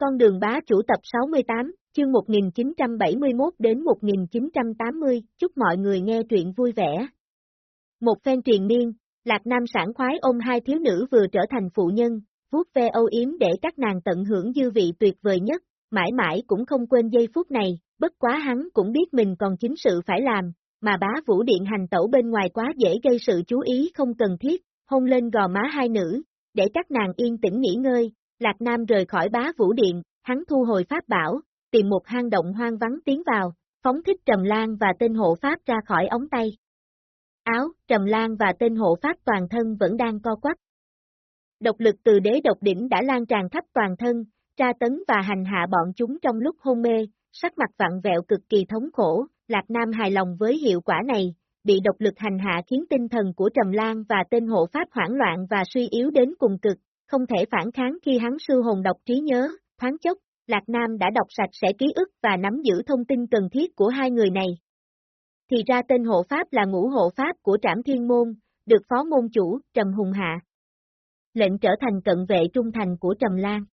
Con đường bá chủ tập 68, chương 1971 đến 1980, chúc mọi người nghe truyện vui vẻ. Một phen truyền miên, Lạc Nam sản khoái ôm hai thiếu nữ vừa trở thành phụ nhân, vuốt ve âu yếm để các nàng tận hưởng dư vị tuyệt vời nhất, mãi mãi cũng không quên giây phút này, bất quá hắn cũng biết mình còn chính sự phải làm, mà bá vũ điện hành tẩu bên ngoài quá dễ gây sự chú ý không cần thiết, hôn lên gò má hai nữ, để các nàng yên tĩnh nghỉ ngơi, Lạc Nam rời khỏi bá vũ điện, hắn thu hồi pháp bảo, tìm một hang động hoang vắng tiến vào, phóng thích Trầm Lan và tên hộ pháp ra khỏi ống tay. Áo, Trầm Lan và tên hộ pháp toàn thân vẫn đang co quắp. Độc lực từ đế độc đỉnh đã lan tràn khắp toàn thân, tra tấn và hành hạ bọn chúng trong lúc hôn mê, sắc mặt vặn vẹo cực kỳ thống khổ, Lạc Nam hài lòng với hiệu quả này, bị độc lực hành hạ khiến tinh thần của Trầm Lan và tên hộ pháp hoảng loạn và suy yếu đến cùng cực, không thể phản kháng khi hắn sư hồn đọc trí nhớ, thoáng chốc, Lạc Nam đã đọc sạch sẽ ký ức và nắm giữ thông tin cần thiết của hai người này. Thì ra tên hộ pháp là ngũ hộ pháp của Trảm Thiên Môn, được phó môn chủ, Trầm Hùng Hạ. Lệnh trở thành cận vệ trung thành của Trầm Lan.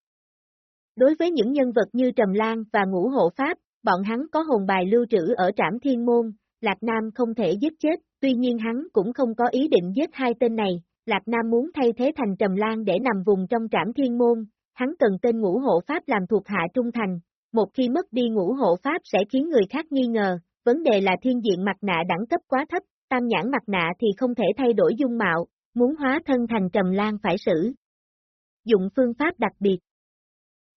Đối với những nhân vật như Trầm Lan và ngũ hộ pháp, bọn hắn có hồn bài lưu trữ ở Trảm Thiên Môn, Lạc Nam không thể giết chết, tuy nhiên hắn cũng không có ý định giết hai tên này, Lạc Nam muốn thay thế thành Trầm Lan để nằm vùng trong Trảm Thiên Môn, hắn cần tên ngũ hộ pháp làm thuộc hạ trung thành, một khi mất đi ngũ hộ pháp sẽ khiến người khác nghi ngờ, vấn đề là thiên diện mặt nạ đẳng cấp quá thấp, tam nhãn mặt nạ thì không thể thay đổi dung mạo, muốn hóa thân thành Trầm Lan phải xử. Dụng phương pháp đặc biệt.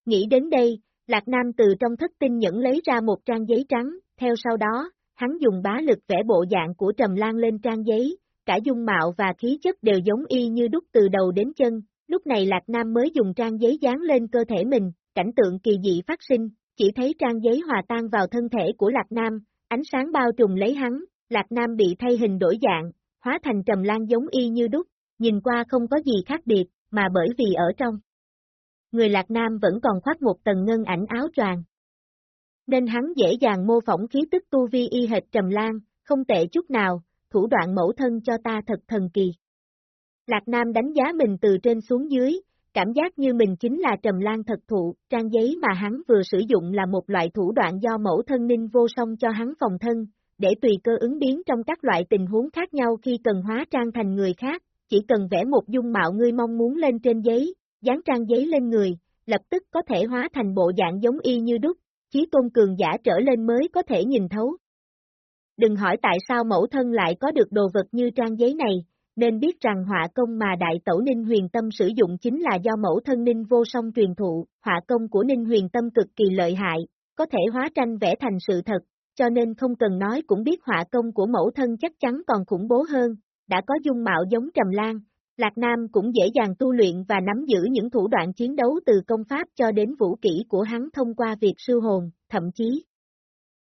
Nghĩ đến đây, Lạc Nam từ trong thất tinh nhẫn lấy ra một trang giấy trắng, theo sau đó, hắn dùng bá lực vẽ bộ dạng của Trầm Lan lên trang giấy, cả dung mạo và khí chất đều giống y như đúc từ đầu đến chân, lúc này Lạc Nam mới dùng trang giấy dán lên cơ thể mình, cảnh tượng kỳ dị phát sinh, chỉ thấy trang giấy hòa tan vào thân thể của Lạc Nam, ánh sáng bao trùm lấy hắn, Lạc Nam bị thay hình đổi dạng, hóa thành Trầm Lan giống y như đúc, nhìn qua không có gì khác biệt, mà bởi vì ở trong người Lạc Nam vẫn còn khoác một tầng ngân ảnh áo choàng. Nên hắn dễ dàng mô phỏng khí tức tu vi y hệt trầm lan, không tệ chút nào, thủ đoạn mẫu thân cho ta thật thần kỳ. Lạc Nam đánh giá mình từ trên xuống dưới, cảm giác như mình chính là trầm lan thật thụ, trang giấy mà hắn vừa sử dụng là một loại thủ đoạn do mẫu thân ninh vô song cho hắn phòng thân, để tùy cơ ứng biến trong các loại tình huống khác nhau khi cần hóa trang thành người khác, chỉ cần vẽ một dung mạo ngươi mong muốn lên trên giấy, dán trang giấy lên người, lập tức có thể hóa thành bộ dạng giống y như đúc, chí tôn cường giả trở lên mới có thể nhìn thấu. Đừng hỏi tại sao mẫu thân lại có được đồ vật như trang giấy này, nên biết rằng họa công mà đại tẩu Ninh Huyền Tâm sử dụng chính là do mẫu thân Ninh vô song truyền thụ, họa công của Ninh Huyền Tâm cực kỳ lợi hại, có thể hóa tranh vẽ thành sự thật, cho nên không cần nói cũng biết họa công của mẫu thân chắc chắn còn khủng bố hơn, đã có dung mạo giống Trầm Lan, Lạc Nam cũng dễ dàng tu luyện và nắm giữ những thủ đoạn chiến đấu từ công pháp cho đến vũ kỹ của hắn thông qua việc sư hồn, thậm chí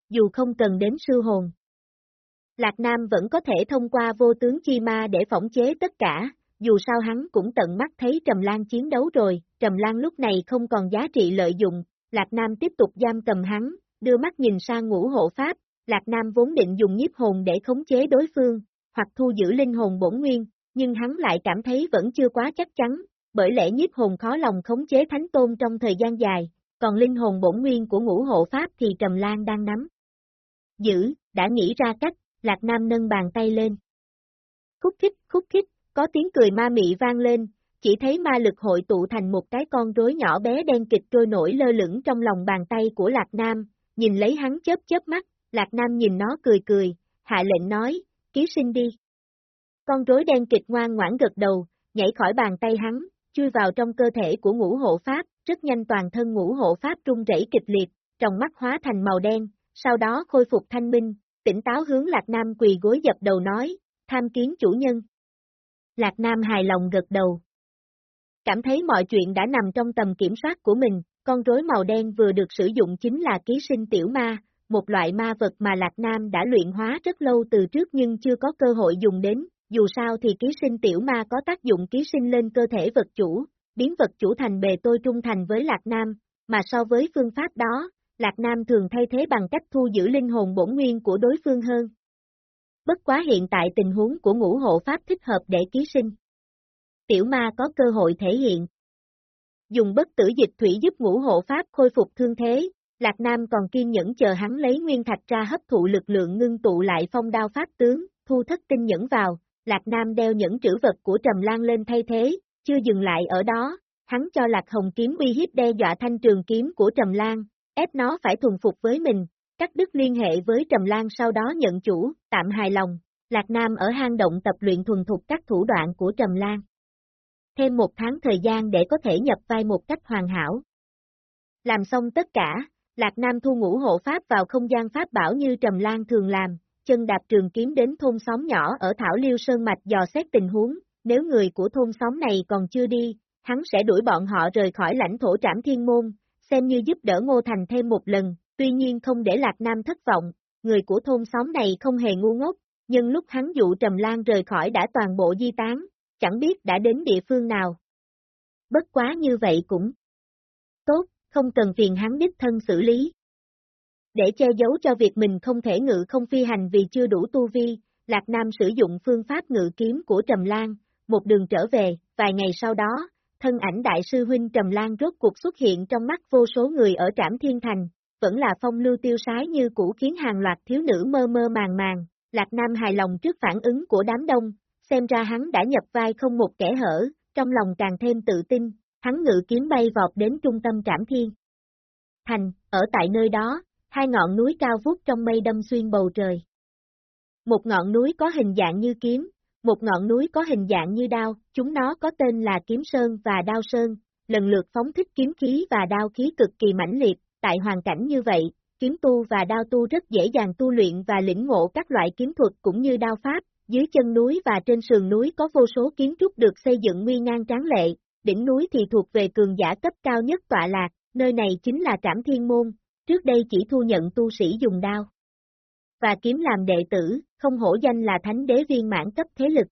dù không cần đến sư hồn. Lạc Nam vẫn có thể thông qua vô tướng chi ma để phỏng chế tất cả, dù sao hắn cũng tận mắt thấy Trầm Lan chiến đấu rồi, Trầm Lan lúc này không còn giá trị lợi dụng, Lạc Nam tiếp tục giam cầm hắn, đưa mắt nhìn sang ngũ hộ pháp, Lạc Nam vốn định dùng nhiếp hồn để khống chế đối phương, hoặc thu giữ linh hồn bổn nguyên, nhưng hắn lại cảm thấy vẫn chưa quá chắc chắn, bởi lẽ nhiếp hồn khó lòng khống chế thánh tôn trong thời gian dài, còn linh hồn bổn nguyên của ngũ hộ pháp thì Trầm Lan đang nắm. Giữ, đã nghĩ ra cách, Lạc Nam nâng bàn tay lên. Khúc khích, khúc khích, có tiếng cười ma mị vang lên, chỉ thấy ma lực hội tụ thành một cái con rối nhỏ bé đen kịch trôi nổi lơ lửng trong lòng bàn tay của Lạc Nam, nhìn lấy hắn chớp chớp mắt, Lạc Nam nhìn nó cười cười, hạ lệnh nói, ký sinh đi. Con rối đen kịch ngoan ngoãn gật đầu, nhảy khỏi bàn tay hắn, chui vào trong cơ thể của ngũ hộ pháp, rất nhanh toàn thân ngũ hộ pháp rung rẩy kịch liệt, trong mắt hóa thành màu đen, sau đó khôi phục thanh minh, tỉnh táo hướng Lạc Nam quỳ gối dập đầu nói, tham kiến chủ nhân. Lạc Nam hài lòng gật đầu. Cảm thấy mọi chuyện đã nằm trong tầm kiểm soát của mình, con rối màu đen vừa được sử dụng chính là ký sinh tiểu ma, một loại ma vật mà Lạc Nam đã luyện hóa rất lâu từ trước nhưng chưa có cơ hội dùng đến, dù sao thì ký sinh tiểu ma có tác dụng ký sinh lên cơ thể vật chủ, biến vật chủ thành bề tôi trung thành với Lạc Nam, mà so với phương pháp đó, Lạc Nam thường thay thế bằng cách thu giữ linh hồn bổn nguyên của đối phương hơn. Bất quá hiện tại tình huống của ngũ hộ pháp thích hợp để ký sinh. Tiểu ma có cơ hội thể hiện. dùng bất tử dịch thủy giúp ngũ hộ pháp khôi phục thương thế, Lạc Nam còn kiên nhẫn chờ hắn lấy nguyên thạch ra hấp thụ lực lượng ngưng tụ lại phong đao pháp tướng, thu thất tinh nhẫn vào, Lạc Nam đeo những trữ vật của Trầm Lan lên thay thế, chưa dừng lại ở đó, hắn cho Lạc Hồng kiếm uy hiếp đe dọa thanh trường kiếm của Trầm Lan, ép nó phải thuần phục với mình, cắt đứt liên hệ với Trầm Lan sau đó nhận chủ, tạm hài lòng, Lạc Nam ở hang động tập luyện thuần thục các thủ đoạn của Trầm Lan. Thêm một tháng thời gian để có thể nhập vai một cách hoàn hảo. Làm xong tất cả, Lạc Nam thu ngũ hộ pháp vào không gian pháp bảo như Trầm Lan thường làm, chân đạp trường kiếm đến thôn xóm nhỏ ở Thảo Liêu Sơn Mạch dò xét tình huống, nếu người của thôn xóm này còn chưa đi, hắn sẽ đuổi bọn họ rời khỏi lãnh thổ trảm thiên môn, xem như giúp đỡ Ngô Thành thêm một lần, tuy nhiên không để Lạc Nam thất vọng, người của thôn xóm này không hề ngu ngốc, nhưng lúc hắn dụ Trầm Lan rời khỏi đã toàn bộ di tán, chẳng biết đã đến địa phương nào. Bất quá như vậy cũng tốt, không cần phiền hắn đích thân xử lý. Để che giấu cho việc mình không thể ngự không phi hành vì chưa đủ tu vi, Lạc Nam sử dụng phương pháp ngự kiếm của Trầm Lan, một đường trở về, vài ngày sau đó, thân ảnh đại sư huynh Trầm Lan rốt cuộc xuất hiện trong mắt vô số người ở Trảm Thiên Thành, vẫn là phong lưu tiêu sái như cũ khiến hàng loạt thiếu nữ mơ mơ màng màng, Lạc Nam hài lòng trước phản ứng của đám đông, xem ra hắn đã nhập vai không một kẻ hở, trong lòng càng thêm tự tin, hắn ngự kiếm bay vọt đến trung tâm Trảm Thiên. Thành, ở tại nơi đó, hai ngọn núi cao vút trong mây đâm xuyên bầu trời. Một ngọn núi có hình dạng như kiếm, một ngọn núi có hình dạng như đao, chúng nó có tên là Kiếm Sơn và Đao Sơn, lần lượt phóng thích kiếm khí và đao khí cực kỳ mãnh liệt, tại hoàn cảnh như vậy, kiếm tu và đao tu rất dễ dàng tu luyện và lĩnh ngộ các loại kiếm thuật cũng như đao pháp, dưới chân núi và trên sườn núi có vô số kiến trúc được xây dựng nguy ngang tráng lệ, đỉnh núi thì thuộc về cường giả cấp cao nhất tọa lạc, nơi này chính là Trảm Thiên Môn, trước đây chỉ thu nhận tu sĩ dùng đao và kiếm làm đệ tử, không hổ danh là thánh đế viên mãn cấp thế lực.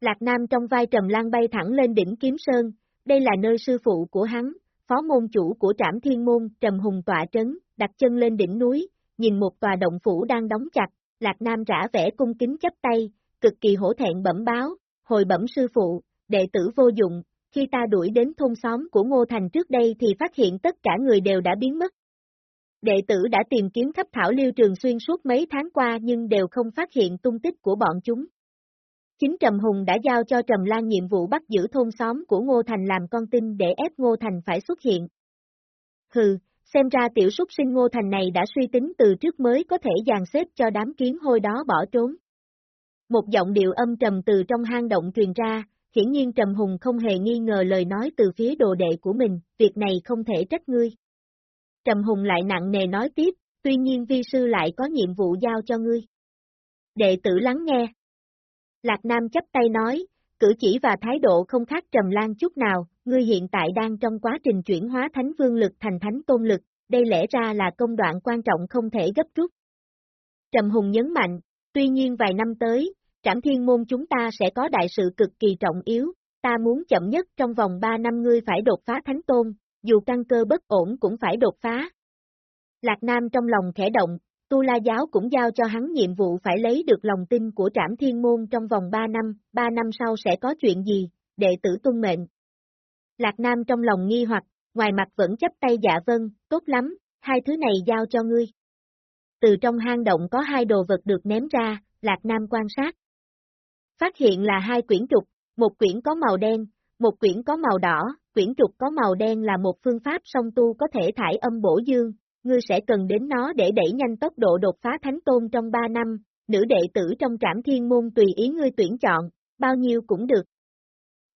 Lạc Nam trong vai trầm lan bay thẳng lên đỉnh Kiếm Sơn, đây là nơi sư phụ của hắn, phó môn chủ của trảm thiên môn, trầm hùng tọa trấn, đặt chân lên đỉnh núi, nhìn một tòa động phủ đang đóng chặt, Lạc Nam rã vẻ cung kính chấp tay, cực kỳ hổ thẹn bẩm báo, hồi bẩm sư phụ, đệ tử vô dụng, khi ta đuổi đến thôn xóm của Ngô Thành trước đây thì phát hiện tất cả người đều đã biến mất, Đệ tử đã tìm kiếm khắp thảo liêu trường xuyên suốt mấy tháng qua nhưng đều không phát hiện tung tích của bọn chúng. Chính Trầm Hùng đã giao cho Trầm Lan nhiệm vụ bắt giữ thôn xóm của Ngô Thành làm con tin để ép Ngô Thành phải xuất hiện. Hừ, xem ra tiểu súc sinh Ngô Thành này đã suy tính từ trước mới có thể dàn xếp cho đám kiến hôi đó bỏ trốn. Một giọng điệu âm trầm từ trong hang động truyền ra, hiển nhiên Trầm Hùng không hề nghi ngờ lời nói từ phía đồ đệ của mình, việc này không thể trách ngươi. Trầm Hùng lại nặng nề nói tiếp, tuy nhiên vi sư lại có nhiệm vụ giao cho ngươi. Đệ tử lắng nghe. Lạc Nam chấp tay nói, cử chỉ và thái độ không khác Trầm Lan chút nào, ngươi hiện tại đang trong quá trình chuyển hóa thánh vương lực thành thánh tôn lực, đây lẽ ra là công đoạn quan trọng không thể gấp rút. Trầm Hùng nhấn mạnh, tuy nhiên vài năm tới, trảm thiên môn chúng ta sẽ có đại sự cực kỳ trọng yếu, ta muốn chậm nhất trong vòng 3 năm ngươi phải đột phá thánh tôn, dù căn cơ bất ổn cũng phải đột phá. Lạc Nam trong lòng khẽ động, Tu La Giáo cũng giao cho hắn nhiệm vụ phải lấy được lòng tin của trảm thiên môn trong vòng 3 năm, 3 năm sau sẽ có chuyện gì, đệ tử tuân mệnh. Lạc Nam trong lòng nghi hoặc, ngoài mặt vẫn chấp tay dạ vân, tốt lắm, hai thứ này giao cho ngươi. Từ trong hang động có hai đồ vật được ném ra, Lạc Nam quan sát. Phát hiện là hai quyển trục, một quyển có màu đen, một quyển có màu đỏ, quyển trục có màu đen là một phương pháp song tu có thể thải âm bổ dương, ngươi sẽ cần đến nó để đẩy nhanh tốc độ đột phá thánh tôn trong 3 năm, nữ đệ tử trong trảm thiên môn tùy ý ngươi tuyển chọn, bao nhiêu cũng được.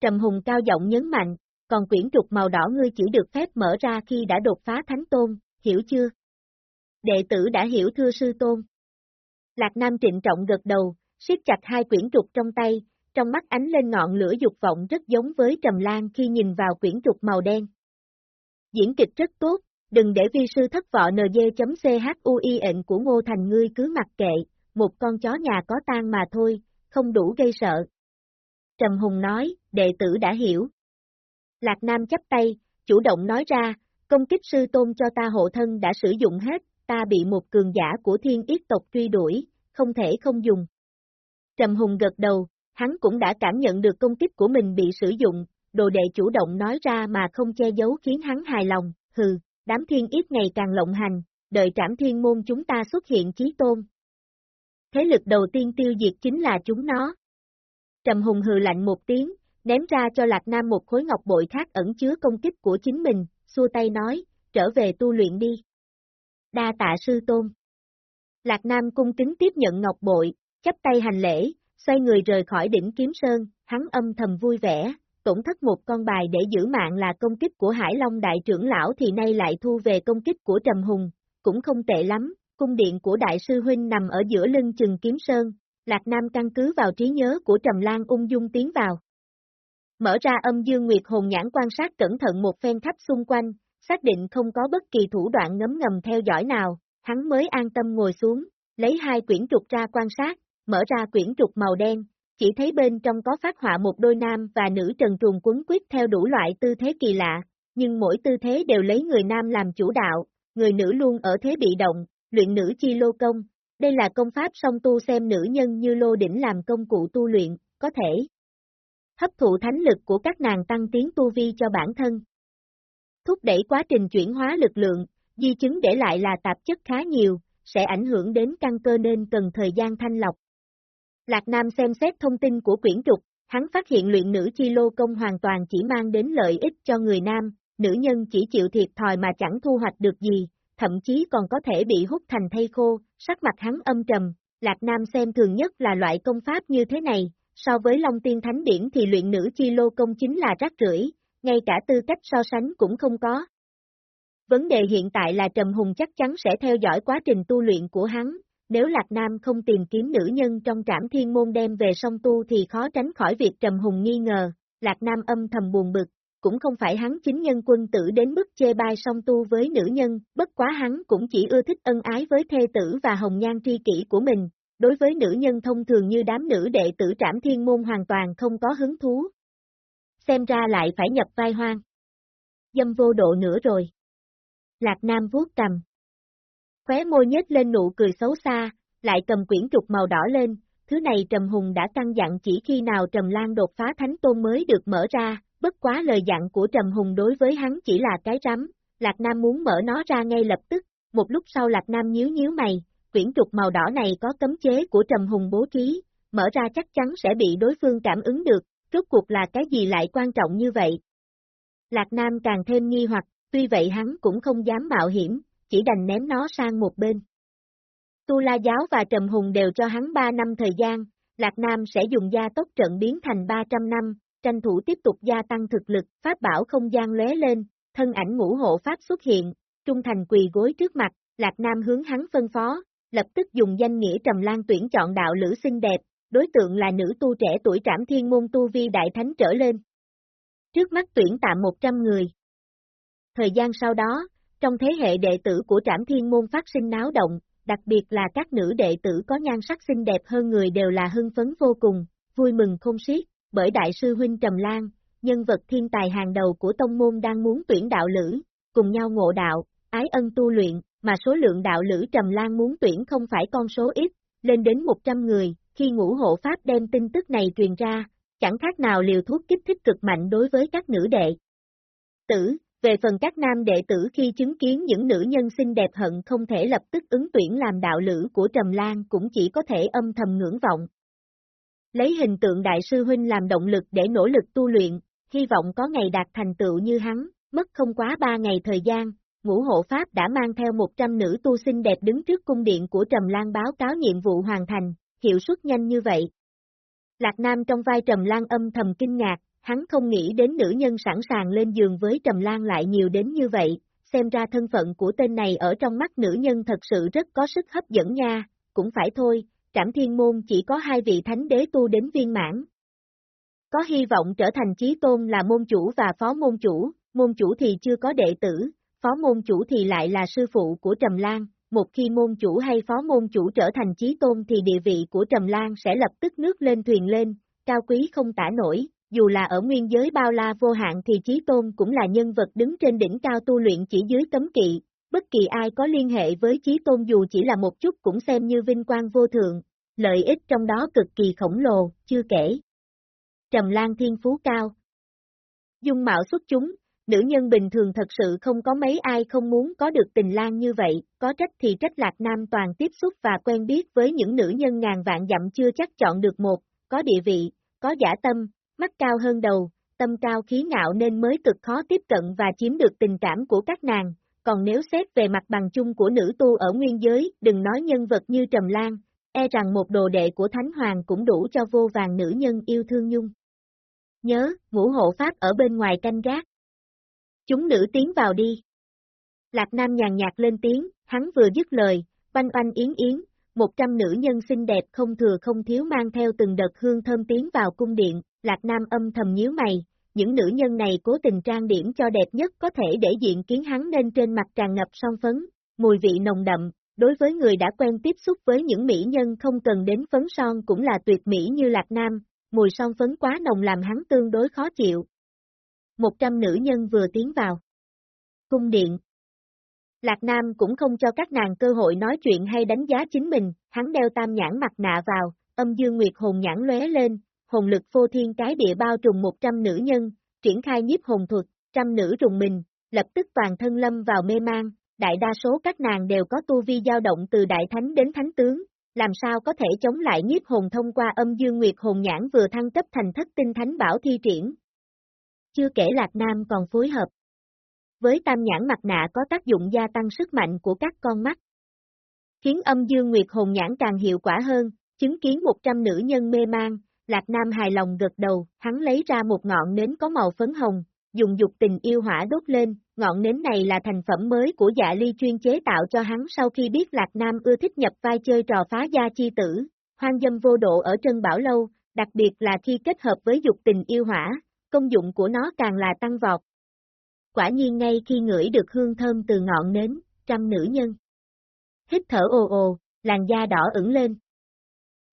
Trầm Hùng cao giọng nhấn mạnh, còn quyển trục màu đỏ ngươi chỉ được phép mở ra khi đã đột phá thánh tôn, hiểu chưa? Đệ tử đã hiểu thưa sư tôn. Lạc Nam trịnh trọng gật đầu, siết chặt hai quyển trục trong tay, trong mắt ánh lên ngọn lửa dục vọng rất giống với Trầm Lan khi nhìn vào quyển trục màu đen. Diễn kịch rất tốt, đừng để vi sư thất vọ nd.chui của Ngô Thành ngươi cứ mặc kệ, một con chó nhà có tan mà thôi, không đủ gây sợ. Trầm Hùng nói, đệ tử đã hiểu. Lạc Nam chấp tay, chủ động nói ra, công kích sư tôn cho ta hộ thân đã sử dụng hết, ta bị một cường giả của thiên yết tộc truy đuổi, không thể không dùng. Trầm Hùng gật đầu, hắn cũng đã cảm nhận được công kích của mình bị sử dụng, đồ đệ chủ động nói ra mà không che giấu khiến hắn hài lòng, hừ, đám thiên ít ngày càng lộng hành, đợi trảm thiên môn chúng ta xuất hiện chí tôn. Thế lực đầu tiên tiêu diệt chính là chúng nó. Trầm hùng hừ lạnh một tiếng, ném ra cho Lạc Nam một khối ngọc bội khác ẩn chứa công kích của chính mình, xua tay nói, trở về tu luyện đi. Đa tạ sư tôn. Lạc Nam cung kính tiếp nhận ngọc bội, chấp tay hành lễ, xoay người rời khỏi đỉnh kiếm sơn, hắn âm thầm vui vẻ, tổn thất một con bài để giữ mạng là công kích của Hải Long đại trưởng lão thì nay lại thu về công kích của Trầm Hùng, cũng không tệ lắm, cung điện của đại sư huynh nằm ở giữa lưng chừng kiếm sơn, Lạc Nam căn cứ vào trí nhớ của Trầm Lan ung dung tiến vào. Mở ra âm dương nguyệt hồn nhãn quan sát cẩn thận một phen khắp xung quanh, xác định không có bất kỳ thủ đoạn ngấm ngầm theo dõi nào, hắn mới an tâm ngồi xuống, lấy hai quyển trục ra quan sát, mở ra quyển trục màu đen, chỉ thấy bên trong có phát họa một đôi nam và nữ trần truồng quấn quyết theo đủ loại tư thế kỳ lạ, nhưng mỗi tư thế đều lấy người nam làm chủ đạo, người nữ luôn ở thế bị động, luyện nữ chi lô công. Đây là công pháp song tu xem nữ nhân như lô đỉnh làm công cụ tu luyện, có thể hấp thụ thánh lực của các nàng tăng tiến tu vi cho bản thân. Thúc đẩy quá trình chuyển hóa lực lượng, di chứng để lại là tạp chất khá nhiều, sẽ ảnh hưởng đến căn cơ nên cần thời gian thanh lọc. Lạc Nam xem xét thông tin của quyển trục, hắn phát hiện luyện nữ chi lô công hoàn toàn chỉ mang đến lợi ích cho người nam, nữ nhân chỉ chịu thiệt thòi mà chẳng thu hoạch được gì, thậm chí còn có thể bị hút thành thây khô, sắc mặt hắn âm trầm, Lạc Nam xem thường nhất là loại công pháp như thế này, so với Long Tiên Thánh Điển thì luyện nữ chi lô công chính là rác rưởi, ngay cả tư cách so sánh cũng không có. Vấn đề hiện tại là Trầm Hùng chắc chắn sẽ theo dõi quá trình tu luyện của hắn, nếu Lạc Nam không tìm kiếm nữ nhân trong trảm thiên môn đem về song tu thì khó tránh khỏi việc Trầm Hùng nghi ngờ, Lạc Nam âm thầm buồn bực, cũng không phải hắn chính nhân quân tử đến mức chê bai song tu với nữ nhân, bất quá hắn cũng chỉ ưa thích ân ái với thê tử và hồng nhan tri kỷ của mình, đối với nữ nhân thông thường như đám nữ đệ tử trảm thiên môn hoàn toàn không có hứng thú. Xem ra lại phải nhập vai hoang. Dâm vô độ nữa rồi. Lạc Nam vuốt cầm. Khóe môi nhếch lên nụ cười xấu xa, lại cầm quyển trục màu đỏ lên, thứ này Trầm Hùng đã căn dặn chỉ khi nào Trầm Lan đột phá thánh tôn mới được mở ra, bất quá lời dặn của Trầm Hùng đối với hắn chỉ là cái rắm, Lạc Nam muốn mở nó ra ngay lập tức, một lúc sau Lạc Nam nhíu nhíu mày, quyển trục màu đỏ này có cấm chế của Trầm Hùng bố trí, mở ra chắc chắn sẽ bị đối phương cảm ứng được, rốt cuộc là cái gì lại quan trọng như vậy? Lạc Nam càng thêm nghi hoặc, tuy vậy hắn cũng không dám mạo hiểm, chỉ đành ném nó sang một bên. Tu La Giáo và Trầm Hùng đều cho hắn 3 năm thời gian, Lạc Nam sẽ dùng gia tốc trận biến thành 300 năm, tranh thủ tiếp tục gia tăng thực lực, pháp bảo không gian lóe lên, thân ảnh ngũ hộ pháp xuất hiện, trung thành quỳ gối trước mặt, Lạc Nam hướng hắn phân phó, lập tức dùng danh nghĩa Trầm Lan tuyển chọn đạo lữ xinh đẹp, đối tượng là nữ tu trẻ tuổi trảm thiên môn tu vi đại thánh trở lên. Trước mắt tuyển tạm 100 người. Thời gian sau đó, trong thế hệ đệ tử của trảm thiên môn phát sinh náo động, đặc biệt là các nữ đệ tử có nhan sắc xinh đẹp hơn người đều là hưng phấn vô cùng, vui mừng không xiết, bởi đại sư huynh Trầm Lan, nhân vật thiên tài hàng đầu của tông môn đang muốn tuyển đạo lữ, cùng nhau ngộ đạo, ái ân tu luyện, mà số lượng đạo lữ Trầm Lan muốn tuyển không phải con số ít, lên đến 100 người, khi ngũ hộ pháp đem tin tức này truyền ra, chẳng khác nào liều thuốc kích thích cực mạnh đối với các nữ đệ. Tử, về phần các nam đệ tử khi chứng kiến những nữ nhân xinh đẹp hận không thể lập tức ứng tuyển làm đạo lữ của Trầm Lan cũng chỉ có thể âm thầm ngưỡng vọng. Lấy hình tượng đại sư huynh làm động lực để nỗ lực tu luyện, hy vọng có ngày đạt thành tựu như hắn, mất không quá ba ngày thời gian, ngũ hộ pháp đã mang theo 100 nữ tu xinh đẹp đứng trước cung điện của Trầm Lan báo cáo nhiệm vụ hoàn thành, hiệu suất nhanh như vậy. Lạc Nam trong vai Trầm Lan âm thầm kinh ngạc, hắn không nghĩ đến nữ nhân sẵn sàng lên giường với Trầm Lan lại nhiều đến như vậy, xem ra thân phận của tên này ở trong mắt nữ nhân thật sự rất có sức hấp dẫn nha, cũng phải thôi, Trảm Thiên Môn chỉ có hai vị thánh đế tu đến viên mãn. Có hy vọng trở thành chí tôn là môn chủ và phó môn chủ, môn chủ thì chưa có đệ tử, phó môn chủ thì lại là sư phụ của Trầm Lan, một khi môn chủ hay phó môn chủ trở thành chí tôn thì địa vị của Trầm Lan sẽ lập tức nước lên thuyền lên, cao quý không tả nổi, dù là ở nguyên giới bao la vô hạn thì Chí Tôn cũng là nhân vật đứng trên đỉnh cao tu luyện chỉ dưới cấm kỵ, bất kỳ ai có liên hệ với Chí Tôn dù chỉ là một chút cũng xem như vinh quang vô thượng, lợi ích trong đó cực kỳ khổng lồ, chưa kể. Trầm Lan thiên phú cao. Dung mạo xuất chúng, nữ nhân bình thường thật sự không có mấy ai không muốn có được tình lang như vậy, có trách thì trách Lạc Nam toàn tiếp xúc và quen biết với những nữ nhân ngàn vạn dặm chưa chắc chọn được một, có địa vị, có giả tâm, mắt cao hơn đầu, tâm cao khí ngạo nên mới cực khó tiếp cận và chiếm được tình cảm của các nàng, còn nếu xét về mặt bằng chung của nữ tu ở nguyên giới, đừng nói nhân vật như Trầm Lan, e rằng một đồ đệ của Thánh Hoàng cũng đủ cho vô vàng nữ nhân yêu thương nhung. Nhớ, ngũ hộ pháp ở bên ngoài canh gác. Chúng nữ tiến vào đi. Lạc Nam nhàn nhạt lên tiếng, hắn vừa dứt lời, oanh oanh yến yến, một trăm nữ nhân xinh đẹp không thừa không thiếu mang theo từng đợt hương thơm tiến vào cung điện, Lạc Nam âm thầm nhíu mày, những nữ nhân này cố tình trang điểm cho đẹp nhất có thể để diện kiến hắn nên trên mặt tràn ngập son phấn, mùi vị nồng đậm, đối với người đã quen tiếp xúc với những mỹ nhân không cần đến phấn son cũng là tuyệt mỹ như Lạc Nam, mùi son phấn quá nồng làm hắn tương đối khó chịu. Một trăm nữ nhân vừa tiến vào. Cung điện. Lạc Nam cũng không cho các nàng cơ hội nói chuyện hay đánh giá chính mình, hắn đeo tam nhãn mặt nạ vào, âm dương nguyệt hồn nhãn lóe lên, hồn lực phô thiên cái địa bao trùm một trăm nữ nhân, triển khai nhiếp hồn thuật, trăm nữ trùng mình, lập tức toàn thân lâm vào mê mang, đại đa số các nàng đều có tu vi dao động từ đại thánh đến thánh tướng, làm sao có thể chống lại nhiếp hồn thông qua âm dương nguyệt hồn nhãn vừa thăng cấp thành thất tinh thánh bảo thi triển. Chưa kể Lạc Nam còn phối hợp. Với tam nhãn mặt nạ có tác dụng gia tăng sức mạnh của các con mắt. Khiến âm dương nguyệt hồn nhãn càng hiệu quả hơn, chứng kiến 100 nữ nhân mê mang, Lạc Nam hài lòng gật đầu, hắn lấy ra một ngọn nến có màu phấn hồng, dùng dục tình yêu hỏa đốt lên, ngọn nến này là thành phẩm mới của dạ ly chuyên chế tạo cho hắn sau khi biết Lạc Nam ưa thích nhập vai chơi trò phá gia chi tử, hoang dâm vô độ ở Trân Bảo Lâu, đặc biệt là khi kết hợp với dục tình yêu hỏa, công dụng của nó càng là tăng vọt. Quả nhiên ngay khi ngửi được hương thơm từ ngọn nến, trăm nữ nhân. Hít thở ồ ồ, làn da đỏ ửng lên.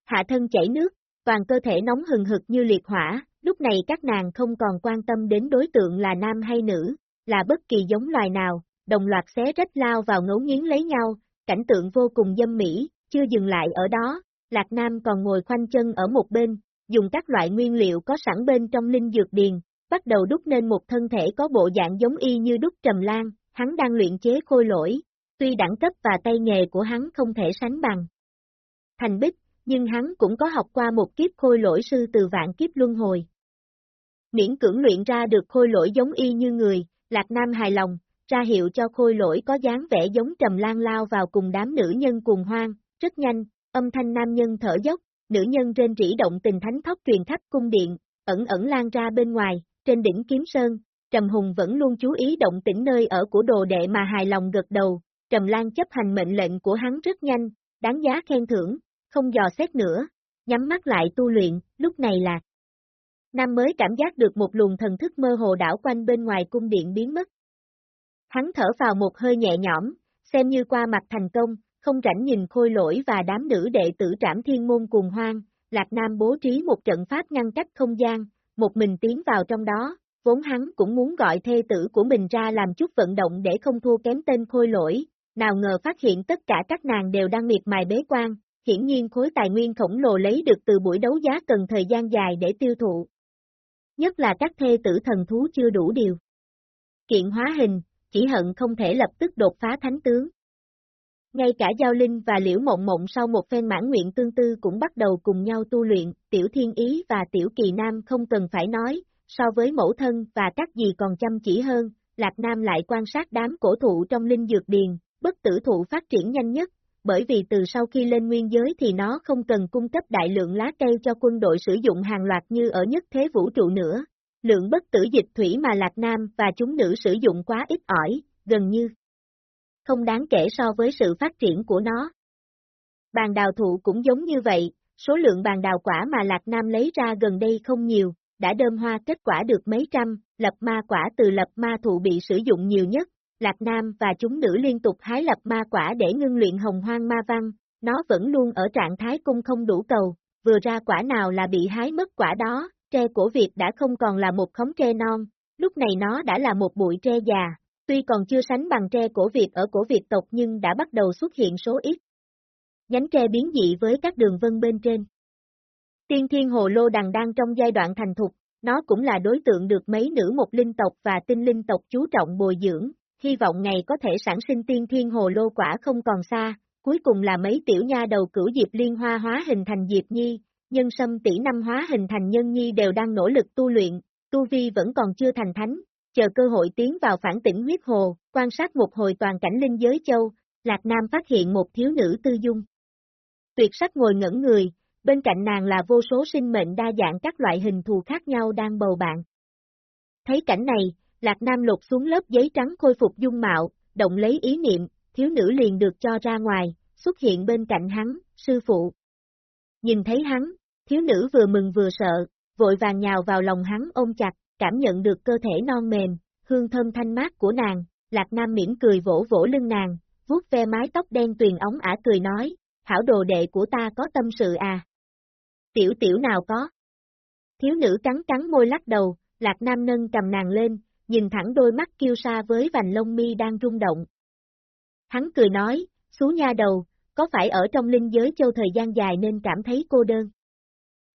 Hạ thân chảy nước, toàn cơ thể nóng hừng hực như liệt hỏa, lúc này các nàng không còn quan tâm đến đối tượng là nam hay nữ, là bất kỳ giống loài nào, đồng loạt xé rách lao vào ngấu nghiến lấy nhau, cảnh tượng vô cùng dâm mỹ, chưa dừng lại ở đó, Lạc Nam còn ngồi khoanh chân ở một bên, dùng các loại nguyên liệu có sẵn bên trong linh dược điền, bắt đầu đúc nên một thân thể có bộ dạng giống y như đúc trầm lan, hắn đang luyện chế khôi lỗi, tuy đẳng cấp và tay nghề của hắn không thể sánh bằng. Thành Bích, nhưng hắn cũng có học qua một kiếp khôi lỗi sư từ vạn kiếp luân hồi. Miễn cưỡng luyện ra được khôi lỗi giống y như người, Lạc Nam hài lòng, ra hiệu cho khôi lỗi có dáng vẻ giống trầm lan lao vào cùng đám nữ nhân cùng hoang, rất nhanh, âm thanh nam nhân thở dốc, nữ nhân trên rỉ động tình thánh thóc truyền khắp cung điện, ẩn ẩn lan ra bên ngoài, trên đỉnh kiếm sơn, Trầm Hùng vẫn luôn chú ý động tĩnh nơi ở của đồ đệ mà hài lòng gật đầu, Trầm Lan chấp hành mệnh lệnh của hắn rất nhanh, đáng giá khen thưởng, không dò xét nữa, nhắm mắt lại tu luyện, lúc này là Nam mới cảm giác được một luồng thần thức mơ hồ đảo quanh bên ngoài cung điện biến mất. Hắn thở vào một hơi nhẹ nhõm, xem như qua mặt thành công, không rảnh nhìn khôi lỗi và đám nữ đệ tử trảm thiên môn cùng hoang, Lạc Nam bố trí một trận pháp ngăn cách không gian, một mình tiến vào trong đó, vốn hắn cũng muốn gọi thê tử của mình ra làm chút vận động để không thua kém tên khôi lỗi, nào ngờ phát hiện tất cả các nàng đều đang miệt mài bế quan, hiển nhiên khối tài nguyên khổng lồ lấy được từ buổi đấu giá cần thời gian dài để tiêu thụ. Nhất là các thê tử thần thú chưa đủ điều. Kiện hóa hình, chỉ hận không thể lập tức đột phá thánh tướng. Ngay cả Giao Linh và Liễu Mộng Mộng sau một phen mãn nguyện tương tư cũng bắt đầu cùng nhau tu luyện, Tiểu Thiên Ý và Tiểu Kỳ Nam không cần phải nói, so với mẫu thân và các gì còn chăm chỉ hơn, Lạc Nam lại quan sát đám cổ thụ trong linh dược điền, bất tử thụ phát triển nhanh nhất, bởi vì từ sau khi lên nguyên giới thì nó không cần cung cấp đại lượng lá cây cho quân đội sử dụng hàng loạt như ở nhất thế vũ trụ nữa. Lượng bất tử dịch thủy mà Lạc Nam và chúng nữ sử dụng quá ít ỏi, gần như không đáng kể so với sự phát triển của nó. Bàn đào thụ cũng giống như vậy, số lượng bàn đào quả mà Lạc Nam lấy ra gần đây không nhiều, đã đơm hoa kết quả được mấy trăm, lập ma quả từ lập ma thụ bị sử dụng nhiều nhất, Lạc Nam và chúng nữ liên tục hái lập ma quả để ngưng luyện hồng hoang ma văn, nó vẫn luôn ở trạng thái cung không đủ cầu, vừa ra quả nào là bị hái mất quả đó, tre của Việt đã không còn là một khống tre non, lúc này nó đã là một bụi tre già, tuy còn chưa sánh bằng tre của Việt ở cổ Việt tộc nhưng đã bắt đầu xuất hiện số ít. Nhánh tre biến dị với các đường vân bên trên. Tiên thiên hồ lô đằng đang trong giai đoạn thành thục, nó cũng là đối tượng được mấy nữ một linh tộc và tinh linh tộc chú trọng bồi dưỡng, hy vọng ngày có thể sản sinh tiên thiên hồ lô quả không còn xa, cuối cùng là mấy tiểu nha đầu cửu diệp liên hoa hóa hình thành diệp nhi, nhân sâm tỷ năm hóa hình thành nhân nhi đều đang nỗ lực tu luyện, tu vi vẫn còn chưa thành thánh, chờ cơ hội tiến vào phản tỉnh huyết hồ, quan sát một hồi toàn cảnh linh giới châu, Lạc Nam phát hiện một thiếu nữ tư dung. Tuyệt sắc ngồi ngẩn người, bên cạnh nàng là vô số sinh mệnh đa dạng các loại hình thù khác nhau đang bầu bạn. Thấy cảnh này, Lạc Nam lột xuống lớp giấy trắng khôi phục dung mạo, động lấy ý niệm, thiếu nữ liền được cho ra ngoài, xuất hiện bên cạnh hắn, sư phụ. Nhìn thấy hắn, thiếu nữ vừa mừng vừa sợ, vội vàng nhào vào lòng hắn ôm chặt, cảm nhận được cơ thể non mềm, hương thơm thanh mát của nàng, Lạc Nam mỉm cười vỗ vỗ lưng nàng, vuốt ve mái tóc đen tuyền ống ả cười nói, hảo đồ đệ của ta có tâm sự à? Tiểu tiểu nào có? Thiếu nữ cắn cắn môi lắc đầu, Lạc Nam nâng cầm nàng lên, nhìn thẳng đôi mắt kiêu sa với vành lông mi đang rung động. Hắn cười nói, xú nha đầu, có phải ở trong linh giới châu thời gian dài nên cảm thấy cô đơn?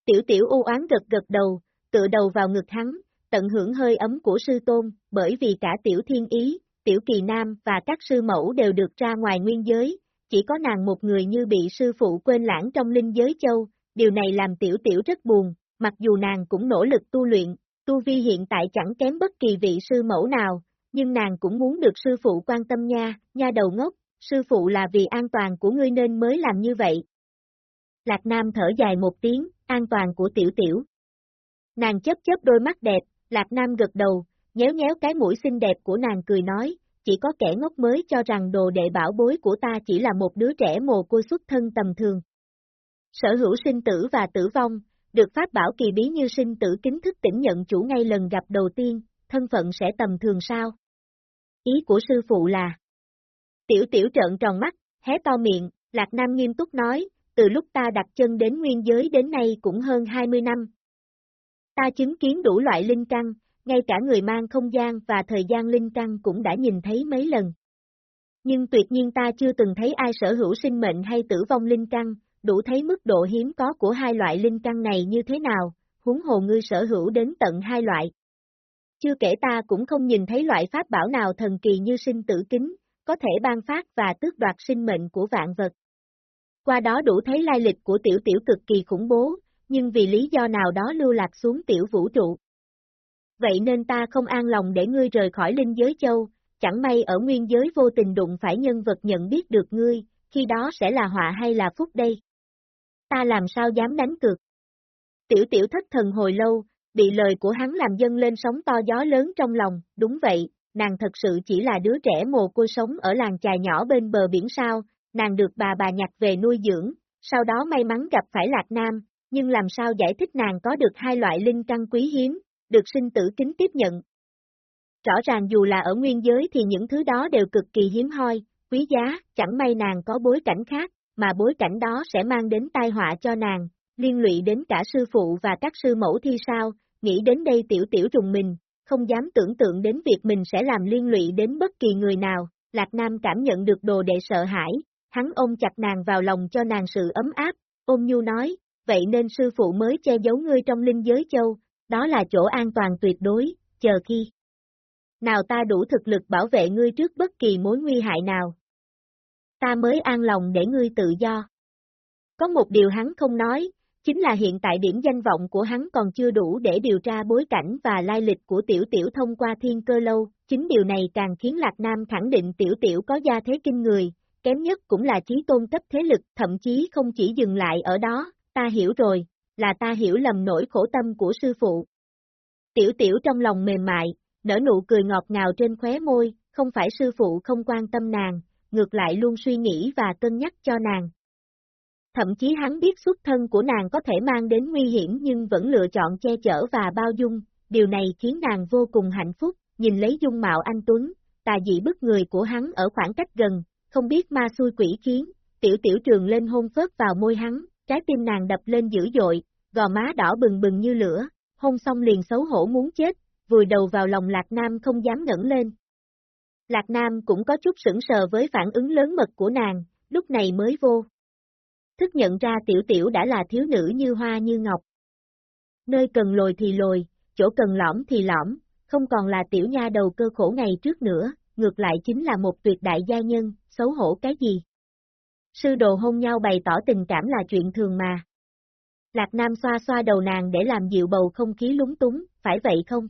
Tiểu tiểu u oán gật gật đầu, tựa đầu vào ngực hắn, tận hưởng hơi ấm của sư tôn, bởi vì cả tiểu thiên ý, tiểu kỳ nam và các sư mẫu đều được ra ngoài nguyên giới, chỉ có nàng một người như bị sư phụ quên lãng trong linh giới châu, điều này làm tiểu tiểu rất buồn, mặc dù nàng cũng nỗ lực tu luyện, tu vi hiện tại chẳng kém bất kỳ vị sư mẫu nào, nhưng nàng cũng muốn được sư phụ quan tâm nha, nha đầu ngốc, sư phụ là vì an toàn của ngươi nên mới làm như vậy. Lạc Nam thở dài một tiếng, an toàn của tiểu tiểu. Nàng chớp chớp đôi mắt đẹp, Lạc Nam gật đầu, nhéo nhéo cái mũi xinh đẹp của nàng cười nói, chỉ có kẻ ngốc mới cho rằng đồ đệ bảo bối của ta chỉ là một đứa trẻ mồ côi xuất thân tầm thường. Sở hữu sinh tử và tử vong, được pháp bảo kỳ bí như sinh tử kính thức tỉnh nhận chủ ngay lần gặp đầu tiên, thân phận sẽ tầm thường sao? Ý của sư phụ là Tiểu tiểu trợn tròn mắt, hé to miệng, Lạc Nam nghiêm túc nói, từ lúc ta đặt chân đến nguyên giới đến nay cũng hơn 20 năm. Ta chứng kiến đủ loại linh căn, ngay cả người mang không gian và thời gian linh căn cũng đã nhìn thấy mấy lần. Nhưng tuyệt nhiên ta chưa từng thấy ai sở hữu sinh mệnh hay tử vong linh căn, đủ thấy mức độ hiếm có của hai loại linh căn này như thế nào, huống hồ ngươi sở hữu đến tận hai loại. Chưa kể ta cũng không nhìn thấy loại pháp bảo nào thần kỳ như sinh tử kính, có thể ban phát và tước đoạt sinh mệnh của vạn vật. Qua đó đủ thấy lai lịch của tiểu tiểu cực kỳ khủng bố, nhưng vì lý do nào đó lưu lạc xuống tiểu vũ trụ. Vậy nên ta không an lòng để ngươi rời khỏi linh giới châu, chẳng may ở nguyên giới vô tình đụng phải nhân vật nhận biết được ngươi, khi đó sẽ là họa hay là phúc đây? Ta làm sao dám đánh cược? Tiểu tiểu thất thần hồi lâu, bị lời của hắn làm dâng lên sóng to gió lớn trong lòng, đúng vậy, nàng thật sự chỉ là đứa trẻ mồ côi sống ở làng chài nhỏ bên bờ biển sao, nàng được bà bà nhặt về nuôi dưỡng, sau đó may mắn gặp phải Lạc Nam, nhưng làm sao giải thích nàng có được hai loại linh căn quý hiếm, được sinh tử kính tiếp nhận. Rõ ràng dù là ở nguyên giới thì những thứ đó đều cực kỳ hiếm hoi, quý giá, chẳng may nàng có bối cảnh khác, mà bối cảnh đó sẽ mang đến tai họa cho nàng, liên lụy đến cả sư phụ và các sư mẫu thi sao, nghĩ đến đây tiểu tiểu trùng mình, không dám tưởng tượng đến việc mình sẽ làm liên lụy đến bất kỳ người nào, Lạc Nam cảm nhận được đồ đệ sợ hãi, hắn ôm chặt nàng vào lòng cho nàng sự ấm áp, ôm nhu nói, vậy nên sư phụ mới che giấu ngươi trong linh giới châu, đó là chỗ an toàn tuyệt đối, chờ khi. Nào ta đủ thực lực bảo vệ ngươi trước bất kỳ mối nguy hại nào. Ta mới an lòng để ngươi tự do. Có một điều hắn không nói, chính là hiện tại điểm danh vọng của hắn còn chưa đủ để điều tra bối cảnh và lai lịch của tiểu tiểu thông qua thiên cơ lâu, chính điều này càng khiến Lạc Nam khẳng định tiểu tiểu có gia thế kinh người, kém nhất cũng là trí tôn cấp thế lực, thậm chí không chỉ dừng lại ở đó, ta hiểu rồi, là ta hiểu lầm nỗi khổ tâm của sư phụ. Tiểu tiểu trong lòng mềm mại, nở nụ cười ngọt ngào trên khóe môi, không phải sư phụ không quan tâm nàng, ngược lại luôn suy nghĩ và cân nhắc cho nàng. Thậm chí hắn biết xuất thân của nàng có thể mang đến nguy hiểm nhưng vẫn lựa chọn che chở và bao dung, điều này khiến nàng vô cùng hạnh phúc, nhìn lấy dung mạo anh Tuấn, tà dị bức người của hắn ở khoảng cách gần, không biết ma xui quỷ khiến, tiểu tiểu trường lên hôn phớt vào môi hắn, trái tim nàng đập lên dữ dội, gò má đỏ bừng bừng như lửa, hôn xong liền xấu hổ muốn chết, vùi đầu vào lòng Lạc Nam không dám ngẩng lên. Lạc Nam cũng có chút sững sờ với phản ứng lớn mật của nàng, lúc này mới vô. Thức nhận ra tiểu tiểu đã là thiếu nữ như hoa như ngọc. Nơi cần lồi thì lồi, chỗ cần lõm thì lõm, không còn là tiểu nha đầu cơ khổ ngày trước nữa, ngược lại chính là một tuyệt đại gia nhân, xấu hổ cái gì. Sư đồ hôn nhau bày tỏ tình cảm là chuyện thường mà. Lạc Nam xoa xoa đầu nàng để làm dịu bầu không khí lúng túng, phải vậy không?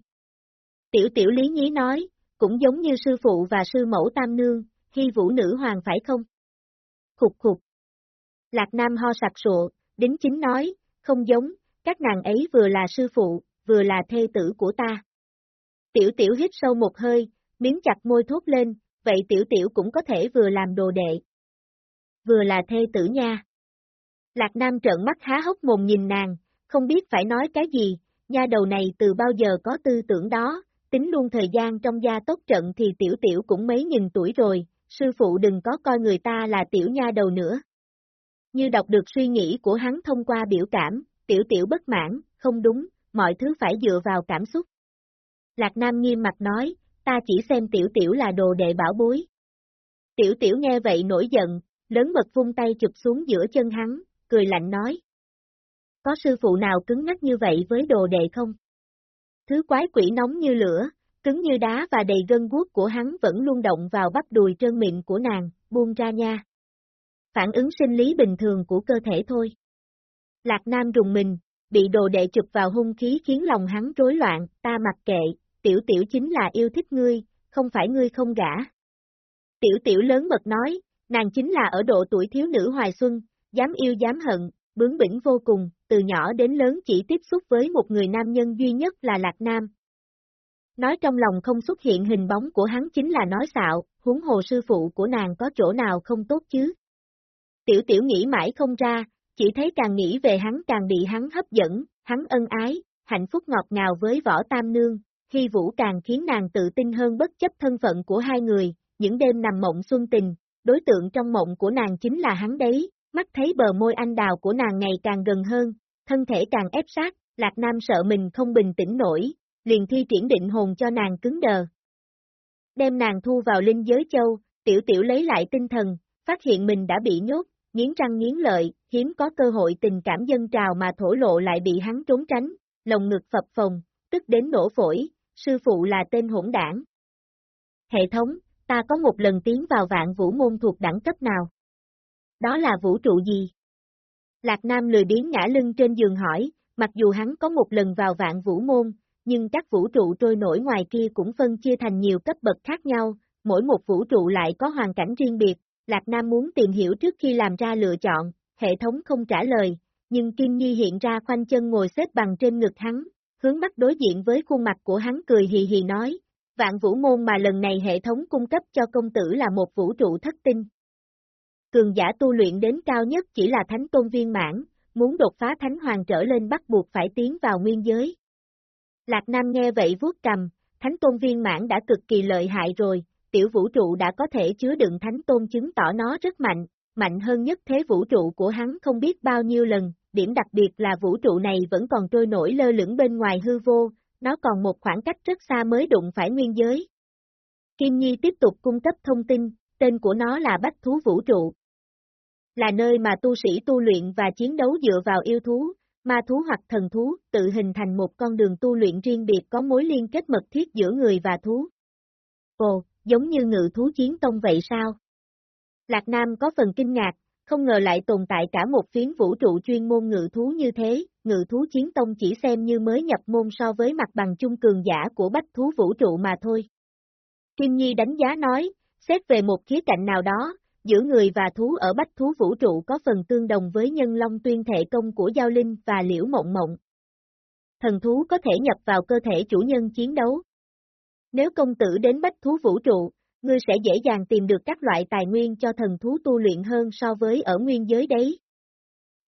Tiểu tiểu lý nhí nói, cũng giống như sư phụ và sư mẫu tam nương, hy vũ nữ hoàng phải không? Khục khục. Lạc Nam ho sặc sụa, đính chính nói, không giống, các nàng ấy vừa là sư phụ, vừa là thê tử của ta. Tiểu tiểu hít sâu một hơi, miếng chặt môi thốt lên, vậy tiểu tiểu cũng có thể vừa làm đồ đệ. Vừa là thê tử nha. Lạc Nam trợn mắt há hốc mồm nhìn nàng, không biết phải nói cái gì, nha đầu này từ bao giờ có tư tưởng đó, tính luôn thời gian trong gia tốt trận thì tiểu tiểu cũng mấy nghìn tuổi rồi, sư phụ đừng có coi người ta là tiểu nha đầu nữa. Như đọc được suy nghĩ của hắn thông qua biểu cảm, tiểu tiểu bất mãn, không đúng, mọi thứ phải dựa vào cảm xúc. Lạc Nam nghiêm mặt nói, ta chỉ xem tiểu tiểu là đồ đệ bảo bối. Tiểu tiểu nghe vậy nổi giận, lớn mật vung tay chụp xuống giữa chân hắn, cười lạnh nói. Có sư phụ nào cứng ngắc như vậy với đồ đệ không? Thứ quái quỷ nóng như lửa, cứng như đá và đầy gân guốc của hắn vẫn luôn động vào bắp đùi trơn mịn của nàng, buông ra nha. Phản ứng sinh lý bình thường của cơ thể thôi. Lạc Nam rùng mình, bị đồ đệ chụp vào hung khí khiến lòng hắn rối loạn, ta mặc kệ, tiểu tiểu chính là yêu thích ngươi, không phải ngươi không gả. Tiểu tiểu lớn mật nói, nàng chính là ở độ tuổi thiếu nữ hoài xuân, dám yêu dám hận, bướng bỉnh vô cùng, từ nhỏ đến lớn chỉ tiếp xúc với một người nam nhân duy nhất là Lạc Nam. Nói trong lòng không xuất hiện hình bóng của hắn chính là nói xạo, huống hồ sư phụ của nàng có chỗ nào không tốt chứ. Tiểu tiểu nghĩ mãi không ra, chỉ thấy càng nghĩ về hắn càng bị hắn hấp dẫn, hắn ân ái, hạnh phúc ngọt ngào với võ tam nương, Hy Vũ càng khiến nàng tự tin hơn bất chấp thân phận của hai người, những đêm nằm mộng xuân tình, đối tượng trong mộng của nàng chính là hắn đấy, mắt thấy bờ môi anh đào của nàng ngày càng gần hơn, thân thể càng ép sát, Lạc Nam sợ mình không bình tĩnh nổi, liền thi triển định hồn cho nàng cứng đờ. Đem nàng thu vào linh giới châu, tiểu tiểu lấy lại tinh thần, phát hiện mình đã bị nhốt, nghiến răng nghiến lợi, hiếm có cơ hội tình cảm dân trào mà thổ lộ lại bị hắn trốn tránh, lồng ngực phập phồng, tức đến nổ phổi, sư phụ là tên hỗn đảng. Hệ thống, ta có một lần tiến vào vạn vũ môn thuộc đẳng cấp nào? Đó là vũ trụ gì? Lạc Nam lười biến ngã lưng trên giường hỏi, mặc dù hắn có một lần vào vạn vũ môn, nhưng các vũ trụ trôi nổi ngoài kia cũng phân chia thành nhiều cấp bậc khác nhau, mỗi một vũ trụ lại có hoàn cảnh riêng biệt, Lạc Nam muốn tìm hiểu trước khi làm ra lựa chọn, hệ thống không trả lời, nhưng Kim Nhi hiện ra khoanh chân ngồi xếp bằng trên ngực hắn, hướng mắt đối diện với khuôn mặt của hắn cười hì hì nói, vạn vũ môn mà lần này hệ thống cung cấp cho công tử là một vũ trụ thất tinh. Cường giả tu luyện đến cao nhất chỉ là thánh tôn viên mãn, muốn đột phá thánh hoàng trở lên bắt buộc phải tiến vào nguyên giới. Lạc Nam nghe vậy vuốt cầm, thánh tôn viên mãn đã cực kỳ lợi hại rồi, tiểu vũ trụ đã có thể chứa đựng thánh tôn chứng tỏ nó rất mạnh, mạnh hơn nhất thế vũ trụ của hắn không biết bao nhiêu lần, điểm đặc biệt là vũ trụ này vẫn còn trôi nổi lơ lửng bên ngoài hư vô, nó còn một khoảng cách rất xa mới đụng phải nguyên giới. Kim Nhi tiếp tục cung cấp thông tin, tên của nó là Bách Thú Vũ Trụ. Là nơi mà tu sĩ tu luyện và chiến đấu dựa vào yêu thú, ma thú hoặc thần thú, tự hình thành một con đường tu luyện riêng biệt có mối liên kết mật thiết giữa người và thú. Ồ, giống như ngự thú chiến tông vậy sao? Lạc Nam có phần kinh ngạc, không ngờ lại tồn tại cả một phiến vũ trụ chuyên môn ngự thú như thế, ngự thú chiến tông chỉ xem như mới nhập môn so với mặt bằng chung cường giả của bách thú vũ trụ mà thôi. Kim Nhi đánh giá nói, xét về một khía cạnh nào đó, giữa người và thú ở bách thú vũ trụ có phần tương đồng với nhân long tuyên thể công của Giao Linh và Liễu Mộng Mộng. Thần thú có thể nhập vào cơ thể chủ nhân chiến đấu. Nếu công tử đến bách thú vũ trụ, ngươi sẽ dễ dàng tìm được các loại tài nguyên cho thần thú tu luyện hơn so với ở nguyên giới đấy.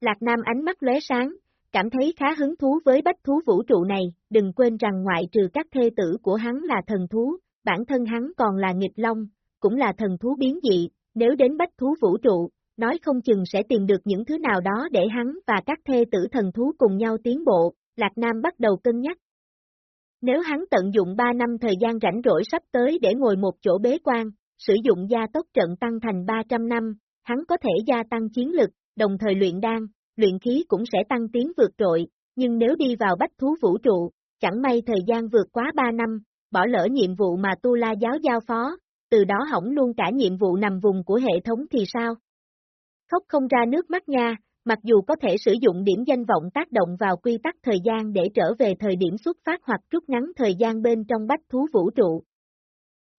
Lạc Nam ánh mắt lóe sáng, cảm thấy khá hứng thú với bách thú vũ trụ này, đừng quên rằng ngoại trừ các thê tử của hắn là thần thú, bản thân hắn còn là nghịch long, cũng là thần thú biến dị, nếu đến bách thú vũ trụ, nói không chừng sẽ tìm được những thứ nào đó để hắn và các thê tử thần thú cùng nhau tiến bộ, Lạc Nam bắt đầu cân nhắc. Nếu hắn tận dụng 3 năm thời gian rảnh rỗi sắp tới để ngồi một chỗ bế quan, sử dụng gia tốc trận tăng thành 300 năm, hắn có thể gia tăng chiến lực, đồng thời luyện đan, luyện khí cũng sẽ tăng tiến vượt trội, nhưng nếu đi vào bách thú vũ trụ, chẳng may thời gian vượt quá 3 năm, bỏ lỡ nhiệm vụ mà Tu La giáo giao phó, từ đó hỏng luôn cả nhiệm vụ nằm vùng của hệ thống thì sao? Khóc không ra nước mắt nha, mặc dù có thể sử dụng điểm danh vọng tác động vào quy tắc thời gian để trở về thời điểm xuất phát hoặc rút ngắn thời gian bên trong bách thú vũ trụ.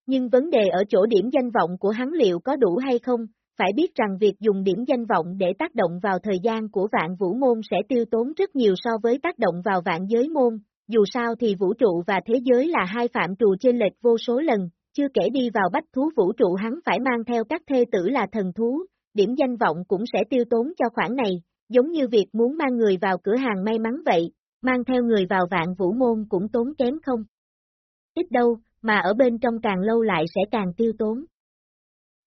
Nhưng vấn đề ở chỗ điểm danh vọng của hắn liệu có đủ hay không, phải biết rằng việc dùng điểm danh vọng để tác động vào thời gian của vạn vũ môn sẽ tiêu tốn rất nhiều so với tác động vào vạn giới môn, dù sao thì vũ trụ và thế giới là hai phạm trù trên lệch vô số lần, chưa kể đi vào bách thú vũ trụ hắn phải mang theo các thê tử là thần thú, điểm danh vọng cũng sẽ tiêu tốn cho khoản này, giống như việc muốn mang người vào cửa hàng may mắn vậy, mang theo người vào vạn vũ môn cũng tốn kém không? Ít đâu, mà ở bên trong càng lâu lại sẽ càng tiêu tốn.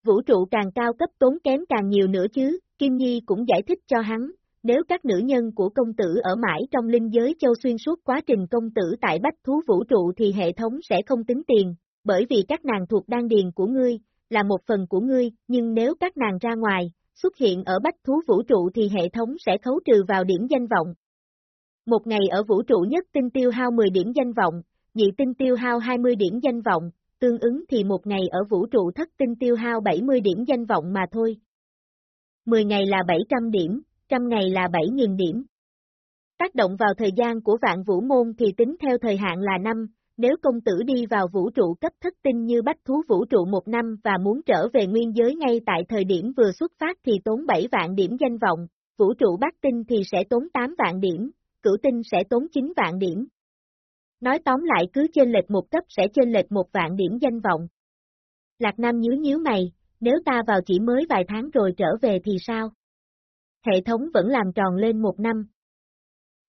Vũ trụ càng cao cấp tốn kém càng nhiều nữa chứ, Kim Nhi cũng giải thích cho hắn, nếu các nữ nhân của công tử ở mãi trong linh giới châu xuyên suốt quá trình công tử tại bách thú vũ trụ thì hệ thống sẽ không tính tiền, bởi vì các nàng thuộc đan điền của ngươi, là một phần của ngươi, nhưng nếu các nàng ra ngoài, xuất hiện ở bách thú vũ trụ thì hệ thống sẽ khấu trừ vào điểm danh vọng. Một ngày ở vũ trụ nhất tinh tiêu hao 10 điểm danh vọng, nhị tinh tiêu hao 20 điểm danh vọng, tương ứng thì một ngày ở vũ trụ thất tinh tiêu hao 70 điểm danh vọng mà thôi. 10 ngày là 700 điểm, trăm ngày là 7.000 điểm. Tác động vào thời gian của vạn vũ môn thì tính theo thời hạn là năm, nếu công tử đi vào vũ trụ cấp thất tinh như bách thú vũ trụ một năm và muốn trở về nguyên giới ngay tại thời điểm vừa xuất phát thì tốn 7 vạn điểm danh vọng, vũ trụ bát tinh thì sẽ tốn 8 vạn điểm, cửu tinh sẽ tốn 9 vạn điểm. Nói tóm lại cứ trên lệch một cấp sẽ trên lệch một vạn điểm danh vọng. Lạc Nam nhíu nhíu mày, nếu ta vào chỉ mới vài tháng rồi trở về thì sao? Hệ thống vẫn làm tròn lên một năm.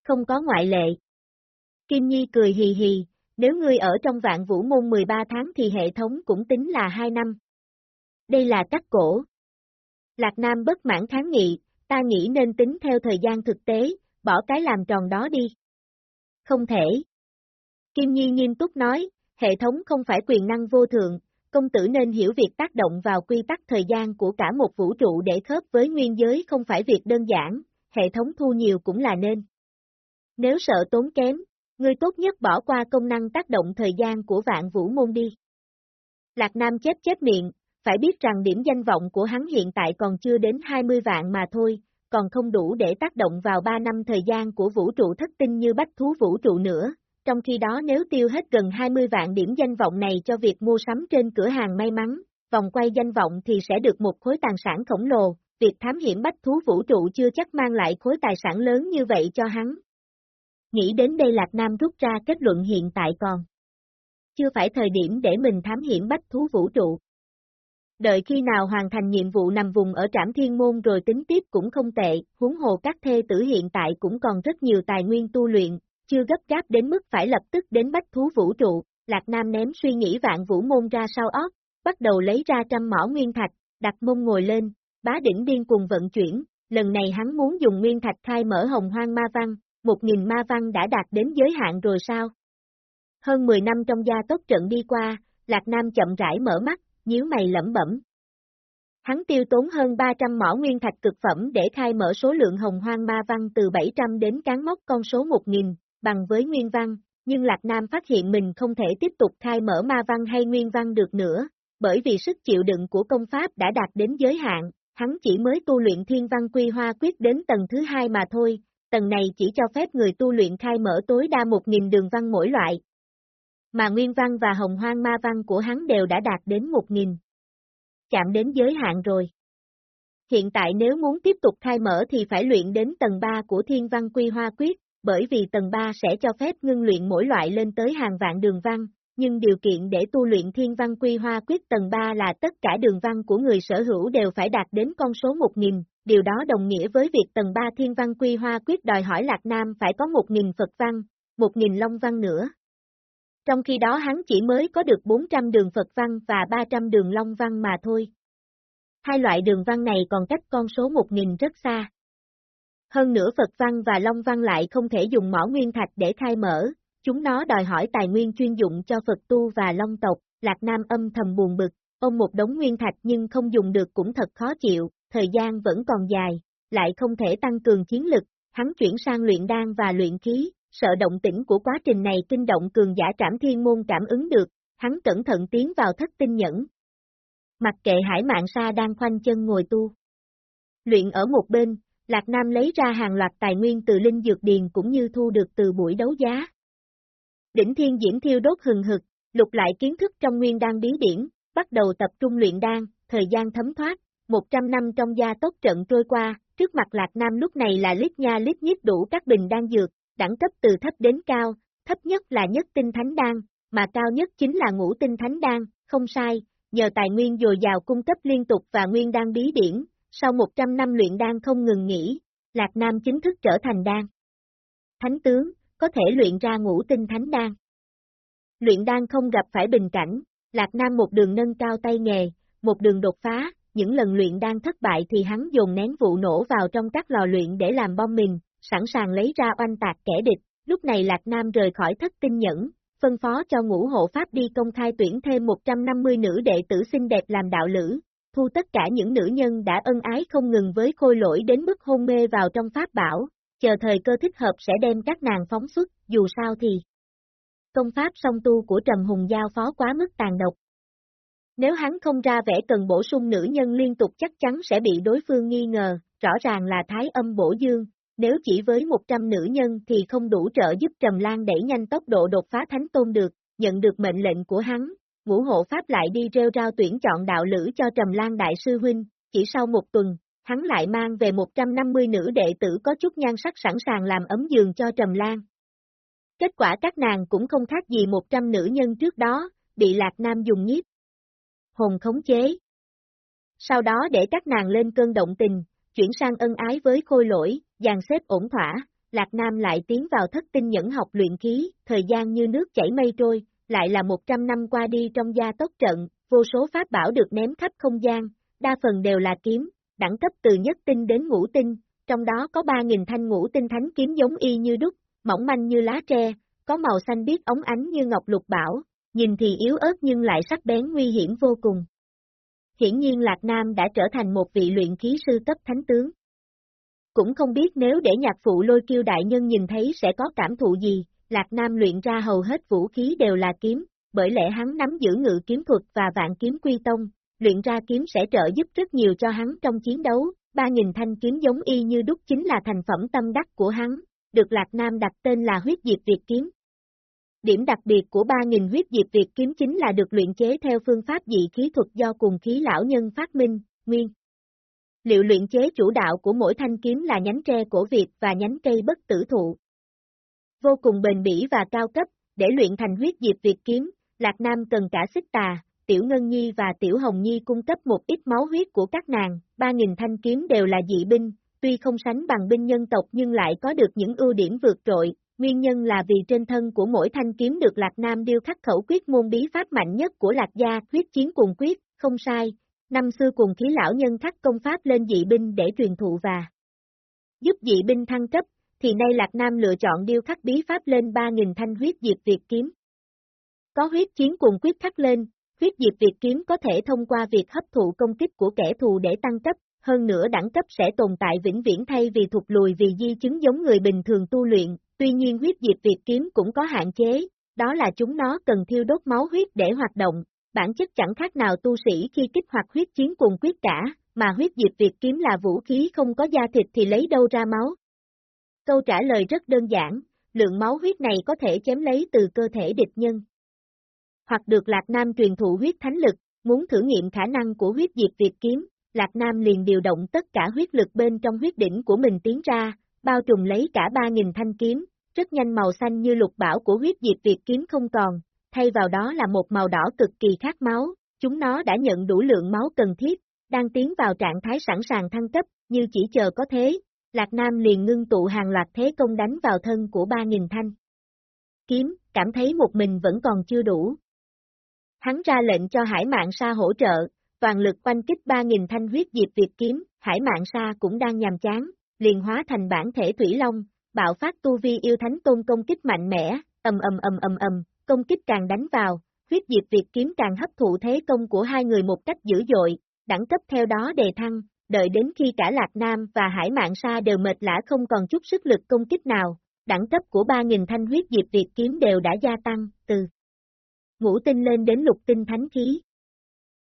Không có ngoại lệ. Kim Nhi cười hì hì, nếu ngươi ở trong vạn vũ môn 13 tháng thì hệ thống cũng tính là 2 năm. Đây là cách cổ. Lạc Nam bất mãn kháng nghị, ta nghĩ nên tính theo thời gian thực tế, bỏ cái làm tròn đó đi. Không thể. Kim Nhi nghiêm túc nói, hệ thống không phải quyền năng vô thượng, công tử nên hiểu việc tác động vào quy tắc thời gian của cả một vũ trụ để khớp với nguyên giới không phải việc đơn giản, hệ thống thu nhiều cũng là nên. Nếu sợ tốn kém, ngươi tốt nhất bỏ qua công năng tác động thời gian của vạn vũ môn đi. Lạc Nam chết chết miệng, phải biết rằng điểm danh vọng của hắn hiện tại còn chưa đến 20 vạn mà thôi, còn không đủ để tác động vào 3 năm thời gian của vũ trụ thất tinh như bách thú vũ trụ nữa, trong khi đó nếu tiêu hết gần 20 vạn điểm danh vọng này cho việc mua sắm trên cửa hàng may mắn, vòng quay danh vọng thì sẽ được một khối tài sản khổng lồ, việc thám hiểm bách thú vũ trụ chưa chắc mang lại khối tài sản lớn như vậy cho hắn. Nghĩ đến đây Lạc Nam rút ra kết luận hiện tại còn. Chưa phải thời điểm để mình thám hiểm bách thú vũ trụ. Đợi khi nào hoàn thành nhiệm vụ nằm vùng ở trảm thiên môn rồi tính tiếp cũng không tệ, huống hồ các thê tử hiện tại cũng còn rất nhiều tài nguyên tu luyện, chưa gấp gáp đến mức phải lập tức đến bách thú vũ trụ, Lạc Nam ném suy nghĩ vạn vũ môn ra sau óc, bắt đầu lấy ra trăm mỏ nguyên thạch, đặt mông ngồi lên, bá đỉnh điên cùng vận chuyển, lần này hắn muốn dùng nguyên thạch khai mở hồng hoang ma văn, một nghìn ma văn đã đạt đến giới hạn rồi sao? Hơn 10 năm trong gia tốc trận đi qua, Lạc Nam chậm rãi mở mắt, nhíu mày lẩm bẩm. Hắn tiêu tốn hơn 300 mỏ nguyên thạch cực phẩm để khai mở số lượng hồng hoang ma văn từ 700 đến cán mốc con số 1000, bằng với nguyên văn, nhưng Lạc Nam phát hiện mình không thể tiếp tục khai mở ma văn hay nguyên văn được nữa, bởi vì sức chịu đựng của công pháp đã đạt đến giới hạn, hắn chỉ mới tu luyện thiên văn quy hoa quyết đến tầng thứ hai mà thôi, tầng này chỉ cho phép người tu luyện khai mở tối đa 1.000 đường văn mỗi loại. Mà nguyên văn và hồng hoang ma văn của hắn đều đã đạt đến 1.000. Chạm đến giới hạn rồi. Hiện tại nếu muốn tiếp tục khai mở thì phải luyện đến tầng 3 của thiên văn quy hoa quyết, bởi vì tầng 3 sẽ cho phép ngưng luyện mỗi loại lên tới hàng vạn đường văn, nhưng điều kiện để tu luyện thiên văn quy hoa quyết tầng 3 là tất cả đường văn của người sở hữu đều phải đạt đến con số 1.000, điều đó đồng nghĩa với việc tầng 3 thiên văn quy hoa quyết đòi hỏi Lạc Nam phải có 1.000 Phật văn, 1.000 Long văn nữa. Trong khi đó hắn chỉ mới có được 400 đường Phật văn và 300 đường Long văn mà thôi. Hai loại đường văn này còn cách con số 1.000 rất xa. Hơn nữa Phật văn và Long văn lại không thể dùng mỏ nguyên thạch để khai mở, chúng nó đòi hỏi tài nguyên chuyên dụng cho Phật tu và Long tộc, Lạc Nam âm thầm buồn bực, ông một đống nguyên thạch nhưng không dùng được cũng thật khó chịu, thời gian vẫn còn dài, lại không thể tăng cường chiến lực, hắn chuyển sang luyện đan và luyện khí, sợ động tĩnh của quá trình này kinh động cường giả trảm thiên môn cảm ứng được, hắn cẩn thận tiến vào thất tinh nhẫn. Mặc kệ hải mạng sa đang khoanh chân ngồi tu. Luyện ở một bên, Lạc Nam lấy ra hàng loạt tài nguyên từ linh dược điền cũng như thu được từ buổi đấu giá. Đỉnh thiên diễm thiêu đốt hừng hực, lục lại kiến thức trong nguyên đan bí điển, bắt đầu tập trung luyện đan, thời gian thấm thoát, 100 năm trong gia tốc trận trôi qua, trước mặt Lạc Nam lúc này là lít nha lít nhít đủ các bình đan dược, đẳng cấp từ thấp đến cao, thấp nhất là nhất tinh thánh đan, mà cao nhất chính là ngũ tinh thánh đan, không sai, nhờ tài nguyên dồi dào cung cấp liên tục và nguyên đan bí điển, sau 100 năm luyện đan không ngừng nghỉ, Lạc Nam chính thức trở thành đan. Thánh tướng, có thể luyện ra ngũ tinh thánh đan. Luyện đan không gặp phải bình cảnh, Lạc Nam một đường nâng cao tay nghề, một đường đột phá, những lần luyện đang thất bại thì hắn dồn nén vụ nổ vào trong các lò luyện để làm bom mình, sẵn sàng lấy ra oanh tạc kẻ địch. Lúc này Lạc Nam rời khỏi thất tinh nhẫn, phân phó cho ngũ hộ pháp đi công khai tuyển thêm 150 nữ đệ tử xinh đẹp làm đạo lữ, thu tất cả những nữ nhân đã ân ái không ngừng với khôi lỗi đến mức hôn mê vào trong pháp bảo, chờ thời cơ thích hợp sẽ đem các nàng phóng xuất, dù sao thì. Công pháp song tu của Trầm Hùng Giao phó quá mức tàn độc. Nếu hắn không ra vẻ cần bổ sung nữ nhân liên tục chắc chắn sẽ bị đối phương nghi ngờ, rõ ràng là thái âm bổ dương, nếu chỉ với 100 nữ nhân thì không đủ trợ giúp Trầm Lan đẩy nhanh tốc độ đột phá thánh tôn được, nhận được mệnh lệnh của hắn, ngũ hộ pháp lại đi rêu rao tuyển chọn đạo lữ cho Trầm Lan Đại sư Huynh, chỉ sau một tuần, hắn lại mang về 150 nữ đệ tử có chút nhan sắc sẵn sàng làm ấm giường cho Trầm Lan. Kết quả các nàng cũng không khác gì 100 nữ nhân trước đó, bị Lạc Nam dùng nhiếp. Hồn khống chế. Sau đó để các nàng lên cơn động tình, chuyển sang ân ái với khôi lỗi, dàn xếp ổn thỏa, Lạc Nam lại tiến vào thất tinh nhẫn học luyện khí, thời gian như nước chảy mây trôi, lại là 100 năm qua đi trong gia tốc trận, vô số pháp bảo được ném khắp không gian, đa phần đều là kiếm, đẳng cấp từ nhất tinh đến ngũ tinh, trong đó có 3.000 thanh ngũ tinh thánh kiếm giống y như đúc, mỏng manh như lá tre, có màu xanh biếc ống ánh như ngọc lục bảo, nhìn thì yếu ớt nhưng lại sắc bén nguy hiểm vô cùng. Hiển nhiên Lạc Nam đã trở thành một vị luyện khí sư cấp thánh tướng. Cũng không biết nếu để nhạc phụ lôi kiêu đại nhân nhìn thấy sẽ có cảm thụ gì, Lạc Nam luyện ra hầu hết vũ khí đều là kiếm, bởi lẽ hắn nắm giữ ngự kiếm thuật và vạn kiếm quy tông, luyện ra kiếm sẽ trợ giúp rất nhiều cho hắn trong chiến đấu, 3.000 thanh kiếm giống y như đúc chính là thành phẩm tâm đắc của hắn, được Lạc Nam đặt tên là huyết diệt Việt kiếm. Điểm đặc biệt của 3.000 huyết diệp Việt kiếm chính là được luyện chế theo phương pháp dị khí thuật do cùng khí lão nhân phát minh, nguyên. Liệu luyện chế chủ đạo của mỗi thanh kiếm là nhánh tre cổ Việt và nhánh cây bất tử thụ. Vô cùng bền bỉ và cao cấp, để luyện thành huyết diệp Việt kiếm, Lạc Nam cần cả xích tà, Tiểu Ngân Nhi và Tiểu Hồng Nhi cung cấp một ít máu huyết của các nàng, 3.000 thanh kiếm đều là dị binh, tuy không sánh bằng binh nhân tộc nhưng lại có được những ưu điểm vượt trội, nguyên nhân là vì trên thân của mỗi thanh kiếm được Lạc Nam điêu khắc khẩu quyết môn bí pháp mạnh nhất của Lạc Gia, huyết chiến cùng quyết, không sai, năm xưa cùng khí lão nhân khắc công pháp lên dị binh để truyền thụ và giúp dị binh thăng cấp, thì nay Lạc Nam lựa chọn điêu khắc bí pháp lên 3.000 thanh huyết diệt Việt kiếm. Có huyết chiến cùng quyết khắc lên, huyết diệt Việt kiếm có thể thông qua việc hấp thụ công kích của kẻ thù để tăng cấp, hơn nữa đẳng cấp sẽ tồn tại vĩnh viễn thay vì thụt lùi vì di chứng giống người bình thường tu luyện, tuy nhiên huyết diệt Việt kiếm cũng có hạn chế, đó là chúng nó cần thiêu đốt máu huyết để hoạt động, bản chất chẳng khác nào tu sĩ khi kích hoạt huyết chiến cùng quyết cả, mà huyết diệt Việt kiếm là vũ khí không có da thịt thì lấy đâu ra máu. Câu trả lời rất đơn giản, lượng máu huyết này có thể chém lấy từ cơ thể địch nhân. Hoặc được Lạc Nam truyền thụ huyết thánh lực, muốn thử nghiệm khả năng của huyết diệt Việt kiếm, Lạc Nam liền điều động tất cả huyết lực bên trong huyết đỉnh của mình tiến ra, bao trùm lấy cả 3.000 thanh kiếm, rất nhanh màu xanh như lục bảo của huyết diệt Việt kiếm không còn, thay vào đó là một màu đỏ cực kỳ khát máu, chúng nó đã nhận đủ lượng máu cần thiết, đang tiến vào trạng thái sẵn sàng thăng cấp, như chỉ chờ có thế, Lạc Nam liền ngưng tụ hàng loạt thế công đánh vào thân của 3.000 thanh. Kiếm, cảm thấy một mình vẫn còn chưa đủ. Hắn ra lệnh cho Hải Mạng Sa hỗ trợ, toàn lực quanh kích 3.000 thanh huyết diệp Việt kiếm, Hải Mạng Sa cũng đang nhàm chán, liền hóa thành bản thể Thủy Long, bạo phát tu vi yêu thánh tôn công kích mạnh mẽ, ầm ầm ầm ầm ầm, công kích càng đánh vào, huyết diệp Việt kiếm càng hấp thụ thế công của hai người một cách dữ dội, đẳng cấp theo đó đề thăng, đợi đến khi cả Lạc Nam và Hải Mạng Sa đều mệt lã không còn chút sức lực công kích nào, đẳng cấp của 3.000 thanh huyết diệp Việt kiếm đều đã gia tăng, từ ngũ tinh lên đến lục tinh thánh khí.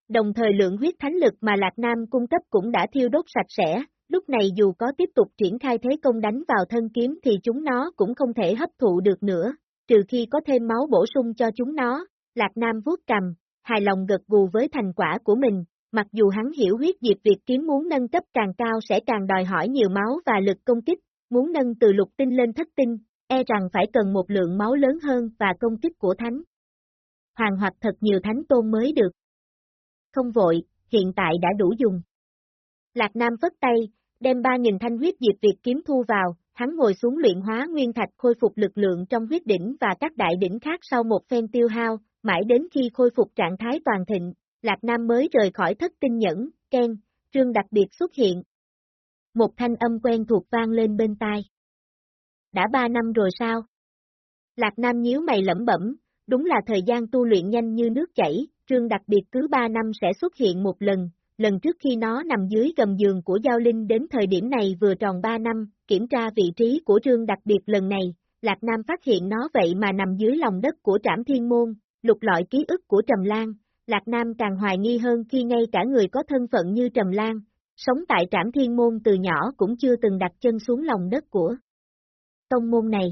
Đồng thời lượng huyết thánh lực mà Lạc Nam cung cấp cũng đã thiêu đốt sạch sẽ, lúc này dù có tiếp tục triển khai thế công đánh vào thân kiếm thì chúng nó cũng không thể hấp thụ được nữa, trừ khi có thêm máu bổ sung cho chúng nó, Lạc Nam vuốt cầm, hài lòng gật gù với thành quả của mình, mặc dù hắn hiểu huyết diệp việc kiếm muốn nâng cấp càng cao sẽ càng đòi hỏi nhiều máu và lực công kích, muốn nâng từ lục tinh lên thất tinh, e rằng phải cần một lượng máu lớn hơn và công kích của thánh. Hoàng hoặc thật nhiều thánh tôn mới được. Không vội, hiện tại đã đủ dùng. Lạc Nam vất tay, đem 3.000 thanh huyết diệp Việt kiếm thu vào, hắn ngồi xuống luyện hóa nguyên thạch khôi phục lực lượng trong huyết đỉnh và các đại đỉnh khác sau một phen tiêu hao, mãi đến khi khôi phục trạng thái toàn thịnh, Lạc Nam mới rời khỏi thất tinh nhẫn, Ken, trương đặc biệt xuất hiện. Một thanh âm quen thuộc vang lên bên tai. Đã ba năm rồi sao? Lạc Nam nhíu mày lẩm bẩm, đúng là thời gian tu luyện nhanh như nước chảy, trương đặc biệt cứ ba năm sẽ xuất hiện một lần, lần trước khi nó nằm dưới gầm giường của Giao Linh đến thời điểm này vừa tròn ba năm, kiểm tra vị trí của trương đặc biệt lần này, Lạc Nam phát hiện nó vậy mà nằm dưới lòng đất của trảm thiên môn, lục lọi ký ức của Trầm Lan, Lạc Nam càng hoài nghi hơn khi ngay cả người có thân phận như Trầm Lan, sống tại trảm thiên môn từ nhỏ cũng chưa từng đặt chân xuống lòng đất của tông môn này.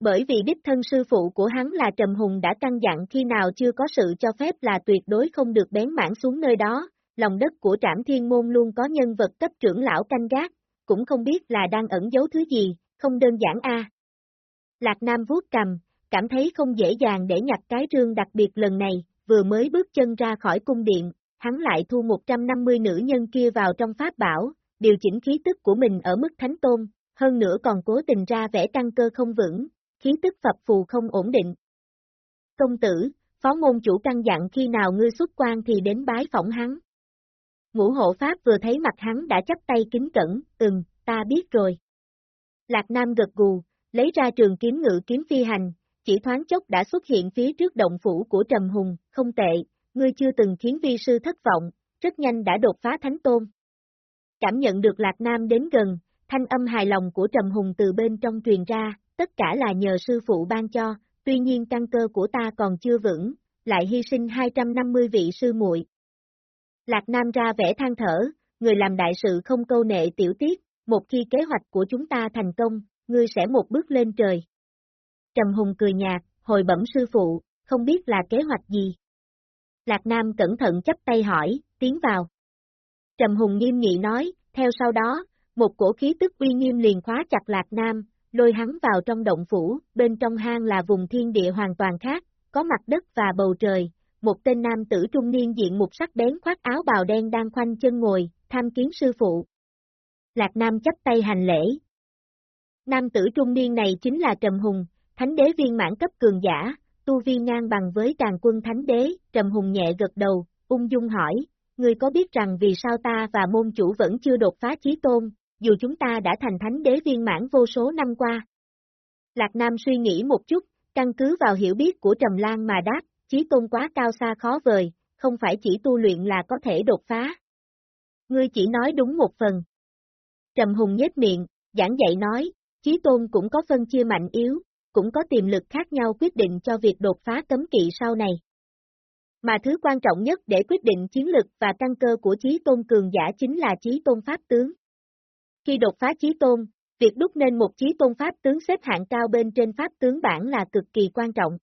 Bởi vì đích thân sư phụ của hắn là Trầm Hùng đã căn dặn khi nào chưa có sự cho phép là tuyệt đối không được bén mảng xuống nơi đó, lòng đất của trảm thiên môn luôn có nhân vật cấp trưởng lão canh gác, cũng không biết là đang ẩn giấu thứ gì, không đơn giản a. Lạc Nam vuốt cầm, cảm thấy không dễ dàng để nhặt cái rương đặc biệt lần này, vừa mới bước chân ra khỏi cung điện, hắn lại thu 150 nữ nhân kia vào trong pháp bảo, điều chỉnh khí tức của mình ở mức thánh tôn, hơn nữa còn cố tình ra vẻ căng cơ không vững, khí tức phập phù không ổn định. Công tử, phó môn chủ căn dặn khi nào ngươi xuất quan thì đến bái phỏng hắn. Ngũ hộ pháp vừa thấy mặt hắn đã chấp tay kính cẩn, ừm, ta biết rồi. Lạc Nam gật gù, lấy ra trường kiếm ngự kiếm phi hành, chỉ thoáng chốc đã xuất hiện phía trước động phủ của Trầm Hùng, không tệ, ngươi chưa từng khiến vi sư thất vọng, rất nhanh đã đột phá thánh tôn. Cảm nhận được Lạc Nam đến gần, thanh âm hài lòng của Trầm Hùng từ bên trong truyền ra, tất cả là nhờ sư phụ ban cho, tuy nhiên căn cơ của ta còn chưa vững, lại hy sinh 250 vị sư muội. Lạc Nam ra vẻ than thở, người làm đại sự không câu nệ tiểu tiết, một khi kế hoạch của chúng ta thành công, ngươi sẽ một bước lên trời. Trầm Hùng cười nhạt, hồi bẩm sư phụ, không biết là kế hoạch gì. Lạc Nam cẩn thận chấp tay hỏi, tiến vào. Trầm Hùng nghiêm nghị nói, theo sau đó, một cổ khí tức uy nghiêm liền khóa chặt Lạc Nam, lôi hắn vào trong động phủ, bên trong hang là vùng thiên địa hoàn toàn khác, có mặt đất và bầu trời, một tên nam tử trung niên diện một sắc bén khoác áo bào đen đang khoanh chân ngồi, tham kiến sư phụ. Lạc Nam chấp tay hành lễ. Nam tử trung niên này chính là Trầm Hùng, thánh đế viên mãn cấp cường giả, tu vi ngang bằng với càng quân thánh đế, Trầm Hùng nhẹ gật đầu, ung dung hỏi, ngươi có biết rằng vì sao ta và môn chủ vẫn chưa đột phá chí tôn, dù chúng ta đã thành thánh đế viên mãn vô số năm qua? Lạc Nam suy nghĩ một chút, căn cứ vào hiểu biết của Trầm Lan mà đáp, chí tôn quá cao xa khó vời, không phải chỉ tu luyện là có thể đột phá. Ngươi chỉ nói đúng một phần. Trầm Hùng nhếch miệng, giảng dạy nói, chí tôn cũng có phân chia mạnh yếu, cũng có tiềm lực khác nhau quyết định cho việc đột phá cấm kỵ sau này. Mà thứ quan trọng nhất để quyết định chiến lực và căn cơ của chí tôn cường giả chính là chí tôn pháp tướng. Khi đột phá chí tôn, việc đúc nên một chí tôn pháp tướng xếp hạng cao bên trên pháp tướng bản là cực kỳ quan trọng.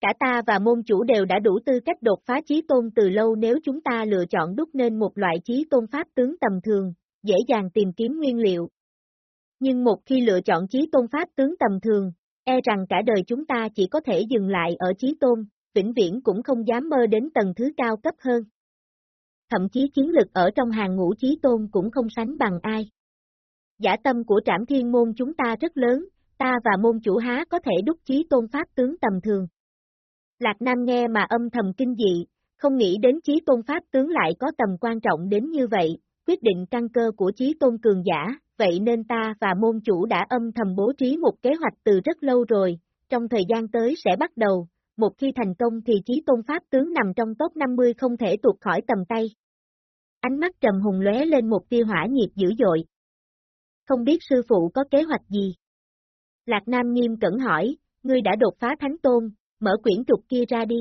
Cả ta và môn chủ đều đã đủ tư cách đột phá chí tôn từ lâu nếu chúng ta lựa chọn đúc nên một loại chí tôn pháp tướng tầm thường, dễ dàng tìm kiếm nguyên liệu. Nhưng một khi lựa chọn chí tôn pháp tướng tầm thường, e rằng cả đời chúng ta chỉ có thể dừng lại ở chí tôn, vĩnh viễn cũng không dám mơ đến tầng thứ cao cấp hơn. Thậm chí chiến lực ở trong hàng ngũ chí tôn cũng không sánh bằng ai. Giả tâm của trảm thiên môn chúng ta rất lớn, ta và môn chủ há có thể đúc chí tôn pháp tướng tầm thường. Lạc Nam nghe mà âm thầm kinh dị, không nghĩ đến chí tôn pháp tướng lại có tầm quan trọng đến như vậy, quyết định căn cơ của chí tôn cường giả, vậy nên ta và môn chủ đã âm thầm bố trí một kế hoạch từ rất lâu rồi, trong thời gian tới sẽ bắt đầu, một khi thành công thì chí tôn pháp tướng nằm trong top 50 không thể tuột khỏi tầm tay. Ánh mắt trầm hùng lóe lên một tia hỏa nhiệt dữ dội. Không biết sư phụ có kế hoạch gì? Lạc Nam nghiêm cẩn hỏi, ngươi đã đột phá thánh tôn, mở quyển trục kia ra đi.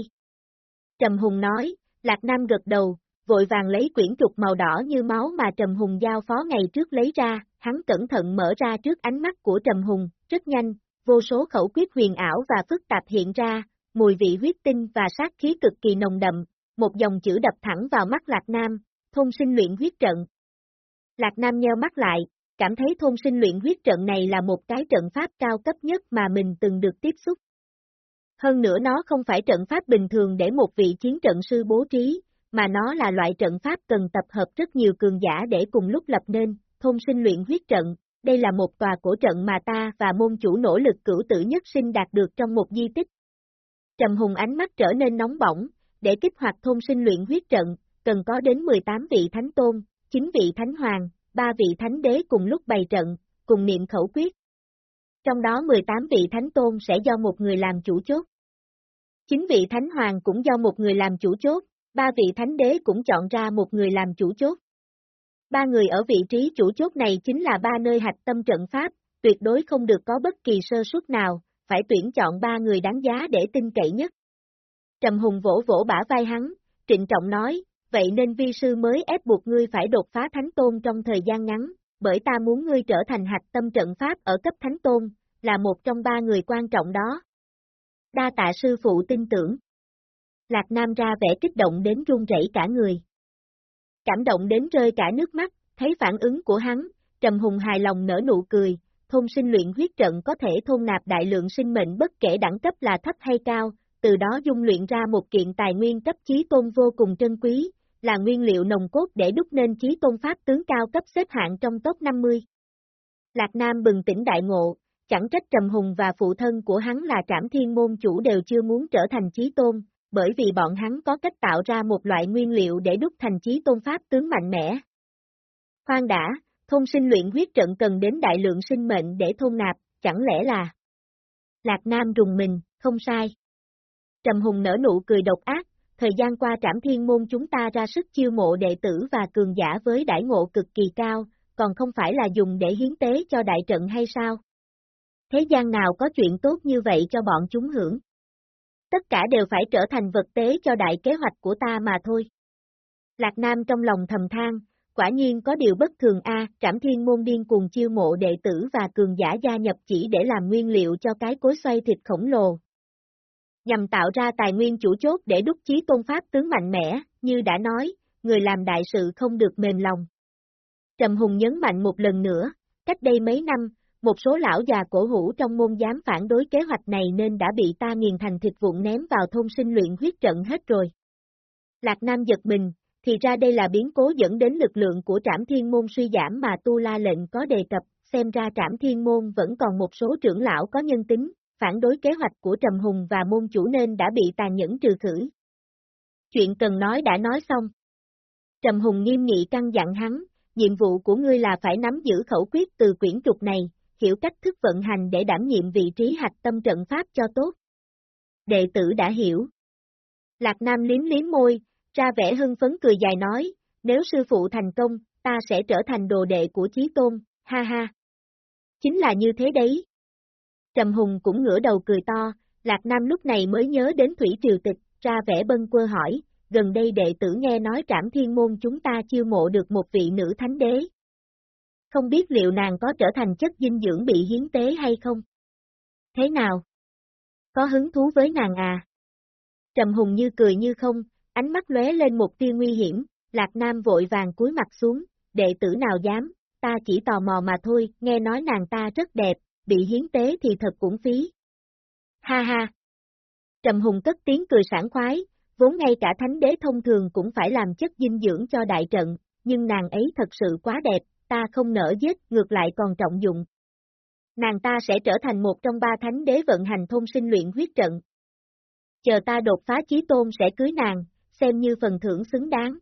Trầm Hùng nói, Lạc Nam gật đầu, vội vàng lấy quyển trục màu đỏ như máu mà Trầm Hùng giao phó ngày trước lấy ra, hắn cẩn thận mở ra trước ánh mắt của Trầm Hùng, rất nhanh, vô số khẩu quyết huyền ảo và phức tạp hiện ra, mùi vị huyết tinh và sát khí cực kỳ nồng đậm, một dòng chữ đập thẳng vào mắt Lạc Nam, thôn sinh luyện huyết trận. Lạc Nam nheo mắt lại, cảm thấy thôn sinh luyện huyết trận này là một cái trận pháp cao cấp nhất mà mình từng được tiếp xúc. Hơn nữa nó không phải trận pháp bình thường để một vị chiến trận sư bố trí, mà nó là loại trận pháp cần tập hợp rất nhiều cường giả để cùng lúc lập nên, thông sinh luyện huyết trận, đây là một tòa cổ trận mà ta và môn chủ nỗ lực cửu tử nhất sinh đạt được trong một di tích. Trầm Hùng ánh mắt trở nên nóng bỏng, để kích hoạt thôn sinh luyện huyết trận, cần có đến 18 vị thánh tôn, 9 vị thánh hoàng, 3 vị thánh đế cùng lúc bày trận, cùng niệm khẩu quyết. Trong đó 18 vị thánh tôn sẽ do một người làm chủ chốt. 9 vị thánh hoàng cũng do một người làm chủ chốt, ba vị thánh đế cũng chọn ra một người làm chủ chốt. Ba người ở vị trí chủ chốt này chính là ba nơi hạch tâm trận pháp, tuyệt đối không được có bất kỳ sơ suất nào, phải tuyển chọn ba người đáng giá để tin cậy nhất. Trầm Hùng vỗ vỗ bả vai hắn, trịnh trọng nói, vậy nên vi sư mới ép buộc ngươi phải đột phá thánh tôn trong thời gian ngắn, bởi ta muốn ngươi trở thành hạch tâm trận pháp ở cấp thánh tôn, là một trong ba người quan trọng đó. Đa tạ sư phụ tin tưởng. Lạc Nam ra vẻ kích động đến run rẩy cả người. Cảm động đến rơi cả nước mắt, thấy phản ứng của hắn, Trầm Hùng hài lòng nở nụ cười, thôn sinh luyện huyết trận có thể thôn nạp đại lượng sinh mệnh bất kể đẳng cấp là thấp hay cao, từ đó dung luyện ra một kiện tài nguyên cấp chí tôn vô cùng trân quý, là nguyên liệu nồng cốt để đúc nên chí tôn pháp tướng cao cấp xếp hạng trong top 50. Lạc Nam bừng tỉnh đại ngộ, chẳng trách Trầm Hùng và phụ thân của hắn là trảm thiên môn chủ đều chưa muốn trở thành chí tôn, bởi vì bọn hắn có cách tạo ra một loại nguyên liệu để đúc thành chí tôn pháp tướng mạnh mẽ. Khoan đã, thôn sinh luyện huyết trận cần đến đại lượng sinh mệnh để thôn nạp, chẳng lẽ là... Lạc Nam rùng mình, không sai. Trầm Hùng nở nụ cười độc ác, thời gian qua trảm thiên môn chúng ta ra sức chiêu mộ đệ tử và cường giả với đãi ngộ cực kỳ cao, còn không phải là dùng để hiến tế cho đại trận hay sao? Thế gian nào có chuyện tốt như vậy cho bọn chúng hưởng? Tất cả đều phải trở thành vật tế cho đại kế hoạch của ta mà thôi. Lạc Nam trong lòng thầm than, quả nhiên có điều bất thường a, Trảm Thiên môn điên cuồng chiêu mộ đệ tử và cường giả gia nhập chỉ để làm nguyên liệu cho cái cối xoay thịt khổng lồ. Nhằm tạo ra tài nguyên chủ chốt để đúc chí tôn pháp tướng mạnh mẽ, như đã nói, người làm đại sự không được mềm lòng. Trầm Hùng nhấn mạnh một lần nữa, cách đây mấy năm, một số lão già cổ hủ trong môn dám phản đối kế hoạch này nên đã bị ta nghiền thành thịt vụn ném vào thôn sinh luyện huyết trận hết rồi. Lạc Nam giật mình, thì ra đây là biến cố dẫn đến lực lượng của trảm thiên môn suy giảm mà Tu La lệnh có đề cập, xem ra trảm thiên môn vẫn còn một số trưởng lão có nhân tính, phản đối kế hoạch của Trầm Hùng và môn chủ nên đã bị tàn nhẫn trừ khử. Chuyện cần nói đã nói xong. Trầm Hùng nghiêm nghị căng dặn hắn, nhiệm vụ của ngươi là phải nắm giữ khẩu quyết từ quyển trục này, hiểu cách thức vận hành để đảm nhiệm vị trí hạch tâm trận pháp cho tốt. Đệ tử đã hiểu. Lạc Nam liếm liếm môi, ra vẻ hưng phấn cười dài nói, nếu sư phụ thành công, ta sẽ trở thành đồ đệ của Chí Tôn, ha ha. Chính là như thế đấy. Trầm Hùng cũng ngửa đầu cười to, Lạc Nam lúc này mới nhớ đến Thủy Triều Tịch, ra vẻ bân quơ hỏi, gần đây đệ tử nghe nói trảm thiên môn chúng ta chiêu mộ được một vị nữ thánh đế, không biết liệu nàng có trở thành chất dinh dưỡng bị hiến tế hay không? Thế nào? Có hứng thú với nàng à? Trầm Hùng như cười như không, ánh mắt lóe lên một tia nguy hiểm, Lạc Nam vội vàng cúi mặt xuống, đệ tử nào dám, ta chỉ tò mò mà thôi, nghe nói nàng ta rất đẹp, bị hiến tế thì thật cũng phí. Ha ha! Trầm Hùng cất tiếng cười sảng khoái, vốn ngay cả thánh đế thông thường cũng phải làm chất dinh dưỡng cho đại trận, nhưng nàng ấy thật sự quá đẹp, ta không nỡ giết, ngược lại còn trọng dụng. Nàng ta sẽ trở thành một trong ba thánh đế vận hành thôn sinh luyện huyết trận. Chờ ta đột phá chí tôn sẽ cưới nàng, xem như phần thưởng xứng đáng.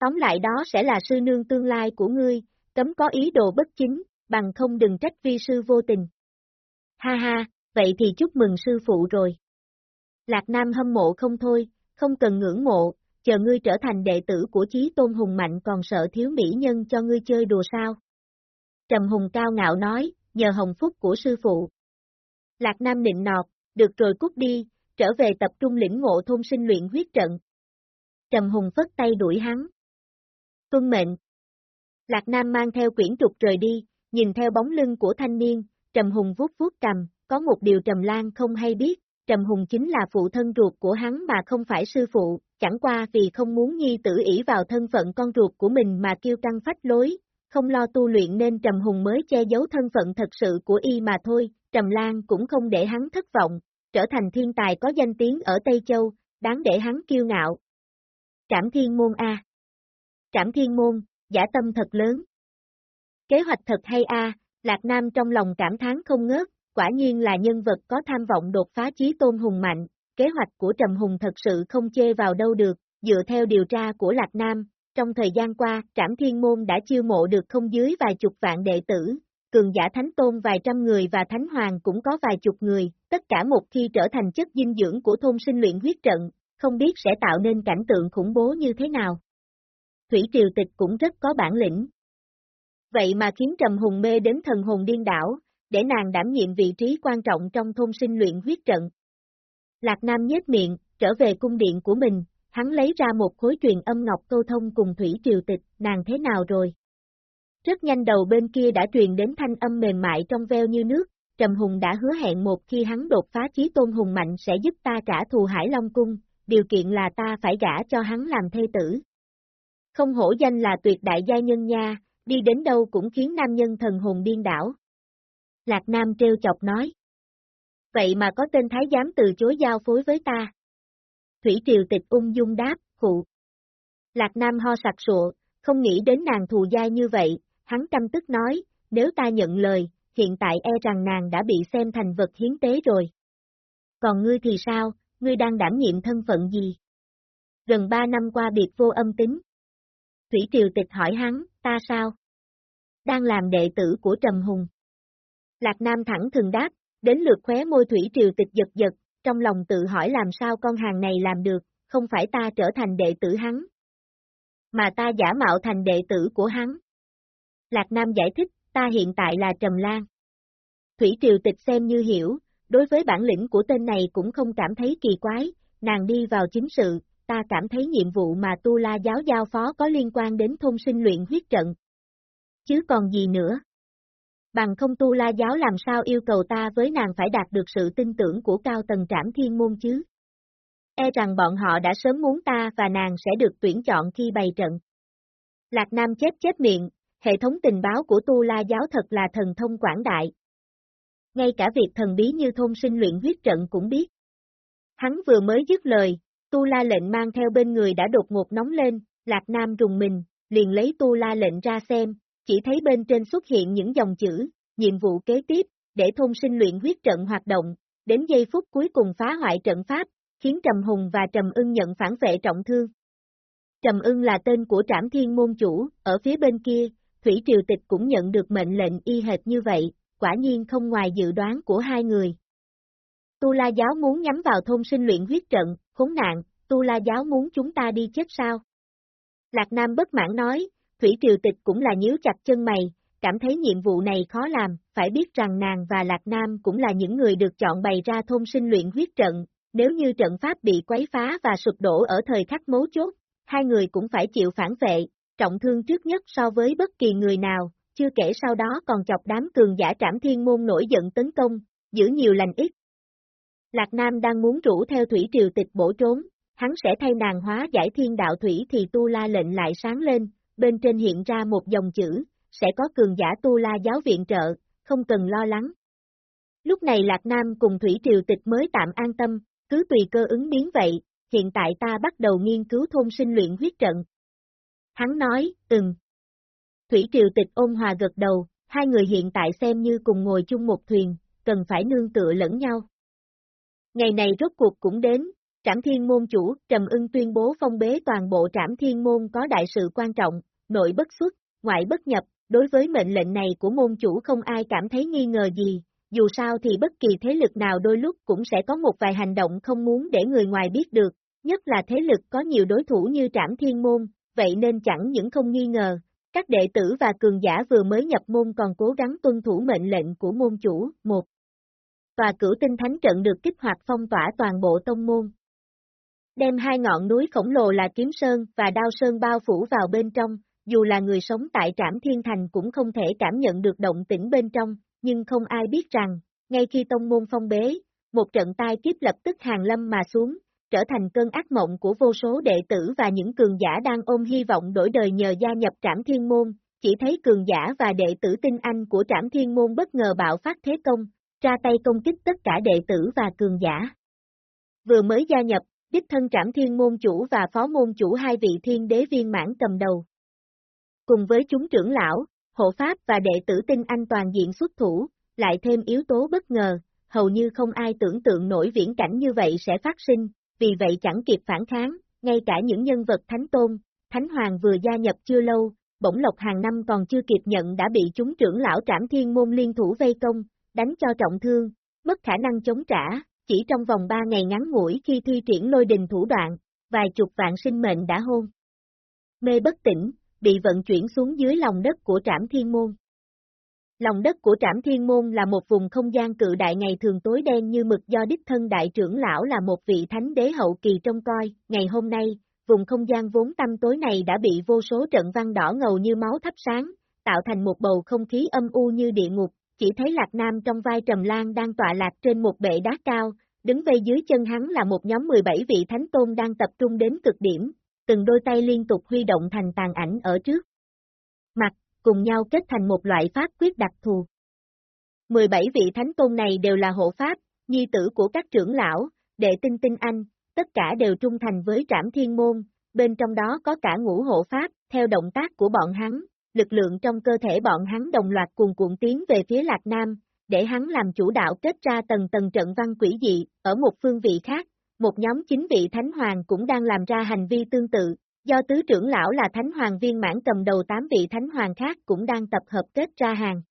Tóm lại đó sẽ là sư nương tương lai của ngươi, cấm có ý đồ bất chính, bằng không đừng trách vi sư vô tình. Ha ha, vậy thì chúc mừng sư phụ rồi. Lạc Nam hâm mộ không thôi, không cần ngưỡng mộ, chờ ngươi trở thành đệ tử của chí tôn hùng mạnh còn sợ thiếu mỹ nhân cho ngươi chơi đùa sao. Trầm hùng cao ngạo nói, nhờ hồng phúc của sư phụ, Lạc Nam nịnh nọt, được rồi cút đi, trở về tập trung lĩnh ngộ thôn sinh luyện huyết trận. Trầm Hùng phất tay đuổi hắn. Tuân mệnh. Lạc Nam mang theo quyển trục rời đi, nhìn theo bóng lưng của thanh niên, Trầm Hùng vuốt vuốt cầm, có một điều Trầm Lan không hay biết, Trầm Hùng chính là phụ thân ruột của hắn mà không phải sư phụ, chẳng qua vì không muốn nhi tử ỷ vào thân phận con ruột của mình mà kêu căng phách lối, không lo tu luyện nên Trầm Hùng mới che giấu thân phận thật sự của y mà thôi, Trầm Lan cũng không để hắn thất vọng, trở thành thiên tài có danh tiếng ở Tây Châu, đáng để hắn kiêu ngạo. Trảm Thiên Môn A Trảm Thiên Môn, giả tâm thật lớn. Kế hoạch thật hay A, Lạc Nam trong lòng cảm thán không ngớt, quả nhiên là nhân vật có tham vọng đột phá chí tôn hùng mạnh, kế hoạch của Trầm Hùng thật sự không chê vào đâu được, dựa theo điều tra của Lạc Nam, trong thời gian qua, Trảm Thiên Môn đã chiêu mộ được không dưới vài chục vạn đệ tử, cường giả thánh tôn vài trăm người và thánh hoàng cũng có vài chục người, tất cả một khi trở thành chất dinh dưỡng của thôn sinh luyện huyết trận, không biết sẽ tạo nên cảnh tượng khủng bố như thế nào. Thủy Triều Tịch cũng rất có bản lĩnh. Vậy mà khiến Trầm Hùng mê đến thần hồn điên đảo, để nàng đảm nhiệm vị trí quan trọng trong thôn sinh luyện huyết trận. Lạc Nam nhếch miệng, trở về cung điện của mình, hắn lấy ra một khối truyền âm ngọc câu thông cùng Thủy Triều Tịch, nàng thế nào rồi? Rất nhanh đầu bên kia đã truyền đến thanh âm mềm mại trong veo như nước, Trầm Hùng đã hứa hẹn một khi hắn đột phá chí tôn hùng mạnh sẽ giúp ta trả thù Hải Long Cung, điều kiện là ta phải gả cho hắn làm thê tử. Không hổ danh là tuyệt đại gia nhân nha, đi đến đâu cũng khiến nam nhân thần hồn điên đảo. Lạc Nam treo chọc nói. Vậy mà có tên thái giám từ chối giao phối với ta. Thủy Triều Tịch ung dung đáp, phụ. Lạc Nam ho sặc sụa, không nghĩ đến nàng thù dai như vậy, hắn căm tức nói, nếu ta nhận lời, hiện tại e rằng nàng đã bị xem thành vật hiến tế rồi. Còn ngươi thì sao, ngươi đang đảm nhiệm thân phận gì? Gần ba năm qua biệt vô âm tính. Thủy Triều Tịch hỏi hắn, ta sao? Đang làm đệ tử của Trầm Hùng. Lạc Nam thẳng thừng đáp, đến lượt khóe môi Thủy Triều Tịch giật giật, trong lòng tự hỏi làm sao con hàng này làm được, không phải ta trở thành đệ tử hắn. Mà ta giả mạo thành đệ tử của hắn. Lạc Nam giải thích, ta hiện tại là Trầm Lan. Thủy Triều Tịch xem như hiểu, đối với bản lĩnh của tên này cũng không cảm thấy kỳ quái, nàng đi vào chính sự, ta cảm thấy nhiệm vụ mà Tu La giáo giao phó có liên quan đến thôn sinh luyện huyết trận. Chứ còn gì nữa? Bằng không Tu La giáo làm sao yêu cầu ta với nàng phải đạt được sự tin tưởng của cao tầng trảm thiên môn chứ? E rằng bọn họ đã sớm muốn ta và nàng sẽ được tuyển chọn khi bày trận. Lạc Nam chết chết miệng, hệ thống tình báo của Tu La giáo thật là thần thông quảng đại. Ngay cả việc thần bí như thôn sinh luyện huyết trận cũng biết. Hắn vừa mới dứt lời, Tu La lệnh mang theo bên người đã đột ngột nóng lên, Lạc Nam rùng mình, liền lấy Tu La lệnh ra xem, chỉ thấy bên trên xuất hiện những dòng chữ, nhiệm vụ kế tiếp, để thôn sinh luyện huyết trận hoạt động, đến giây phút cuối cùng phá hoại trận pháp, khiến Trầm Hùng và Trầm ưng nhận phản vệ trọng thương. Trầm ưng là tên của trảm thiên môn chủ, ở phía bên kia, Thủy Triều Tịch cũng nhận được mệnh lệnh y hệt như vậy, quả nhiên không ngoài dự đoán của hai người. Tu La Giáo muốn nhắm vào thôn sinh luyện huyết trận, khốn nạn, Tu La Giáo muốn chúng ta đi chết sao? Lạc Nam bất mãn nói, Thủy Triều Tịch cũng là nhíu chặt chân mày, cảm thấy nhiệm vụ này khó làm, phải biết rằng nàng và Lạc Nam cũng là những người được chọn bày ra thôn sinh luyện huyết trận, nếu như trận pháp bị quấy phá và sụp đổ ở thời khắc mấu chốt, hai người cũng phải chịu phản vệ, trọng thương trước nhất so với bất kỳ người nào, chưa kể sau đó còn chọc đám cường giả trảm thiên môn nổi giận tấn công, giữ nhiều lành ít. Lạc Nam đang muốn rủ theo thủy triều tịch bổ trốn, hắn sẽ thay nàng hóa giải thiên đạo thủy thì tu la lệnh lại sáng lên, bên trên hiện ra một dòng chữ, sẽ có cường giả tu la giáo viện trợ, không cần lo lắng. Lúc này Lạc Nam cùng Thủy Triều Tịch mới tạm an tâm, cứ tùy cơ ứng biến vậy, hiện tại ta bắt đầu nghiên cứu thôn sinh luyện huyết trận. Hắn nói, ừm. Thủy Triều Tịch ôn hòa gật đầu, hai người hiện tại xem như cùng ngồi chung một thuyền, cần phải nương tựa lẫn nhau. Ngày này rốt cuộc cũng đến, Trảm Thiên Môn Chủ, Trầm ưng tuyên bố phong bế toàn bộ Trảm Thiên Môn có đại sự quan trọng, nội bất xuất, ngoại bất nhập, đối với mệnh lệnh này của môn chủ không ai cảm thấy nghi ngờ gì, dù sao thì bất kỳ thế lực nào đôi lúc cũng sẽ có một vài hành động không muốn để người ngoài biết được, nhất là thế lực có nhiều đối thủ như Trảm Thiên Môn, vậy nên chẳng những không nghi ngờ, các đệ tử và cường giả vừa mới nhập môn còn cố gắng tuân thủ mệnh lệnh của môn chủ, một tòa cửu tinh thánh trận được kích hoạt phong tỏa toàn bộ tông môn. Đem hai ngọn núi khổng lồ là Kiếm Sơn và Đao Sơn bao phủ vào bên trong, dù là người sống tại Trảm Thiên Thành cũng không thể cảm nhận được động tĩnh bên trong, nhưng không ai biết rằng, ngay khi tông môn phong bế, một trận tai kiếp lập tức hàng lâm mà xuống, trở thành cơn ác mộng của vô số đệ tử và những cường giả đang ôm hy vọng đổi đời nhờ gia nhập Trảm Thiên Môn, chỉ thấy cường giả và đệ tử tinh anh của Trảm Thiên Môn bất ngờ bạo phát thế công, ra tay công kích tất cả đệ tử và cường giả. Vừa mới gia nhập, đích thân Trảm Thiên Môn chủ và phó môn chủ hai vị thiên đế viên mãn cầm đầu. Cùng với chúng trưởng lão, hộ pháp và đệ tử tinh anh toàn diện xuất thủ, lại thêm yếu tố bất ngờ, hầu như không ai tưởng tượng nổi viễn cảnh như vậy sẽ phát sinh, vì vậy chẳng kịp phản kháng, ngay cả những nhân vật thánh tôn, thánh hoàng vừa gia nhập chưa lâu, bổng lộc hàng năm còn chưa kịp nhận đã bị chúng trưởng lão trảm thiên môn liên thủ vây công, đánh cho trọng thương, mất khả năng chống trả, chỉ trong vòng 3 ngày ngắn ngủi khi thi triển lôi đình thủ đoạn, vài chục vạn sinh mệnh đã hôn. Mê bất tỉnh, bị vận chuyển xuống dưới lòng đất của trảm thiên môn. Lòng đất của Trảm Thiên Môn là một vùng không gian cự đại ngày thường tối đen như mực do đích thân đại trưởng lão là một vị thánh đế hậu kỳ trông coi, ngày hôm nay, vùng không gian vốn tăm tối này đã bị vô số trận văn đỏ ngầu như máu thắp sáng, tạo thành một bầu không khí âm u như địa ngục, chỉ thấy Lạc Nam trong vai Trầm Lan đang tọa lạc trên một bệ đá cao, đứng vây dưới chân hắn là một nhóm 17 vị thánh tôn đang tập trung đến cực điểm, từng đôi tay liên tục huy động thành tàn ảnh ở trước. Mặt, cùng nhau kết thành một loại pháp quyết đặc thù. 17 vị thánh tôn này đều là hộ pháp, nhi tử của các trưởng lão, đệ tinh tinh anh, tất cả đều trung thành với trảm thiên môn, bên trong đó có cả ngũ hộ pháp, theo động tác của bọn hắn, lực lượng trong cơ thể bọn hắn đồng loạt cuồn cuộn tiến về phía Lạc Nam, để hắn làm chủ đạo kết ra tầng tầng trận văn quỷ dị, ở một phương vị khác, một nhóm chính vị thánh hoàng cũng đang làm ra hành vi tương tự, do tứ trưởng lão là thánh hoàng viên mãn cầm đầu tám vị thánh hoàng khác cũng đang tập hợp kết ra hàng.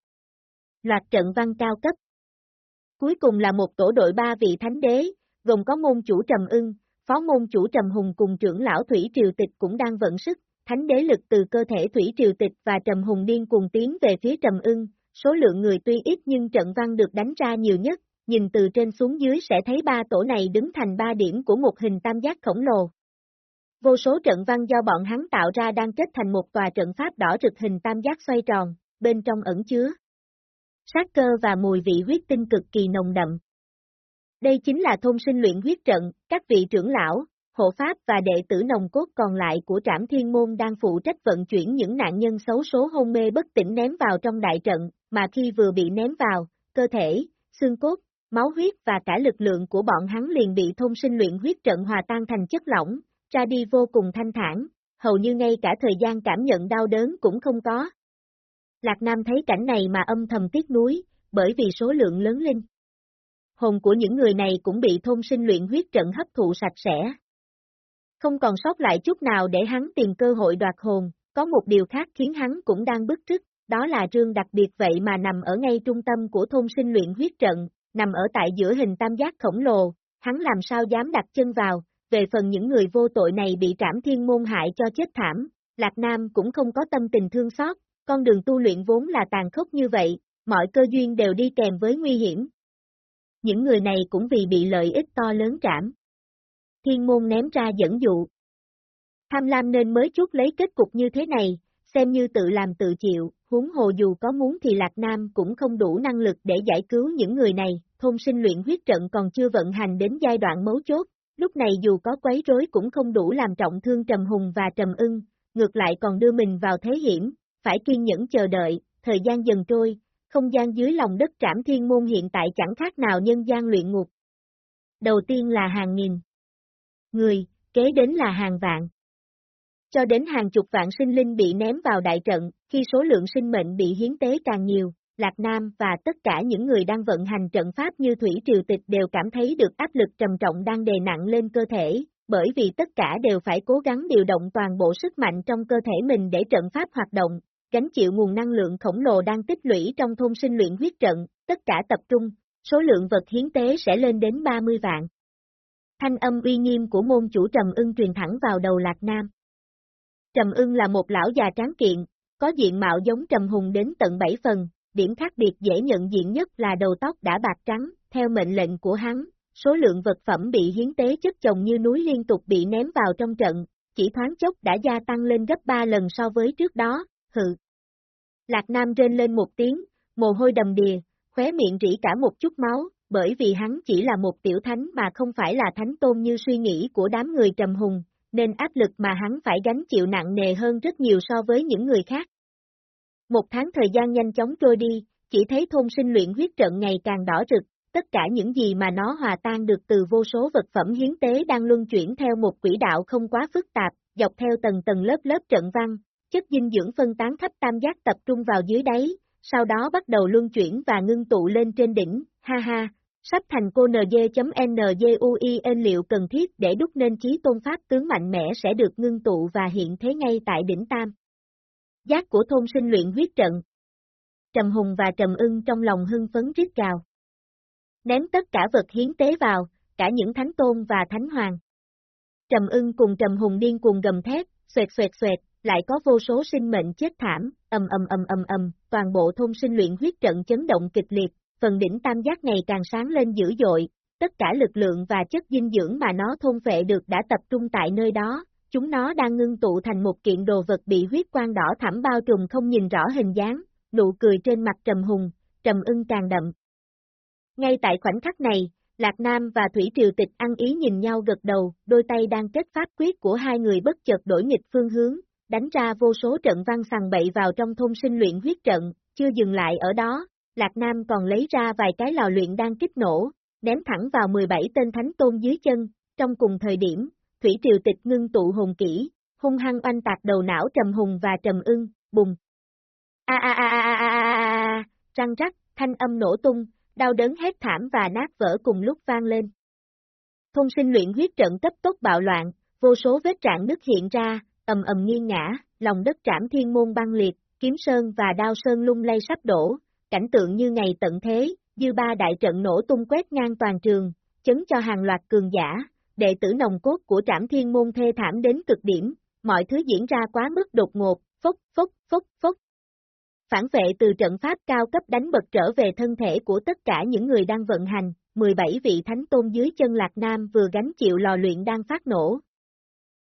Loạt trận văn cao cấp Cuối cùng là một tổ đội ba vị thánh đế, gồm có môn chủ Trầm ưng, phó môn chủ Trầm Hùng cùng trưởng lão Thủy Triều Tịch cũng đang vận sức, thánh đế lực từ cơ thể Thủy Triều Tịch và Trầm Hùng điên cùng tiến về phía Trầm ưng, số lượng người tuy ít nhưng trận văn được đánh ra nhiều nhất, nhìn từ trên xuống dưới sẽ thấy ba tổ này đứng thành ba điểm của một hình tam giác khổng lồ. Vô số trận văn do bọn hắn tạo ra đang kết thành một tòa trận pháp đỏ rực hình tam giác xoay tròn, bên trong ẩn chứa sát cơ và mùi vị huyết tinh cực kỳ nồng đậm. Đây chính là thôn sinh luyện huyết trận, các vị trưởng lão, hộ pháp và đệ tử nồng cốt còn lại của trảm thiên môn đang phụ trách vận chuyển những nạn nhân xấu số hôn mê bất tỉnh ném vào trong đại trận, mà khi vừa bị ném vào, cơ thể, xương cốt, máu huyết và cả lực lượng của bọn hắn liền bị thông sinh luyện huyết trận hòa tan thành chất lỏng, ra đi vô cùng thanh thản, hầu như ngay cả thời gian cảm nhận đau đớn cũng không có. Lạc Nam thấy cảnh này mà âm thầm tiếc nuối, bởi vì số lượng lớn linh. Hồn của những người này cũng bị thôn sinh luyện huyết trận hấp thụ sạch sẽ. Không còn sót lại chút nào để hắn tìm cơ hội đoạt hồn, có một điều khác khiến hắn cũng đang bức trức, đó là rương đặc biệt vậy mà nằm ở ngay trung tâm của thôn sinh luyện huyết trận, nằm ở tại giữa hình tam giác khổng lồ, hắn làm sao dám đặt chân vào, về phần những người vô tội này bị trảm thiên môn hại cho chết thảm, Lạc Nam cũng không có tâm tình thương xót, con đường tu luyện vốn là tàn khốc như vậy, mọi cơ duyên đều đi kèm với nguy hiểm. Những người này cũng vì bị lợi ích to lớn trảm. Thiên môn ném ra dẫn dụ. Tham lam nên mới chút lấy kết cục như thế này, xem như tự làm tự chịu, huống hồ dù có muốn thì Lạc Nam cũng không đủ năng lực để giải cứu những người này, thôn sinh luyện huyết trận còn chưa vận hành đến giai đoạn mấu chốt, lúc này dù có quấy rối cũng không đủ làm trọng thương Trầm Hùng và Trầm ưng, ngược lại còn đưa mình vào thế hiểm, phải kiên nhẫn chờ đợi, thời gian dần trôi, không gian dưới lòng đất trảm thiên môn hiện tại chẳng khác nào nhân gian luyện ngục. Đầu tiên là hàng nghìn người, kế đến là hàng vạn. Cho đến hàng chục vạn sinh linh bị ném vào đại trận, khi số lượng sinh mệnh bị hiến tế càng nhiều, Lạc Nam và tất cả những người đang vận hành trận pháp như Thủy Triều Tịch đều cảm thấy được áp lực trầm trọng đang đè nặng lên cơ thể, bởi vì tất cả đều phải cố gắng điều động toàn bộ sức mạnh trong cơ thể mình để trận pháp hoạt động, gánh chịu nguồn năng lượng khổng lồ đang tích lũy trong thôn sinh luyện huyết trận, tất cả tập trung, số lượng vật hiến tế sẽ lên đến 30 vạn. Thanh âm uy nghiêm của môn chủ Trầm ưng truyền thẳng vào đầu Lạc Nam. Trầm ưng là một lão già tráng kiện, có diện mạo giống Trầm Hùng đến tận 7 phần, điểm khác biệt dễ nhận diện nhất là đầu tóc đã bạc trắng, theo mệnh lệnh của hắn, số lượng vật phẩm bị hiến tế chất chồng như núi liên tục bị ném vào trong trận, chỉ thoáng chốc đã gia tăng lên gấp 3 lần so với trước đó, hự. Lạc Nam rên lên một tiếng, mồ hôi đầm đìa, khóe miệng rỉ cả một chút máu, bởi vì hắn chỉ là một tiểu thánh mà không phải là thánh tôn như suy nghĩ của đám người trầm hùng, nên áp lực mà hắn phải gánh chịu nặng nề hơn rất nhiều so với những người khác. Một tháng thời gian nhanh chóng trôi đi, chỉ thấy thôn sinh luyện huyết trận ngày càng đỏ rực, tất cả những gì mà nó hòa tan được từ vô số vật phẩm hiến tế đang luân chuyển theo một quỹ đạo không quá phức tạp, dọc theo tầng tầng lớp lớp trận văn, chất dinh dưỡng phân tán khắp tam giác tập trung vào dưới đáy, sau đó bắt đầu luân chuyển và ngưng tụ lên trên đỉnh, ha ha, sắp thành cô NG.NGUIN liệu cần thiết để đúc nên chí tôn pháp tướng mạnh mẽ sẽ được ngưng tụ và hiện thế ngay tại đỉnh Tam. Giác của thôn sinh luyện huyết trận. Trầm Hùng và Trầm ưng trong lòng hưng phấn rít gào. Ném tất cả vật hiến tế vào, cả những thánh tôn và thánh hoàng. Trầm ưng cùng Trầm Hùng điên cuồng gầm thét, xoẹt xoẹt xoẹt, lại có vô số sinh mệnh chết thảm, ầm ầm ầm ầm ầm, toàn bộ thôn sinh luyện huyết trận chấn động kịch liệt, phần đỉnh tam giác ngày càng sáng lên dữ dội, tất cả lực lượng và chất dinh dưỡng mà nó thôn vệ được đã tập trung tại nơi đó, chúng nó đang ngưng tụ thành một kiện đồ vật bị huyết quang đỏ thẳm bao trùm không nhìn rõ hình dáng, nụ cười trên mặt trầm hùng, trầm ưng càng đậm. Ngay tại khoảnh khắc này, Lạc Nam và Thủy Triều Tịch ăn ý nhìn nhau gật đầu, đôi tay đang kết pháp quyết của hai người bất chợt đổi nghịch phương hướng, đánh ra vô số trận văn sằng bậy vào trong thôn sinh luyện huyết trận, chưa dừng lại ở đó, Lạc Nam còn lấy ra vài cái lò luyện đang kích nổ, ném thẳng vào 17 tên thánh tôn dưới chân, trong cùng thời điểm, Thủy Triều Tịch ngưng tụ hồn kỹ, hung hăng oanh tạc đầu não Trầm Hùng và Trầm Ưng, bùng. A a a a a a a a, răng rắc, thanh âm nổ tung, đau đớn hét thảm và nát vỡ cùng lúc vang lên. Thông sinh luyện huyết trận cấp tốc bạo loạn, vô số vết trạng nứt hiện ra, ầm ầm nghiêng ngã, lòng đất trảm thiên môn băng liệt, kiếm sơn và đao sơn lung lay sắp đổ, cảnh tượng như ngày tận thế, dư ba đại trận nổ tung quét ngang toàn trường, chấn cho hàng loạt cường giả, đệ tử nồng cốt của trảm thiên môn thê thảm đến cực điểm, mọi thứ diễn ra quá mức đột ngột, phốc, phốc, phốc, phốc. Phản vệ từ trận pháp cao cấp đánh bật trở về thân thể của tất cả những người đang vận hành, 17 vị thánh tôn dưới chân Lạc Nam vừa gánh chịu lò luyện đang phát nổ.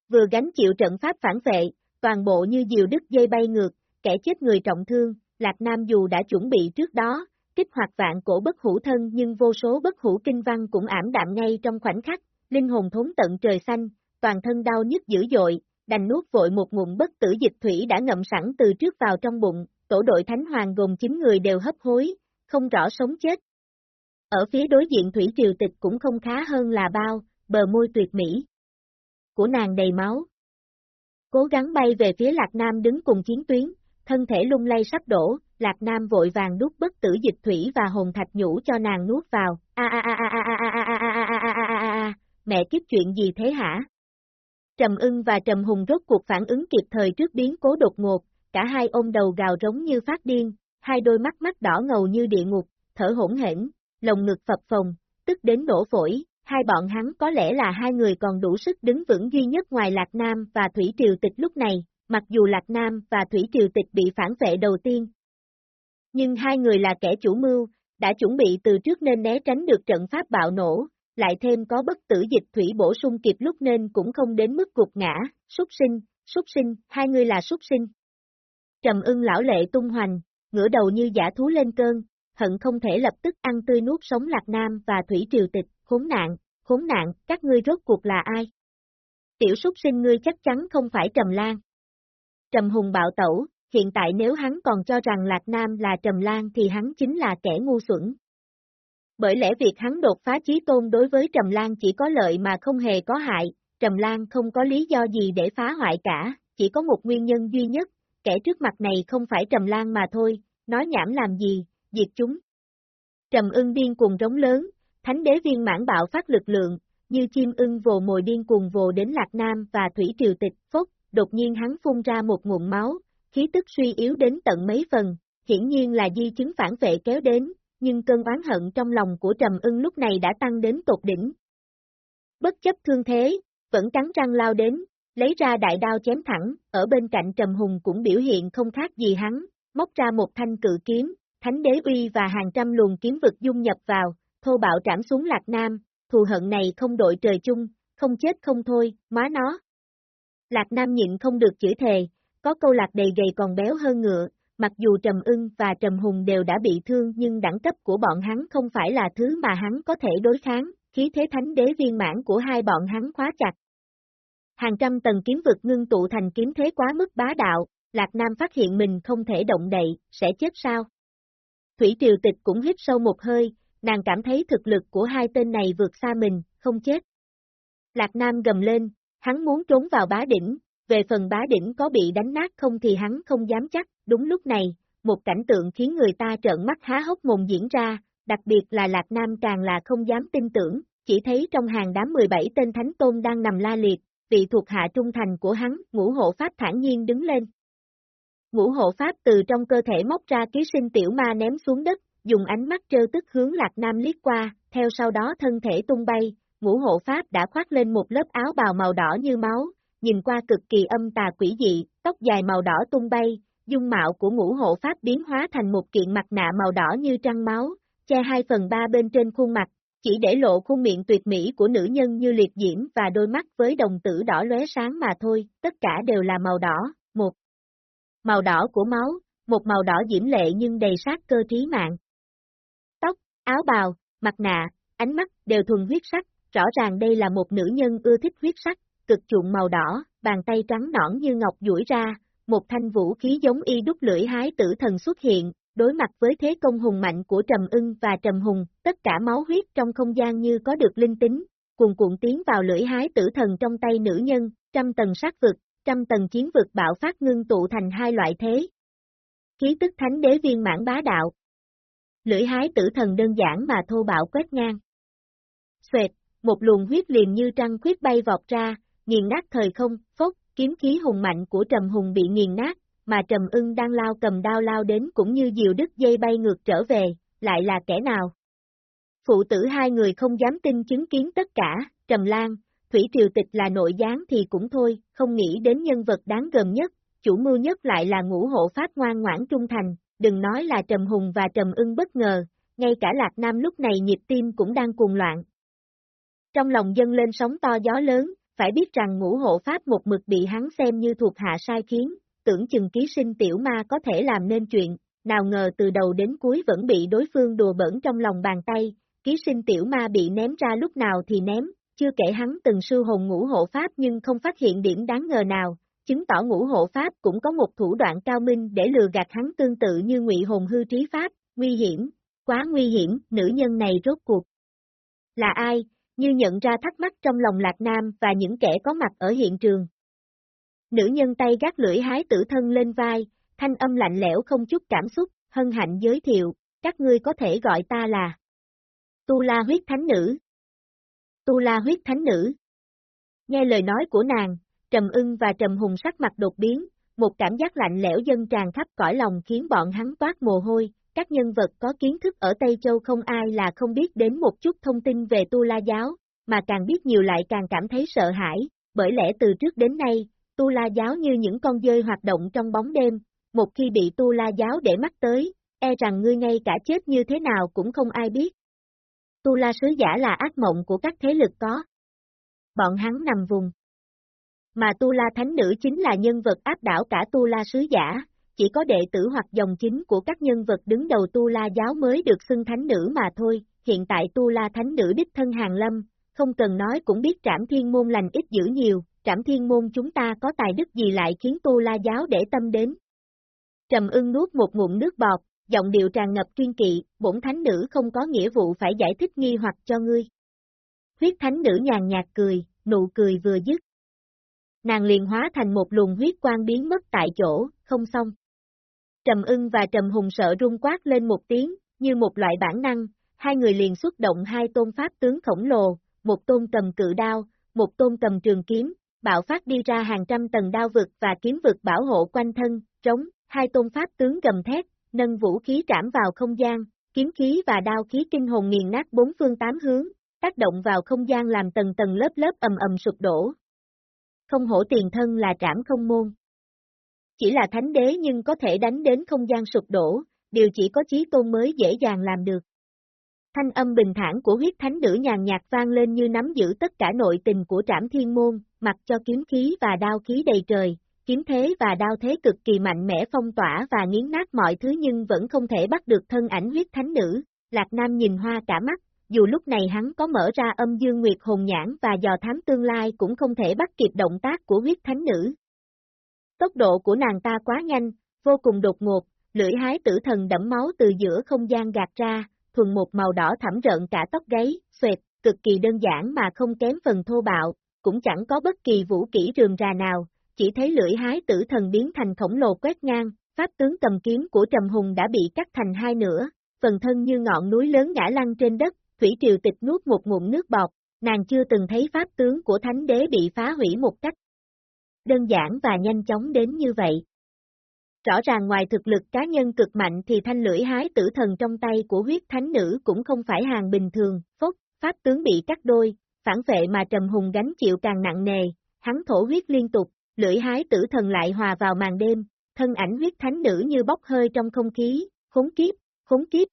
Vừa gánh chịu trận pháp phản vệ, toàn bộ như diều đứt dây bay ngược, kẻ chết người trọng thương, Lạc Nam dù đã chuẩn bị trước đó, kích hoạt vạn cổ bất hủ thân nhưng vô số bất hủ kinh văn cũng ảm đạm ngay trong khoảnh khắc, linh hồn thốn tận trời xanh, toàn thân đau nhức dữ dội, đành nuốt vội một ngụm bất tử dịch thủy đã ngậm sẵn từ trước vào trong bụng, tổ đội thánh hoàng gồm 9 người đều hấp hối, không rõ sống chết. Ở phía đối diện thủy triều tịch cũng không khá hơn là bao, bờ môi tuyệt mỹ. Của nàng đầy máu. Cố gắng bay về phía Lạc Nam đứng cùng chiến tuyến, thân thể lung lay sắp đổ, Lạc Nam vội vàng đút bất tử dịch thủy và hồn thạch nhũ cho nàng nuốt vào, a a a a a a a a a a a a a mẹ kiếp chuyện gì thế hả? Trầm ưng và Trầm Hùng rốt cuộc phản ứng kịp thời trước biến cố đột ngột, cả hai ôm đầu gào rống như phát điên, hai đôi mắt mắt đỏ ngầu như địa ngục, thở hỗn hển, lồng ngực phập phồng, tức đến nổ phổi, hai bọn hắn có lẽ là hai người còn đủ sức đứng vững duy nhất ngoài Lạc Nam và Thủy Triều Tịch lúc này, mặc dù Lạc Nam và Thủy Triều Tịch bị phản vệ đầu tiên. Nhưng hai người là kẻ chủ mưu, đã chuẩn bị từ trước nên né tránh được trận pháp bạo nổ, lại thêm có bất tử dịch thủy bổ sung kịp lúc nên cũng không đến mức gục ngã, súc sinh, súc sinh, hai người là súc sinh. Trầm ưng lão lệ tung hoành, ngửa đầu như giả thú lên cơn, hận không thể lập tức ăn tươi nuốt sống Lạc Nam và Thủy Triều Tịch, khốn nạn, khốn nạn, các ngươi rốt cuộc là ai? Tiểu súc sinh ngươi chắc chắn không phải Trầm Lan. Trầm Hùng bạo tẩu, hiện tại nếu hắn còn cho rằng Lạc Nam là Trầm Lan thì hắn chính là kẻ ngu xuẩn. Bởi lẽ việc hắn đột phá trí tôn đối với Trầm Lan chỉ có lợi mà không hề có hại, Trầm Lan không có lý do gì để phá hoại cả, chỉ có một nguyên nhân duy nhất, kẻ trước mặt này không phải Trầm Lan mà thôi, nói nhảm làm gì, diệt chúng. Trầm ưng điên cuồng rống lớn, thánh đế viên mãn bạo phát lực lượng, như chim ưng vồ mồi điên cuồng vồ đến Lạc Nam và Thủy Triều Tịch, phốc, đột nhiên hắn phun ra một nguồn máu, khí tức suy yếu đến tận mấy phần, hiển nhiên là di chứng phản vệ kéo đến, nhưng cơn oán hận trong lòng của Trầm ưng lúc này đã tăng đến tột đỉnh. Bất chấp thương thế, vẫn cắn răng lao đến, lấy ra đại đao chém thẳng, ở bên cạnh Trầm Hùng cũng biểu hiện không khác gì hắn, móc ra một thanh cự kiếm, thánh đế uy và hàng trăm luồng kiếm vực dung nhập vào, thô bạo trảm xuống Lạc Nam, thù hận này không đội trời chung, không chết không thôi, má nó. Lạc Nam nhịn không được chửi thề, có câu lạc đầy gầy còn béo hơn ngựa, mặc dù Trầm ưng và Trầm Hùng đều đã bị thương nhưng đẳng cấp của bọn hắn không phải là thứ mà hắn có thể đối kháng, khí thế thánh đế viên mãn của hai bọn hắn khóa chặt. Hàng trăm tầng kiếm vực ngưng tụ thành kiếm thế quá mức bá đạo, Lạc Nam phát hiện mình không thể động đậy, sẽ chết sao? Thủy Triều Tịch cũng hít sâu một hơi, nàng cảm thấy thực lực của hai tên này vượt xa mình, không chết. Lạc Nam gầm lên, hắn muốn trốn vào bá đỉnh, về phần bá đỉnh có bị đánh nát không thì hắn không dám chắc, đúng lúc này, một cảnh tượng khiến người ta trợn mắt há hốc mồm diễn ra, đặc biệt là Lạc Nam càng là không dám tin tưởng, chỉ thấy trong hàng đám 17 tên thánh tôn đang nằm la liệt, vị thuộc hạ trung thành của hắn, ngũ hộ pháp thản nhiên đứng lên. Ngũ hộ pháp từ trong cơ thể móc ra ký sinh tiểu ma ném xuống đất, dùng ánh mắt trơ tức hướng Lạc Nam liếc qua, theo sau đó thân thể tung bay, ngũ hộ pháp đã khoác lên một lớp áo bào màu đỏ như máu, nhìn qua cực kỳ âm tà quỷ dị, tóc dài màu đỏ tung bay, dung mạo của ngũ hộ pháp biến hóa thành một kiện mặt nạ màu đỏ như trăng máu, che hai phần ba bên trên khuôn mặt, chỉ để lộ khuôn miệng tuyệt mỹ của nữ nhân như liệt diễm và đôi mắt với đồng tử đỏ lóe sáng mà thôi, tất cả đều là màu đỏ, một màu đỏ của máu, một màu đỏ diễm lệ nhưng đầy sát cơ trí mạng. Tóc, áo bào, mặt nạ, ánh mắt đều thuần huyết sắc, rõ ràng đây là một nữ nhân ưa thích huyết sắc, cực chuộng màu đỏ, bàn tay trắng nõn như ngọc duỗi ra, một thanh vũ khí giống y đúc lưỡi hái tử thần xuất hiện, đối mặt với thế công hùng mạnh của Trầm ưng và Trầm Hùng, tất cả máu huyết trong không gian như có được linh tính, cuồn cuộn tiến vào lưỡi hái tử thần trong tay nữ nhân, trăm tầng sát vực, trăm tầng chiến vực bạo phát ngưng tụ thành hai loại thế. Khí tức thánh đế viên mãn bá đạo. Lưỡi hái tử thần đơn giản mà thô bạo quét ngang. Xuệt một luồng huyết liềm như trăng khuyết bay vọt ra, nghiền nát thời không, phốc, kiếm khí hùng mạnh của Trầm Hùng bị nghiền nát, mà Trầm ưng đang lao cầm đao lao đến cũng như diều đứt dây bay ngược trở về, lại là kẻ nào? Phụ tử hai người không dám tin chứng kiến tất cả, Trầm Lan, Thủy Triều Tịch là nội gián thì cũng thôi, không nghĩ đến nhân vật đáng gờm nhất, chủ mưu nhất lại là ngũ hộ pháp ngoan ngoãn trung thành, đừng nói là Trầm Hùng và Trầm ưng bất ngờ, ngay cả Lạc Nam lúc này nhịp tim cũng đang cuồng loạn. Trong lòng dân lên sóng to gió lớn, phải biết rằng ngũ hộ pháp một mực bị hắn xem như thuộc hạ sai khiến, tưởng chừng ký sinh tiểu ma có thể làm nên chuyện, nào ngờ từ đầu đến cuối vẫn bị đối phương đùa bẩn trong lòng bàn tay, ký sinh tiểu ma bị ném ra lúc nào thì ném, chưa kể hắn từng sư hồn ngũ hộ pháp nhưng không phát hiện điểm đáng ngờ nào, chứng tỏ ngũ hộ pháp cũng có một thủ đoạn cao minh để lừa gạt hắn tương tự như ngụy hồn hư trí pháp, nguy hiểm, quá nguy hiểm, nữ nhân này rốt cuộc. Là ai, như nhận ra thắc mắc trong lòng Lạc Nam và những kẻ có mặt ở hiện trường. Nữ nhân tay gác lưỡi hái tử thân lên vai, thanh âm lạnh lẽo không chút cảm xúc, hân hạnh giới thiệu, các ngươi có thể gọi ta là Tu La huyết thánh nữ. Tu La huyết thánh nữ. Nghe lời nói của nàng, Trầm ưng và Trầm hùng sắc mặt đột biến, một cảm giác lạnh lẽo dân tràn khắp cõi lòng khiến bọn hắn toát mồ hôi, các nhân vật có kiến thức ở Tây Châu không ai là không biết đến một chút thông tin về Tu La Giáo, mà càng biết nhiều lại càng cảm thấy sợ hãi, bởi lẽ từ trước đến nay, Tu La Giáo như những con dơi hoạt động trong bóng đêm, một khi bị Tu La Giáo để mắt tới, e rằng ngươi ngay cả chết như thế nào cũng không ai biết. Tu La Sứ Giả là ác mộng của các thế lực có. Bọn hắn nằm vùng. Mà Tu La Thánh Nữ chính là nhân vật áp đảo cả Tu La Sứ Giả, chỉ có đệ tử hoặc dòng chính của các nhân vật đứng đầu Tu La giáo mới được xưng thánh nữ mà thôi, hiện tại Tu La thánh nữ đích thân hàng lâm, không cần nói cũng biết trảm thiên môn lành ít dữ nhiều, trảm thiên môn chúng ta có tài đức gì lại khiến Tu La giáo để tâm đến. Trầm ưng nuốt một ngụm nước bọt, giọng điệu tràn ngập kiên kỵ, bổn thánh nữ không có nghĩa vụ phải giải thích nghi hoặc cho ngươi. Huyết thánh nữ nhàn nhạt cười, nụ cười vừa dứt. Nàng liền hóa thành một luồng huyết quang biến mất tại chỗ, không xong. Trầm ưng và Trầm Hùng sợ rung quát lên một tiếng, như một loại bản năng, hai người liền xuất động hai tôn pháp tướng khổng lồ, một tôn cầm cự đao, một tôn cầm trường kiếm, bạo phát đi ra hàng trăm tầng đao vực và kiếm vực bảo hộ quanh thân, trống, hai tôn pháp tướng gầm thét, nâng vũ khí trảm vào không gian, kiếm khí và đao khí kinh hồn nghiền nát bốn phương tám hướng, tác động vào không gian làm tầng tầng lớp lớp ầm ầm sụp đổ. Không hổ tiền thân là trảm không môn, chỉ là thánh đế nhưng có thể đánh đến không gian sụp đổ, điều chỉ có chí tôn mới dễ dàng làm được. Thanh âm bình thản của huyết thánh nữ nhàn nhạt vang lên như nắm giữ tất cả nội tình của trảm thiên môn, mặc cho kiếm khí và đao khí đầy trời, kiếm thế và đao thế cực kỳ mạnh mẽ phong tỏa và nghiến nát mọi thứ nhưng vẫn không thể bắt được thân ảnh huyết thánh nữ. Lạc Nam nhìn hoa cả mắt, dù lúc này hắn có mở ra âm dương nguyệt hồn nhãn và dò thám tương lai cũng không thể bắt kịp động tác của huyết thánh nữ. Tốc độ của nàng ta quá nhanh, vô cùng đột ngột, lưỡi hái tử thần đẫm máu từ giữa không gian gạt ra, thuần một màu đỏ thẳm rợn cả tóc gáy, xoẹt, cực kỳ đơn giản mà không kém phần thô bạo, cũng chẳng có bất kỳ vũ kỹ rườm rà nào, chỉ thấy lưỡi hái tử thần biến thành khổng lồ quét ngang, pháp tướng cầm kiếm của Trầm Hùng đã bị cắt thành hai nửa, phần thân như ngọn núi lớn ngã lăn trên đất, Thủy Triều Tịch nuốt một ngụm nước bọt, nàng chưa từng thấy pháp tướng của Thánh Đế bị phá hủy một cách đơn giản và nhanh chóng đến như vậy. Rõ ràng ngoài thực lực cá nhân cực mạnh thì thanh lưỡi hái tử thần trong tay của huyết thánh nữ cũng không phải hàng bình thường, phốc, pháp tướng bị cắt đôi, phản vệ mà Trầm Hùng gánh chịu càng nặng nề, hắn thổ huyết liên tục, lưỡi hái tử thần lại hòa vào màn đêm, thân ảnh huyết thánh nữ như bốc hơi trong không khí, khốn kiếp, khốn kiếp.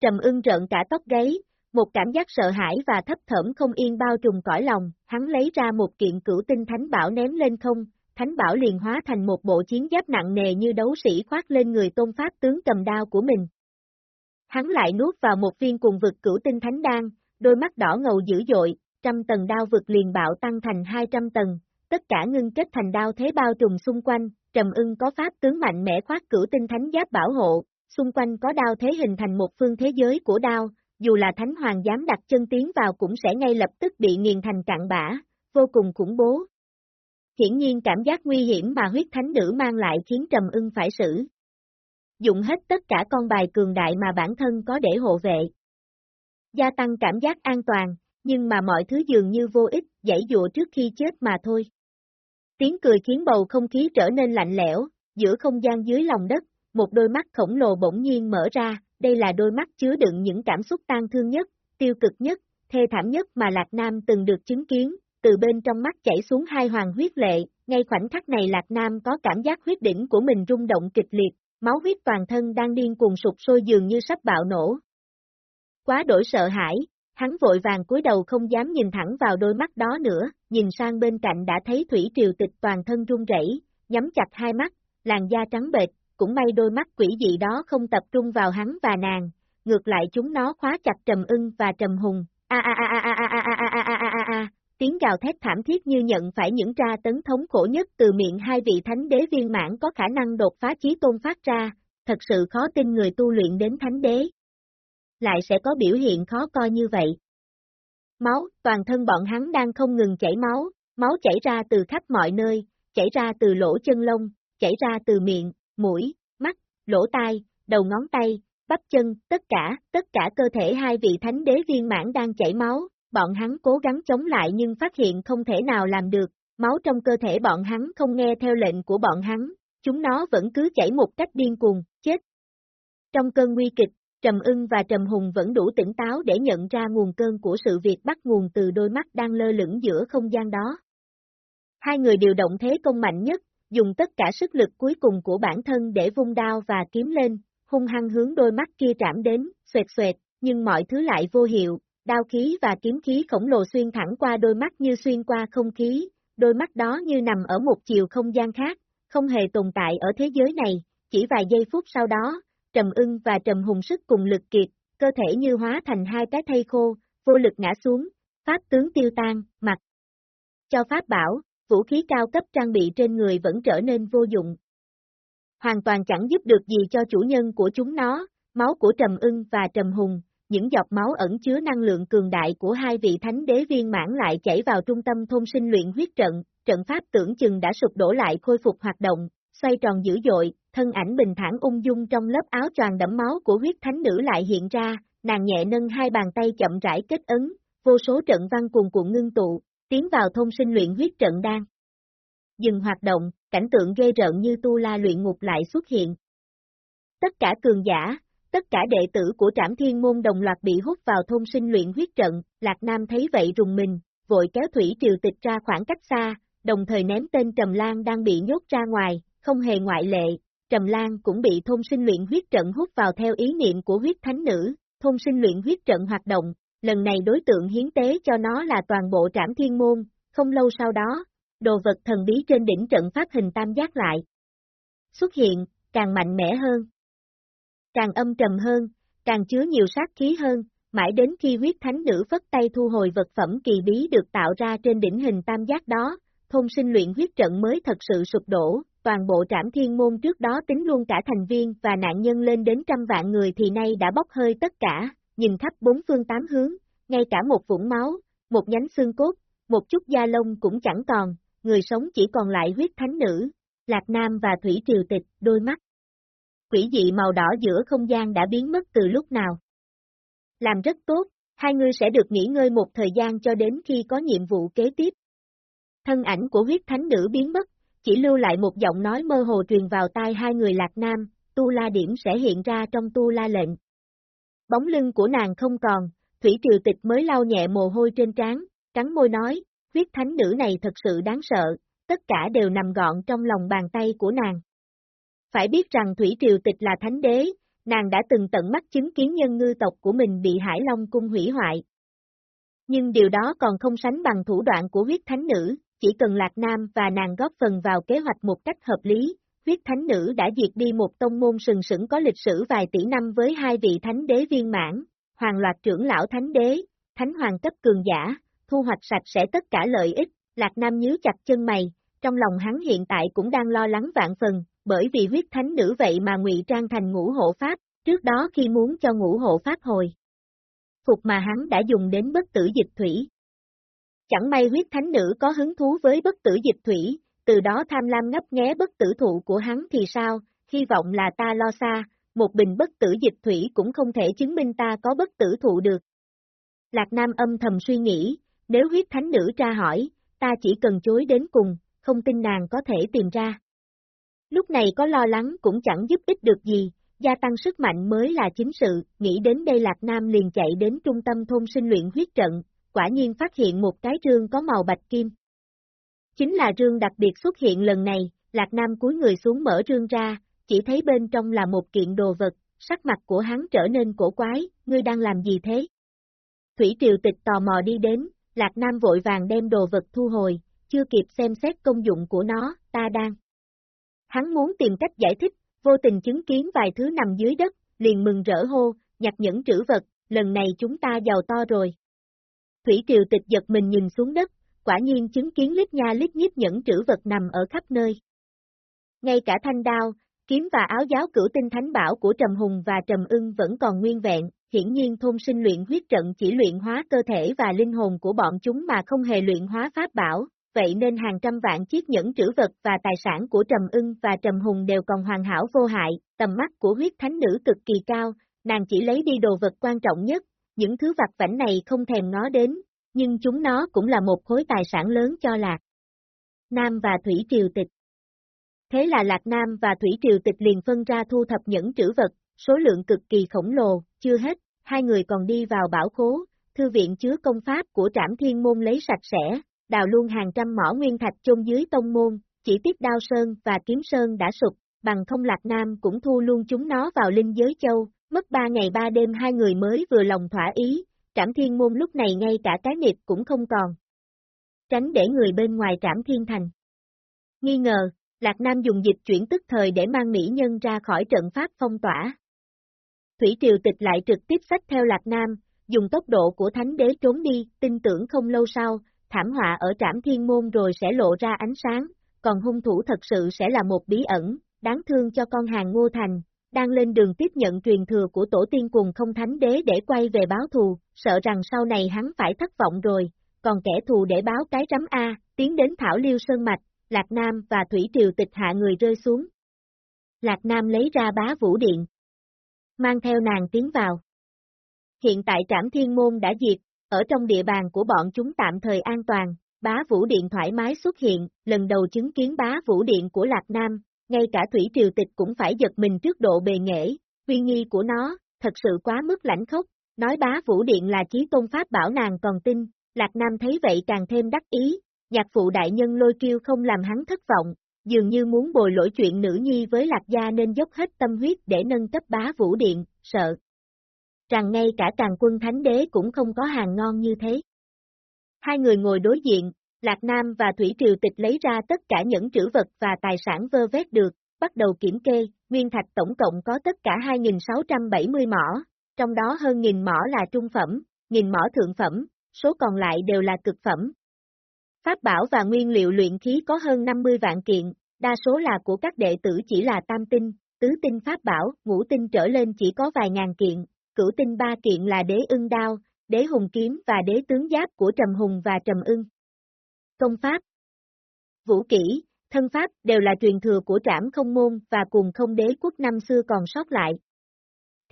Trầm ưng trợn cả tóc gáy, một cảm giác sợ hãi và thấp thởm không yên bao trùm cõi lòng, hắn lấy ra một kiện cửu tinh thánh bảo ném lên không, thánh bảo liền hóa thành một bộ chiến giáp nặng nề như đấu sĩ khoác lên người tôn pháp tướng cầm đao của mình. Hắn lại nuốt vào một viên cùng vực cửu tinh thánh đan, đôi mắt đỏ ngầu dữ dội, trăm tầng đao vực liền bạo tăng thành 200 tầng, tất cả ngưng kết thành đao thế bao trùm xung quanh, trầm ưng có pháp tướng mạnh mẽ khoác cửu tinh thánh giáp bảo hộ, xung quanh có đao thế hình thành một phương thế giới của đao, dù là thánh hoàng dám đặt chân tiến vào cũng sẽ ngay lập tức bị nghiền thành cạn bã, vô cùng khủng bố. Hiển nhiên cảm giác nguy hiểm mà huyết thánh nữ mang lại khiến trầm ưng phải xử. Dụng hết tất cả con bài cường đại mà bản thân có để hộ vệ. Gia tăng cảm giác an toàn, nhưng mà mọi thứ dường như vô ích, dãy dụa trước khi chết mà thôi. Tiếng cười khiến bầu không khí trở nên lạnh lẽo, giữa không gian dưới lòng đất, một đôi mắt khổng lồ bỗng nhiên mở ra, đây là đôi mắt chứa đựng những cảm xúc tan thương nhất, tiêu cực nhất, thê thảm nhất mà Lạc Nam từng được chứng kiến, từ bên trong mắt chảy xuống hai hoàng huyết lệ, ngay khoảnh khắc này Lạc Nam có cảm giác huyết đỉnh của mình rung động kịch liệt, máu huyết toàn thân đang điên cuồng sụp sôi dường như sắp bạo nổ. Quá đổi sợ hãi, hắn vội vàng cúi đầu không dám nhìn thẳng vào đôi mắt đó nữa, nhìn sang bên cạnh đã thấy Thủy Triều Tịch toàn thân run rẩy, nhắm chặt hai mắt, làn da trắng bệch, cũng may đôi mắt quỷ dị đó không tập trung vào hắn và nàng, ngược lại chúng nó khóa chặt Trầm Ưng và Trầm Hùng. A a a a a a a a a a a a a tiếng gào thét thảm thiết như nhận phải những tra tấn thống khổ nhất từ miệng hai vị thánh đế viên mãn có khả năng đột phá chí tôn phát ra, thật sự khó tin người tu luyện đến thánh đế. Lại sẽ có biểu hiện khó coi như vậy. Máu, toàn thân bọn hắn đang không ngừng chảy máu, máu chảy ra từ khắp mọi nơi, chảy ra từ lỗ chân lông, chảy ra từ miệng, mũi, mắt, lỗ tai, đầu ngón tay, bắp chân, tất cả, tất cả cơ thể hai vị thánh đế viên mãn đang chảy máu, bọn hắn cố gắng chống lại nhưng phát hiện không thể nào làm được, máu trong cơ thể bọn hắn không nghe theo lệnh của bọn hắn, chúng nó vẫn cứ chảy một cách điên cuồng, chết. Trong cơn nguy kịch, Trầm ưng và Trầm Hùng vẫn đủ tỉnh táo để nhận ra nguồn cơn của sự việc bắt nguồn từ đôi mắt đang lơ lửng giữa không gian đó. Hai người điều động thế công mạnh nhất, dùng tất cả sức lực cuối cùng của bản thân để vung đao và kiếm lên, hung hăng hướng đôi mắt kia trảm đến, xoẹt xoẹt, nhưng mọi thứ lại vô hiệu, đao khí và kiếm khí khổng lồ xuyên thẳng qua đôi mắt như xuyên qua không khí, đôi mắt đó như nằm ở một chiều không gian khác, không hề tồn tại ở thế giới này, chỉ vài giây phút sau đó, Trầm ưng và Trầm hùng sức cùng lực kiệt, cơ thể như hóa thành hai cái thây khô, vô lực ngã xuống, pháp tướng tiêu tan, mặt. Cho pháp bảo, vũ khí cao cấp trang bị trên người vẫn trở nên vô dụng. Hoàn toàn chẳng giúp được gì cho chủ nhân của chúng nó, máu của Trầm ưng và Trầm hùng, những giọt máu ẩn chứa năng lượng cường đại của hai vị thánh đế viên mãn lại chảy vào trung tâm thôn sinh luyện huyết trận, trận pháp tưởng chừng đã sụp đổ lại khôi phục hoạt động, xoay tròn dữ dội, thân ảnh bình thản ung dung trong lớp áo choàng đẫm máu của huyết thánh nữ lại hiện ra, nàng nhẹ nâng hai bàn tay chậm rãi kết ấn, vô số trận văn cuồn cuộn ngưng tụ, tiến vào thông sinh luyện huyết trận đan. Dừng hoạt động, cảnh tượng ghê rợn như tu la luyện ngục lại xuất hiện. Tất cả cường giả, tất cả đệ tử của trảm thiên môn đồng loạt bị hút vào thông sinh luyện huyết trận, Lạc Nam thấy vậy rùng mình, vội kéo thủy triều tịch ra khoảng cách xa, đồng thời ném tên Trầm Lan đang bị nhốt ra ngoài, không hề ngoại lệ, Trầm Lan cũng bị thôn sinh luyện huyết trận hút vào theo ý niệm của huyết thánh nữ, thôn sinh luyện huyết trận hoạt động, lần này đối tượng hiến tế cho nó là toàn bộ trảm thiên môn, không lâu sau đó, đồ vật thần bí trên đỉnh trận pháp hình tam giác lại. Xuất hiện, càng mạnh mẽ hơn. Càng âm trầm hơn, càng chứa nhiều sát khí hơn, mãi đến khi huyết thánh nữ phất tay thu hồi vật phẩm kỳ bí được tạo ra trên đỉnh hình tam giác đó, thôn sinh luyện huyết trận mới thật sự sụp đổ, toàn bộ trảm thiên môn trước đó tính luôn cả thành viên và nạn nhân lên đến trăm vạn người thì nay đã bốc hơi tất cả, nhìn khắp bốn phương tám hướng, ngay cả một vũng máu, một nhánh xương cốt, một chút da lông cũng chẳng còn, người sống chỉ còn lại huyết thánh nữ, Lạc Nam và Thủy Triều Tịch, đôi mắt. Quỷ dị màu đỏ giữa không gian đã biến mất từ lúc nào. Làm rất tốt, hai người sẽ được nghỉ ngơi một thời gian cho đến khi có nhiệm vụ kế tiếp. Thân ảnh của huyết thánh nữ biến mất, chỉ lưu lại một giọng nói mơ hồ truyền vào tai hai người lạc nam, tu la điểm sẽ hiện ra trong tu la lệnh. Bóng lưng của nàng không còn, Thủy Triều Tịch mới lau nhẹ mồ hôi trên trán, cắn môi nói, huyết thánh nữ này thật sự đáng sợ, tất cả đều nằm gọn trong lòng bàn tay của nàng. Phải biết rằng Thủy Triều Tịch là thánh đế, nàng đã từng tận mắt chứng kiến nhân ngư tộc của mình bị Hải Long cung hủy hoại. Nhưng điều đó còn không sánh bằng thủ đoạn của huyết thánh nữ, chỉ cần Lạc Nam và nàng góp phần vào kế hoạch một cách hợp lý, huyết thánh nữ đã diệt đi một tông môn sừng sững có lịch sử vài tỷ năm với hai vị thánh đế viên mãn, hoàng loạt trưởng lão thánh đế, thánh hoàng cấp cường giả, thu hoạch sạch sẽ tất cả lợi ích, Lạc Nam nhíu chặt chân mày, trong lòng hắn hiện tại cũng đang lo lắng vạn phần, bởi vì huyết thánh nữ vậy mà ngụy trang thành ngũ hộ pháp, trước đó khi muốn cho ngũ hộ pháp hồi. Phục mà hắn đã dùng đến bất tử dịch thủy, Chẳng may huyết thánh nữ có hứng thú với bất tử dịch thủy, từ đó tham lam ngấp nghé bất tử thụ của hắn thì sao, hy vọng là ta lo xa, một bình bất tử dịch thủy cũng không thể chứng minh ta có bất tử thụ được. Lạc Nam âm thầm suy nghĩ, nếu huyết thánh nữ tra hỏi, ta chỉ cần chối đến cùng, không tin nàng có thể tìm ra. Lúc này có lo lắng cũng chẳng giúp ích được gì, gia tăng sức mạnh mới là chính sự, nghĩ đến đây Lạc Nam liền chạy đến trung tâm thôn sinh luyện huyết trận, quả nhiên phát hiện một cái trương có màu bạch kim. Chính là rương đặc biệt xuất hiện lần này, Lạc Nam cúi người xuống mở rương ra, chỉ thấy bên trong là một kiện đồ vật, sắc mặt của hắn trở nên cổ quái, ngươi đang làm gì thế? Thủy Triều Tịch tò mò đi đến, Lạc Nam vội vàng đem đồ vật thu hồi, chưa kịp xem xét công dụng của nó, ta đang. Hắn muốn tìm cách giải thích, vô tình chứng kiến vài thứ nằm dưới đất, liền mừng rỡ hô, nhặt những trữ vật, lần này chúng ta giàu to rồi. Thủy Triều Tịch giật mình nhìn xuống đất, quả nhiên chứng kiến lít nha lít nhíp những trữ vật nằm ở khắp nơi. Ngay cả thanh đao, kiếm và áo giáo cửu tinh thánh bảo của Trầm Hùng và Trầm Ưng vẫn còn nguyên vẹn, hiển nhiên thôn sinh luyện huyết trận chỉ luyện hóa cơ thể và linh hồn của bọn chúng mà không hề luyện hóa pháp bảo, vậy nên hàng trăm vạn chiếc nhẫn trữ vật và tài sản của Trầm Ưng và Trầm Hùng đều còn hoàn hảo vô hại, tầm mắt của huyết thánh nữ cực kỳ cao, nàng chỉ lấy đi đồ vật quan trọng nhất, những thứ vặt vảnh này không thèm ngó đến, nhưng chúng nó cũng là một khối tài sản lớn cho Lạc Nam và Thủy Triều Tịch. Thế là Lạc Nam và Thủy Triều Tịch liền phân ra thu thập những trữ vật, số lượng cực kỳ khổng lồ, chưa hết, hai người còn đi vào bảo khố, thư viện chứa công pháp của trảm thiên môn lấy sạch sẽ, đào luôn hàng trăm mỏ nguyên thạch chôn dưới tông môn, chỉ tiếc đao sơn và kiếm sơn đã sụp, bằng không Lạc Nam cũng thu luôn chúng nó vào linh giới châu, Mất ba ngày ba đêm hai người mới vừa lòng thỏa ý, trảm thiên môn lúc này ngay cả cái nghiệp cũng không còn. Tránh để người bên ngoài trảm thiên thành. Nghi ngờ, Lạc Nam dùng dịch chuyển tức thời để mang mỹ nhân ra khỏi trận pháp phong tỏa. Thủy Triều Tịch lại trực tiếp sách theo Lạc Nam, dùng tốc độ của Thánh Đế trốn đi, tin tưởng không lâu sau, thảm họa ở trảm thiên môn rồi sẽ lộ ra ánh sáng, còn hung thủ thật sự sẽ là một bí ẩn, đáng thương cho con hàng Ngô Thành, đang lên đường tiếp nhận truyền thừa của tổ tiên cùng không thánh đế để quay về báo thù, sợ rằng sau này hắn phải thất vọng rồi, còn kẻ thù để báo cái rắm A, tiến đến Thảo Liêu Sơn Mạch, Lạc Nam và Thủy Triều tịch hạ người rơi xuống. Lạc Nam lấy ra bá vũ điện, mang theo nàng tiến vào. Hiện tại trảm thiên môn đã diệt, ở trong địa bàn của bọn chúng tạm thời an toàn, bá vũ điện thoải mái xuất hiện, lần đầu chứng kiến bá vũ điện của Lạc Nam, ngay cả Thủy Triều Tịch cũng phải giật mình trước độ bề nghệ, uy nghi của nó, thật sự quá mức lãnh khốc, nói bá vũ điện là chí tôn pháp bảo nàng còn tin, Lạc Nam thấy vậy càng thêm đắc ý, nhạc phụ đại nhân lôi kiêu không làm hắn thất vọng, dường như muốn bồi lỗi chuyện nữ nhi với Lạc Gia nên dốc hết tâm huyết để nâng cấp bá vũ điện, sợ. Rằng ngay cả càng quân thánh đế cũng không có hàng ngon như thế. Hai người ngồi đối diện, Lạc Nam và Thủy Triều Tịch lấy ra tất cả những trữ vật và tài sản vơ vét được, bắt đầu kiểm kê, nguyên thạch tổng cộng có tất cả 2.670 mỏ, trong đó hơn nghìn mỏ là trung phẩm, nghìn mỏ thượng phẩm, số còn lại đều là cực phẩm. Pháp bảo và nguyên liệu luyện khí có hơn 50 vạn kiện, đa số là của các đệ tử chỉ là tam tinh, tứ tinh pháp bảo, ngũ tinh trở lên chỉ có vài ngàn kiện, cửu tinh ba kiện là đế ưng đao, đế hùng kiếm và đế tướng giáp của Trầm Hùng và Trầm ưng. Công pháp Vũ kỹ, thân pháp đều là truyền thừa của trảm không môn và cùng không đế quốc năm xưa còn sót lại.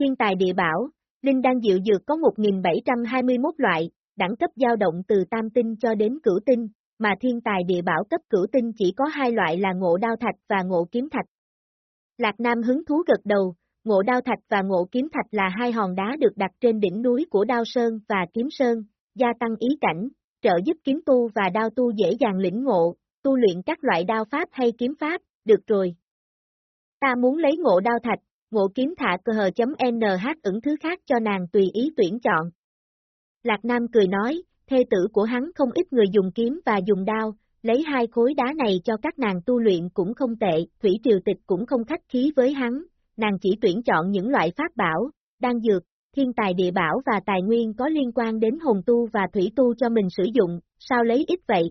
Thiên tài địa bảo, Linh đan diệu dược có 1721 loại, đẳng cấp dao động từ tam tinh cho đến cửu tinh, mà thiên tài địa bảo cấp cửu tinh chỉ có hai loại là ngộ đao thạch và ngộ kiếm thạch. Lạc Nam hứng thú gật đầu, ngộ đao thạch và ngộ kiếm thạch là hai hòn đá được đặt trên đỉnh núi của đao sơn và kiếm sơn, gia tăng ý cảnh, trợ giúp kiếm tu và đao tu dễ dàng lĩnh ngộ, tu luyện các loại đao pháp hay kiếm pháp, được rồi. Ta muốn lấy ngộ đao thạch, ngộ kiếm thả cơ hờ.nh ứng thứ khác cho nàng tùy ý tuyển chọn. Lạc Nam cười nói, thê tử của hắn không ít người dùng kiếm và dùng đao, lấy hai khối đá này cho các nàng tu luyện cũng không tệ, Thủy Triều Tịch cũng không khách khí với hắn, nàng chỉ tuyển chọn những loại pháp bảo, đan dược, thiên tài địa bảo và tài nguyên có liên quan đến hồn tu và thủy tu cho mình sử dụng, sao lấy ít vậy?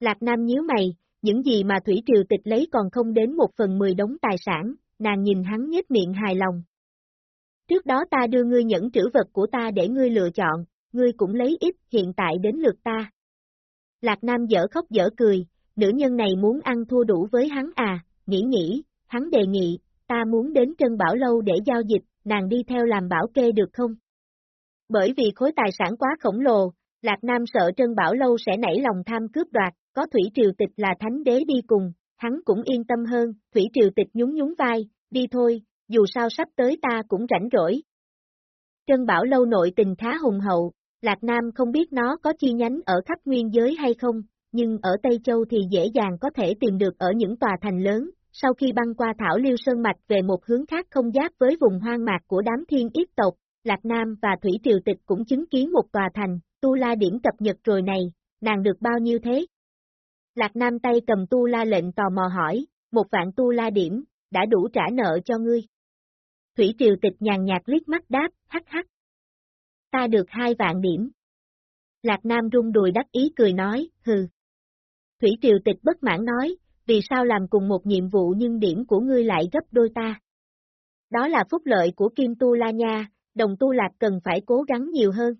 Lạc Nam nhíu mày, những gì mà Thủy Triều Tịch lấy còn không đến một phần mười đống tài sản, nàng nhìn hắn nhếch miệng hài lòng. Trước đó ta đưa ngươi nhẫn trữ vật của ta để ngươi lựa chọn, ngươi cũng lấy ít, hiện tại đến lượt ta. Lạc Nam dở khóc dở cười, nữ nhân này muốn ăn thua đủ với hắn à, nghĩ nghĩ, hắn đề nghị, ta muốn đến Trân Bảo Lâu để giao dịch, nàng đi theo làm bảo kê được không? Bởi vì khối tài sản quá khổng lồ, Lạc Nam sợ Trân Bảo Lâu sẽ nảy lòng tham cướp đoạt, có Thủy Triều Tịch là thánh đế đi cùng, hắn cũng yên tâm hơn, Thủy Triều Tịch nhún nhún vai, đi thôi, dù sao sắp tới ta cũng rảnh rỗi. Trân Bảo Lâu nội tình khá hùng hậu, Lạc Nam không biết nó có chi nhánh ở khắp nguyên giới hay không, nhưng ở Tây Châu thì dễ dàng có thể tìm được ở những tòa thành lớn, sau khi băng qua Thảo Liêu Sơn Mạch về một hướng khác không giáp với vùng hoang mạc của đám thiên yết tộc, Lạc Nam và Thủy Triều Tịch cũng chứng kiến một tòa thành, Tu La điểm cập nhật rồi này, nàng được bao nhiêu thế? Lạc Nam tay cầm Tu La lệnh tò mò hỏi, một vạn Tu La điểm, đã đủ trả nợ cho ngươi. Thủy Triều Tịch nhàn nhạt liếc mắt đáp, hắc hắc. Ta được hai vạn điểm. Lạc Nam rung đùi đắc ý cười nói, hừ. Thủy Triều Tịch bất mãn nói, vì sao làm cùng một nhiệm vụ nhưng điểm của ngươi lại gấp đôi ta? Đó là phúc lợi của Kim Tu La Nha, đồng tu lạc cần phải cố gắng nhiều hơn.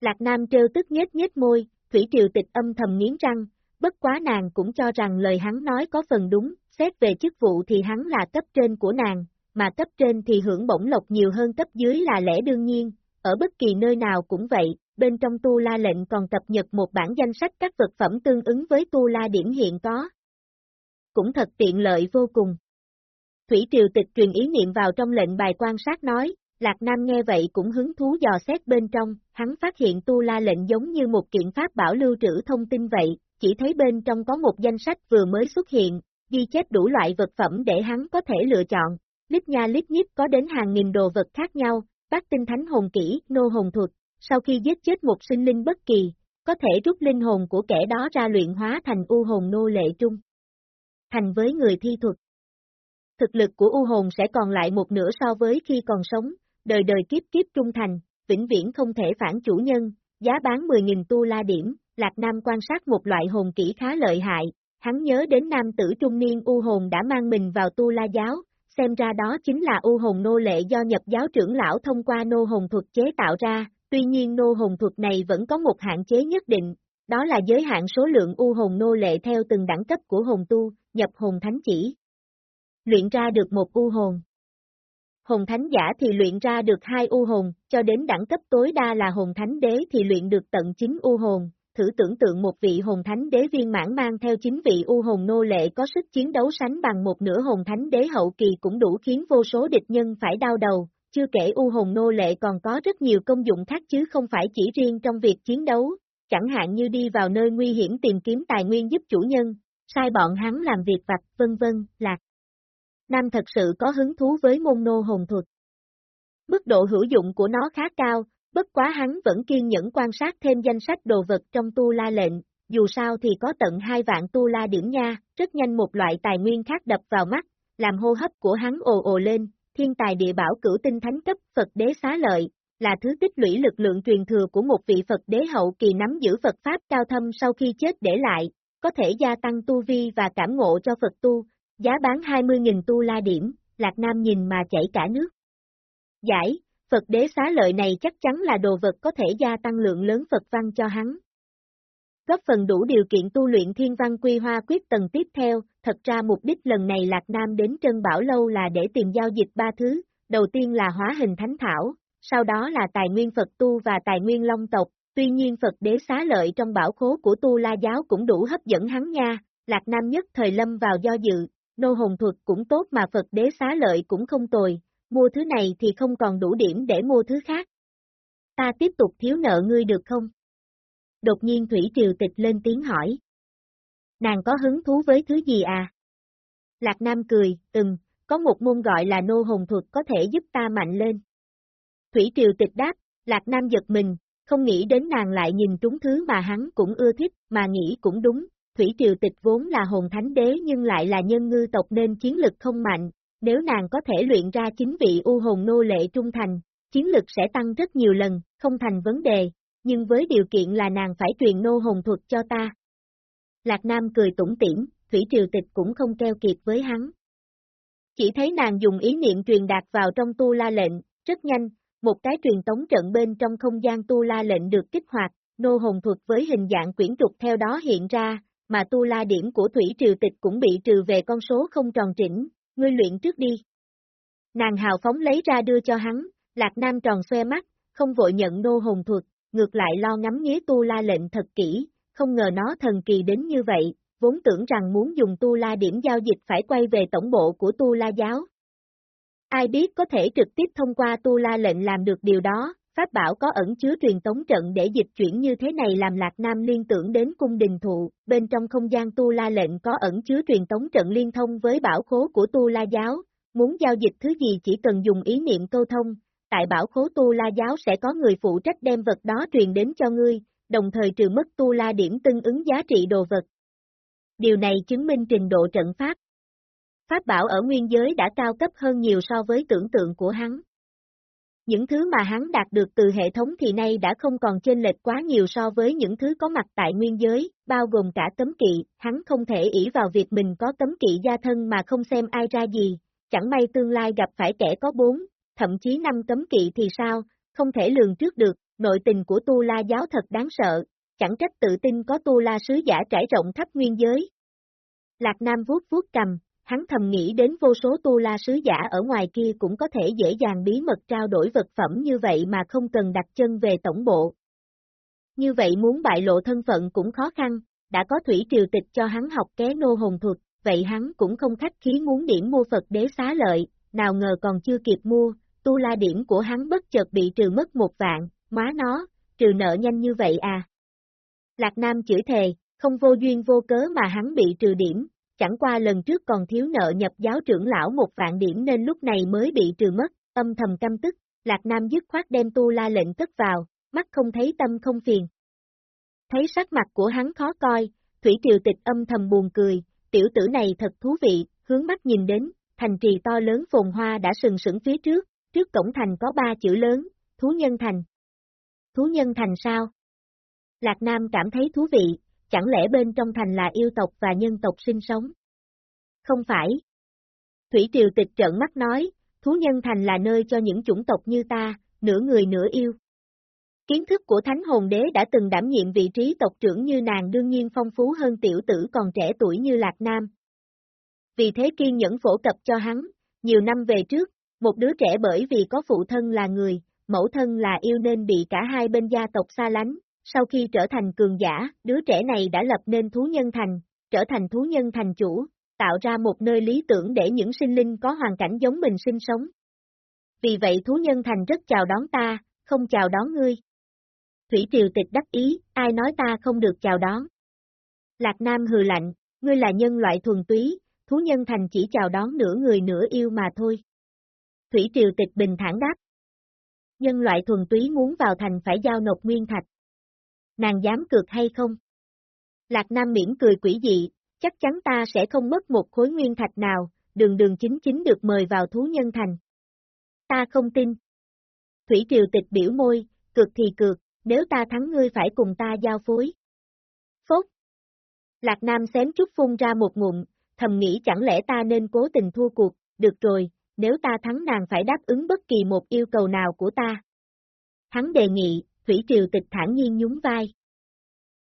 Lạc Nam trêu tức nhếch nhếch môi, Thủy Triều Tịch âm thầm nghiến răng, bất quá nàng cũng cho rằng lời hắn nói có phần đúng, xét về chức vụ thì hắn là cấp trên của nàng, mà cấp trên thì hưởng bổng lộc nhiều hơn cấp dưới là lẽ đương nhiên, ở bất kỳ nơi nào cũng vậy, bên trong tu la lệnh còn cập nhật một bản danh sách các vật phẩm tương ứng với tu la điểm hiện có. Cũng thật tiện lợi vô cùng. Thủy Triều Tịch truyền ý niệm vào trong lệnh bài quan sát nói, Lạc Nam nghe vậy cũng hứng thú dò xét bên trong, hắn phát hiện tu la lệnh giống như một kiện pháp bảo lưu trữ thông tin vậy, chỉ thấy bên trong có một danh sách vừa mới xuất hiện, ghi chép đủ loại vật phẩm để hắn có thể lựa chọn, lít nha lít nhíp có đến hàng nghìn đồ vật khác nhau, bát tinh thánh hồn kỹ, nô hồn thuật, sau khi giết chết một sinh linh bất kỳ, có thể rút linh hồn của kẻ đó ra luyện hóa thành u hồn nô lệ trung. Thành với người thi thuật. Thực lực của u hồn sẽ còn lại một nửa so với khi còn sống, đời đời kiếp kiếp trung thành, vĩnh viễn không thể phản chủ nhân, giá bán 10.000 tu la điểm, Lạc Nam quan sát một loại hồn kỹ khá lợi hại, hắn nhớ đến nam tử trung niên u hồn đã mang mình vào tu la giáo, xem ra đó chính là u hồn nô lệ do nhập giáo trưởng lão thông qua nô hồn thuật chế tạo ra, tuy nhiên nô hồn thuật này vẫn có một hạn chế nhất định, đó là giới hạn số lượng u hồn nô lệ theo từng đẳng cấp của hồn tu, nhập hồn thánh chỉ. Luyện ra được một u hồn. Hồn thánh giả thì luyện ra được hai u hồn, cho đến đẳng cấp tối đa là hồn thánh đế thì luyện được tận 9 u hồn, thử tưởng tượng một vị hồn thánh đế viên mãn mang theo chính vị u hồn nô lệ có sức chiến đấu sánh bằng một nửa hồn thánh đế hậu kỳ cũng đủ khiến vô số địch nhân phải đau đầu, chưa kể u hồn nô lệ còn có rất nhiều công dụng khác chứ không phải chỉ riêng trong việc chiến đấu, chẳng hạn như đi vào nơi nguy hiểm tìm kiếm tài nguyên giúp chủ nhân, sai bọn hắn làm việc vặt, vân vân, Lạc. Nam thật sự có hứng thú với môn nô hồn thuật. Mức độ hữu dụng của nó khá cao, bất quá hắn vẫn kiên nhẫn quan sát thêm danh sách đồ vật trong tu la lệnh, dù sao thì có tận hai vạn tu la điểm nha, rất nhanh một loại tài nguyên khác đập vào mắt, làm hô hấp của hắn ồ ồ lên, thiên tài địa bảo cửu tinh thánh cấp Phật đế xá lợi, là thứ tích lũy lực lượng truyền thừa của một vị Phật đế hậu kỳ nắm giữ Phật Pháp cao thâm sau khi chết để lại, có thể gia tăng tu vi và cảm ngộ cho Phật tu, giá bán 20.000 tu la điểm, Lạc Nam nhìn mà chảy cả nước. Giải, Phật đế xá lợi này chắc chắn là đồ vật có thể gia tăng lượng lớn Phật văn cho hắn. Góp phần đủ điều kiện tu luyện thiên văn quy hoa quyết tầng tiếp theo, thật ra mục đích lần này Lạc Nam đến Trân Bảo Lâu là để tìm giao dịch ba thứ, đầu tiên là hóa hình thánh thảo, sau đó là tài nguyên Phật tu và tài nguyên long tộc, tuy nhiên Phật đế xá lợi trong bảo khố của tu la giáo cũng đủ hấp dẫn hắn nha, Lạc Nam nhất thời lâm vào do dự, nô hồn thuật cũng tốt mà Phật đế xá lợi cũng không tồi, mua thứ này thì không còn đủ điểm để mua thứ khác. Ta tiếp tục thiếu nợ ngươi được không? Đột nhiên Thủy Triều Tịch lên tiếng hỏi. Nàng có hứng thú với thứ gì à? Lạc Nam cười, ừm, có một môn gọi là nô hồn thuật có thể giúp ta mạnh lên. Thủy Triều Tịch đáp, Lạc Nam giật mình, không nghĩ đến nàng lại nhìn trúng thứ mà hắn cũng ưa thích, mà nghĩ cũng đúng, Thủy Triều Tịch vốn là hồn thánh đế nhưng lại là nhân ngư tộc nên chiến lực không mạnh, nếu nàng có thể luyện ra chính vị u hồn nô lệ trung thành, chiến lực sẽ tăng rất nhiều lần, không thành vấn đề, nhưng với điều kiện là nàng phải truyền nô hồn thuật cho ta. Lạc Nam cười tủm tỉm, Thủy Triều Tịch cũng không keo kiệt với hắn. Chỉ thấy nàng dùng ý niệm truyền đạt vào trong tu la lệnh, rất nhanh, một cái truyền tống trận bên trong không gian tu la lệnh được kích hoạt, nô hồn thuật với hình dạng quyển trục theo đó hiện ra, mà tu la điểm của Thủy Triều Tịch cũng bị trừ về con số không tròn chỉnh, ngươi luyện trước đi. Nàng hào phóng lấy ra đưa cho hắn, Lạc Nam tròn xoe mắt, không vội nhận nô hồn thuật, ngược lại lo ngắm nghía tu la lệnh thật kỹ, không ngờ nó thần kỳ đến như vậy, vốn tưởng rằng muốn dùng tu la điểm giao dịch phải quay về tổng bộ của tu la giáo. Ai biết có thể trực tiếp thông qua tu la lệnh làm được điều đó, Pháp bảo có ẩn chứa truyền tống trận để dịch chuyển như thế này làm Lạc Nam liên tưởng đến cung đình thụ, bên trong không gian tu la lệnh có ẩn chứa truyền tống trận liên thông với bảo khố của tu la giáo, muốn giao dịch thứ gì chỉ cần dùng ý niệm câu thông, tại bảo khố tu la giáo sẽ có người phụ trách đem vật đó truyền đến cho ngươi, đồng thời trừ mất tu la điểm tương ứng giá trị đồ vật. Điều này chứng minh trình độ trận pháp. Pháp bảo ở nguyên giới đã cao cấp hơn nhiều so với tưởng tượng của hắn. Những thứ mà hắn đạt được từ hệ thống thì nay đã không còn chênh lệch quá nhiều so với những thứ có mặt tại nguyên giới, bao gồm cả tấm kỵ, hắn không thể ỷ vào việc mình có tấm kỵ gia thân mà không xem ai ra gì, chẳng may tương lai gặp phải kẻ có bốn, thậm chí năm tấm kỵ thì sao, không thể lường trước được, nội tình của Tu La giáo thật đáng sợ, chẳng trách tự tin có Tu La sứ giả trải rộng khắp nguyên giới. Lạc Nam vuốt vuốt cầm, hắn thầm nghĩ đến vô số tu la sứ giả ở ngoài kia cũng có thể dễ dàng bí mật trao đổi vật phẩm như vậy mà không cần đặt chân về tổng bộ. Như vậy muốn bại lộ thân phận cũng khó khăn, đã có thủy triều tịch cho hắn học ké nô hồn thuật, vậy hắn cũng không khách khí muốn điểm mua Phật đế xá lợi, nào ngờ còn chưa kịp mua, tu la điểm của hắn bất chợt bị trừ mất một vạn, má nó, trừ nợ nhanh như vậy à. Lạc Nam chửi thề, không vô duyên vô cớ mà hắn bị trừ điểm, chẳng qua lần trước còn thiếu nợ nhập giáo trưởng lão một vạn điểm nên lúc này mới bị trừ mất, âm thầm căm tức, Lạc Nam dứt khoát đem tu la lệnh cất vào, mắt không thấy tâm không phiền. Thấy sắc mặt của hắn khó coi, Thủy Triều Tịch âm thầm buồn cười, tiểu tử này thật thú vị, hướng mắt nhìn đến, thành trì to lớn phồn hoa đã sừng sững phía trước, trước cổng thành có ba chữ lớn, thú nhân thành. Thú nhân thành sao? Lạc Nam cảm thấy thú vị, chẳng lẽ bên trong thành là yêu tộc và nhân tộc sinh sống? Không phải. Thủy Triều Tịch trợn mắt nói, thú nhân thành là nơi cho những chủng tộc như ta, nửa người nửa yêu. Kiến thức của Thánh Hồn Đế đã từng đảm nhiệm vị trí tộc trưởng như nàng đương nhiên phong phú hơn tiểu tử còn trẻ tuổi như Lạc Nam. Vì thế kiên nhẫn phổ cập cho hắn, nhiều năm về trước, một đứa trẻ bởi vì có phụ thân là người, mẫu thân là yêu nên bị cả hai bên gia tộc xa lánh, sau khi trở thành cường giả, đứa trẻ này đã lập nên thú nhân thành, trở thành thú nhân thành chủ, tạo ra một nơi lý tưởng để những sinh linh có hoàn cảnh giống mình sinh sống. Vì vậy thú nhân thành rất chào đón ta, không chào đón ngươi. Thủy Triều Tịch đắc ý, ai nói ta không được chào đón. Lạc Nam hừ lạnh, ngươi là nhân loại thuần túy, thú nhân thành chỉ chào đón nửa người nửa yêu mà thôi. Thủy Triều Tịch bình thản đáp. Nhân loại thuần túy muốn vào thành phải giao nộp nguyên thạch. Nàng dám cược hay không? Lạc Nam miễn cười quỷ dị, chắc chắn ta sẽ không mất một khối nguyên thạch nào, đường đường chính chính được mời vào thú nhân thành. Ta không tin. Thủy Triều Tịch biểu môi, cược thì cược, nếu ta thắng ngươi phải cùng ta giao phối. Phốt. Lạc Nam xém chút phun ra một ngụm, thầm nghĩ chẳng lẽ ta nên cố tình thua cuộc, được rồi, nếu ta thắng nàng phải đáp ứng bất kỳ một yêu cầu nào của ta. Hắn đề nghị, Thủy Triều Tịch thản nhiên nhún vai.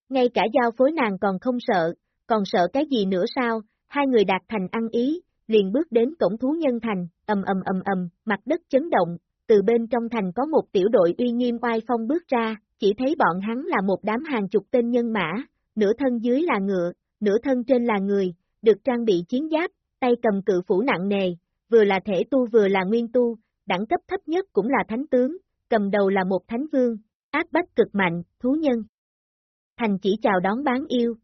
Ngay cả giao phối nàng còn không sợ, còn sợ cái gì nữa sao, hai người đạt thành ăn ý, liền bước đến cổng thú nhân thành, ầm ầm ầm ầm, mặt đất chấn động, từ bên trong thành có một tiểu đội uy nghiêm oai phong bước ra, chỉ thấy bọn hắn là một đám hàng chục tên nhân mã, nửa thân dưới là ngựa, nửa thân trên là người, được trang bị chiến giáp, tay cầm cự phủ nặng nề, vừa là thể tu vừa là nguyên tu, đẳng cấp thấp nhất cũng là thánh tướng, cầm đầu là một thánh vương, ác bách cực mạnh, thú nhân. Thành chỉ chào đón bán yêu.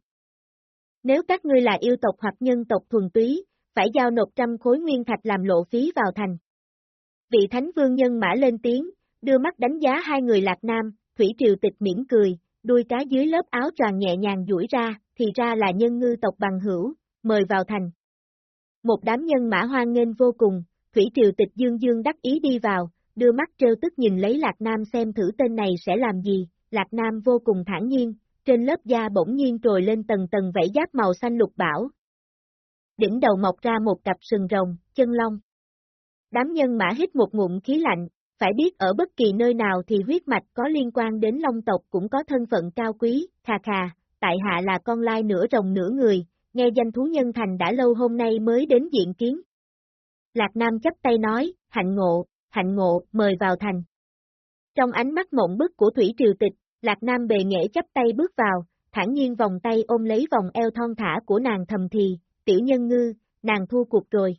Nếu các ngươi là yêu tộc hoặc nhân tộc thuần túy, phải giao nộp trăm khối nguyên thạch làm lộ phí vào thành. Vị thánh vương nhân mã lên tiếng, đưa mắt đánh giá hai người lạc nam, thủy triều tịch mỉm cười, đuôi cá dưới lớp áo tròn nhẹ nhàng duỗi ra, thì ra là nhân ngư tộc bằng hữu, mời vào thành. Một đám nhân mã hoan nghênh vô cùng, thủy triều tịch dương dương đắc ý đi vào, đưa mắt trêu tức nhìn lấy Lạc Nam xem thử tên này sẽ làm gì, Lạc Nam vô cùng thản nhiên, trên lớp da bỗng nhiên trồi lên tầng tầng vảy giáp màu xanh lục bảo. Đỉnh đầu mọc ra một cặp sừng rồng, chân long. Đám nhân mã hít một ngụm khí lạnh, phải biết ở bất kỳ nơi nào thì huyết mạch có liên quan đến long tộc cũng có thân phận cao quý, khà khà, tại hạ là con lai nửa rồng nửa người, nghe danh thú nhân thành đã lâu hôm nay mới đến diện kiến. Lạc Nam chấp tay nói, hạnh ngộ, hạnh ngộ, mời vào thành. Trong ánh mắt mộng bức của Thủy Triều Tịch, Lạc Nam bề nghệ chấp tay bước vào, thản nhiên vòng tay ôm lấy vòng eo thon thả của nàng thầm thì, tiểu nhân ngư, nàng thua cuộc rồi.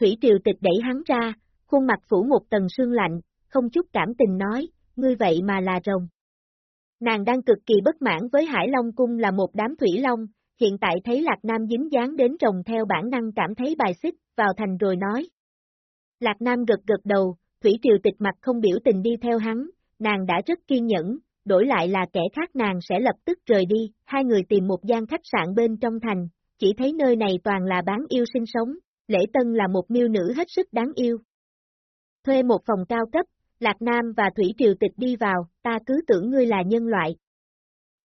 Thủy Triều Tịch đẩy hắn ra, khuôn mặt phủ một tầng sương lạnh, không chút cảm tình nói, ngươi vậy mà là rồng. Nàng đang cực kỳ bất mãn với Hải Long Cung là một đám thủy long, hiện tại thấy Lạc Nam dính dáng đến rồng theo bản năng cảm thấy bài xích, vào thành rồi nói. Lạc Nam gật gật đầu, Thủy Triều tịch mặt không biểu tình đi theo hắn, nàng đã rất kiên nhẫn, đổi lại là kẻ khác nàng sẽ lập tức rời đi, hai người tìm một gian khách sạn bên trong thành, chỉ thấy nơi này toàn là bán yêu sinh sống, Lễ Tân là một miêu nữ hết sức đáng yêu. Thuê một phòng cao cấp, Lạc Nam và Thủy Triều Tịch đi vào, ta cứ tưởng ngươi là nhân loại.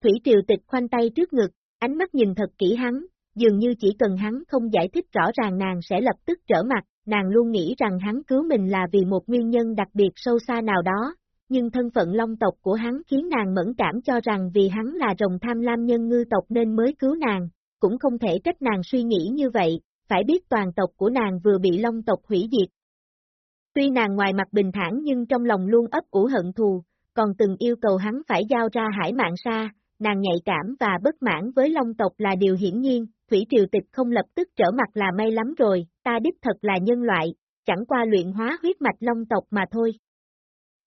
Thủy Triều Tịch khoanh tay trước ngực, ánh mắt nhìn thật kỹ hắn, dường như chỉ cần hắn không giải thích rõ ràng nàng sẽ lập tức trở mặt, nàng luôn nghĩ rằng hắn cứu mình là vì một nguyên nhân đặc biệt sâu xa nào đó, nhưng thân phận long tộc của hắn khiến nàng mẫn cảm cho rằng vì hắn là rồng tham lam nhân ngư tộc nên mới cứu nàng, cũng không thể trách nàng suy nghĩ như vậy, phải biết toàn tộc của nàng vừa bị long tộc hủy diệt. Tuy nàng ngoài mặt bình thản nhưng trong lòng luôn ấp ủ hận thù, còn từng yêu cầu hắn phải giao ra hải mạng xa, nàng nhạy cảm và bất mãn với long tộc là điều hiển nhiên, Thủy Triều Tịch không lập tức trở mặt là may lắm rồi, ta đích thật là nhân loại, chẳng qua luyện hóa huyết mạch long tộc mà thôi.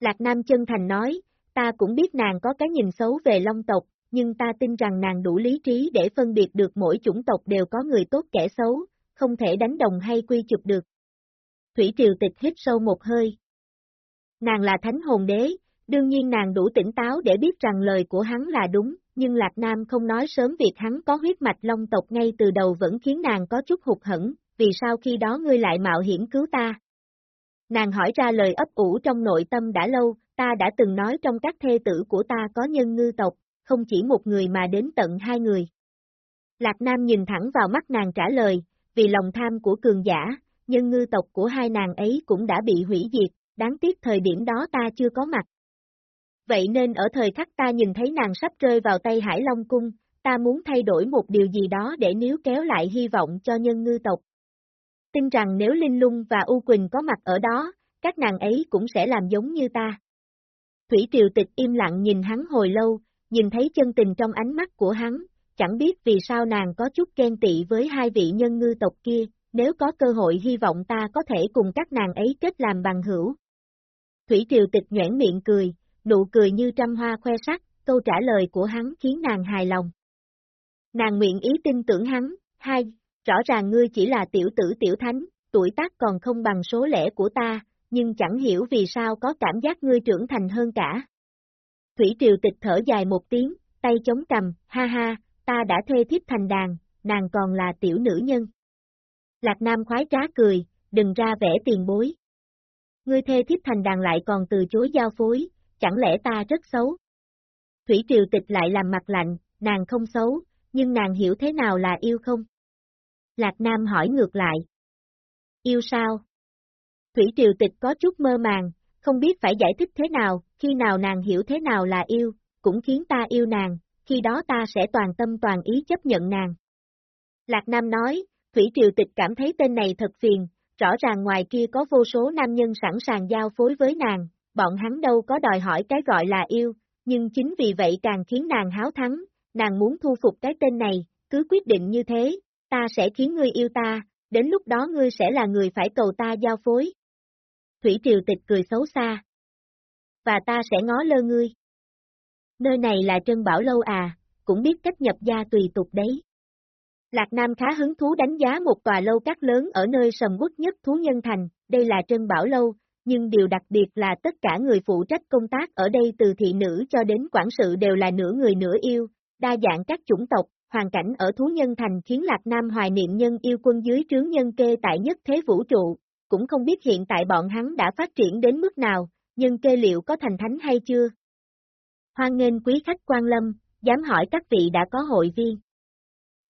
Lạc Nam chân thành nói, ta cũng biết nàng có cái nhìn xấu về long tộc, nhưng ta tin rằng nàng đủ lý trí để phân biệt được mỗi chủng tộc đều có người tốt kẻ xấu, không thể đánh đồng hay quy chụp được. Thủy Triều Tịch hít sâu một hơi. Nàng là thánh hồn đế, đương nhiên nàng đủ tỉnh táo để biết rằng lời của hắn là đúng, nhưng Lạc Nam không nói sớm việc hắn có huyết mạch long tộc ngay từ đầu vẫn khiến nàng có chút hụt hẫng, vì sao khi đó ngươi lại mạo hiểm cứu ta? Nàng hỏi ra lời ấp ủ trong nội tâm đã lâu, ta đã từng nói trong các thê tử của ta có nhân ngư tộc, không chỉ một người mà đến tận hai người. Lạc Nam nhìn thẳng vào mắt nàng trả lời, vì lòng tham của cường giả, nhân ngư tộc của hai nàng ấy cũng đã bị hủy diệt, đáng tiếc thời điểm đó ta chưa có mặt. Vậy nên ở thời khắc ta nhìn thấy nàng sắp rơi vào tay Hải Long Cung, ta muốn thay đổi một điều gì đó để níu kéo lại hy vọng cho nhân ngư tộc. Tin rằng nếu Linh Lung và U Quỳnh có mặt ở đó, các nàng ấy cũng sẽ làm giống như ta. Thủy Triều Tịch im lặng nhìn hắn hồi lâu, nhìn thấy chân tình trong ánh mắt của hắn, chẳng biết vì sao nàng có chút ghen tị với hai vị nhân ngư tộc kia, nếu có cơ hội hy vọng ta có thể cùng các nàng ấy kết làm bằng hữu. Thủy Triều Tịch nhoảng miệng cười, nụ cười như trăm hoa khoe sắc, câu trả lời của hắn khiến nàng hài lòng. Nàng nguyện ý tin tưởng hắn, hai, rõ ràng ngươi chỉ là tiểu tử tiểu thánh, tuổi tác còn không bằng số lẻ của ta, nhưng chẳng hiểu vì sao có cảm giác ngươi trưởng thành hơn cả. Thủy Triều Tịch thở dài một tiếng, tay chống cầm, ha ha, ta đã thuê thiếp thành đàn, nàng còn là tiểu nữ nhân. Lạc Nam khoái trá cười, đừng ra vẻ tiền bối. Ngươi thê thiếp thành đàn lại còn từ chối giao phối, chẳng lẽ ta rất xấu? Thủy Triều Tịch lại làm mặt lạnh, nàng không xấu, nhưng nàng hiểu thế nào là yêu không? Lạc Nam hỏi ngược lại. Yêu sao? Thủy Triều Tịch có chút mơ màng, không biết phải giải thích thế nào, khi nào nàng hiểu thế nào là yêu, cũng khiến ta yêu nàng, khi đó ta sẽ toàn tâm toàn ý chấp nhận nàng. Lạc Nam nói, Thủy Triều Tịch cảm thấy tên này thật phiền, rõ ràng ngoài kia có vô số nam nhân sẵn sàng giao phối với nàng, bọn hắn đâu có đòi hỏi cái gọi là yêu, nhưng chính vì vậy càng khiến nàng háo thắng, nàng muốn thu phục cái tên này, cứ quyết định như thế, ta sẽ khiến ngươi yêu ta, đến lúc đó ngươi sẽ là người phải cầu ta giao phối. Thủy Triều Tịch cười xấu xa. Và ta sẽ ngó lơ ngươi. Nơi này là Trân Bảo Lâu à, cũng biết cách nhập gia tùy tục đấy. Lạc Nam khá hứng thú đánh giá một tòa lâu các lớn ở nơi sầm quốc nhất Thú Nhân Thành, đây là Trân Bảo Lâu, nhưng điều đặc biệt là tất cả người phụ trách công tác ở đây từ thị nữ cho đến quản sự đều là nửa người nửa yêu, đa dạng các chủng tộc, hoàn cảnh ở Thú Nhân Thành khiến Lạc Nam hoài niệm nhân yêu quân dưới trướng nhân kê tại nhất thế vũ trụ, cũng không biết hiện tại bọn hắn đã phát triển đến mức nào, nhân kê liệu có thành thánh hay chưa. Hoan nghênh quý khách quan lâm, dám hỏi các vị đã có hội viên.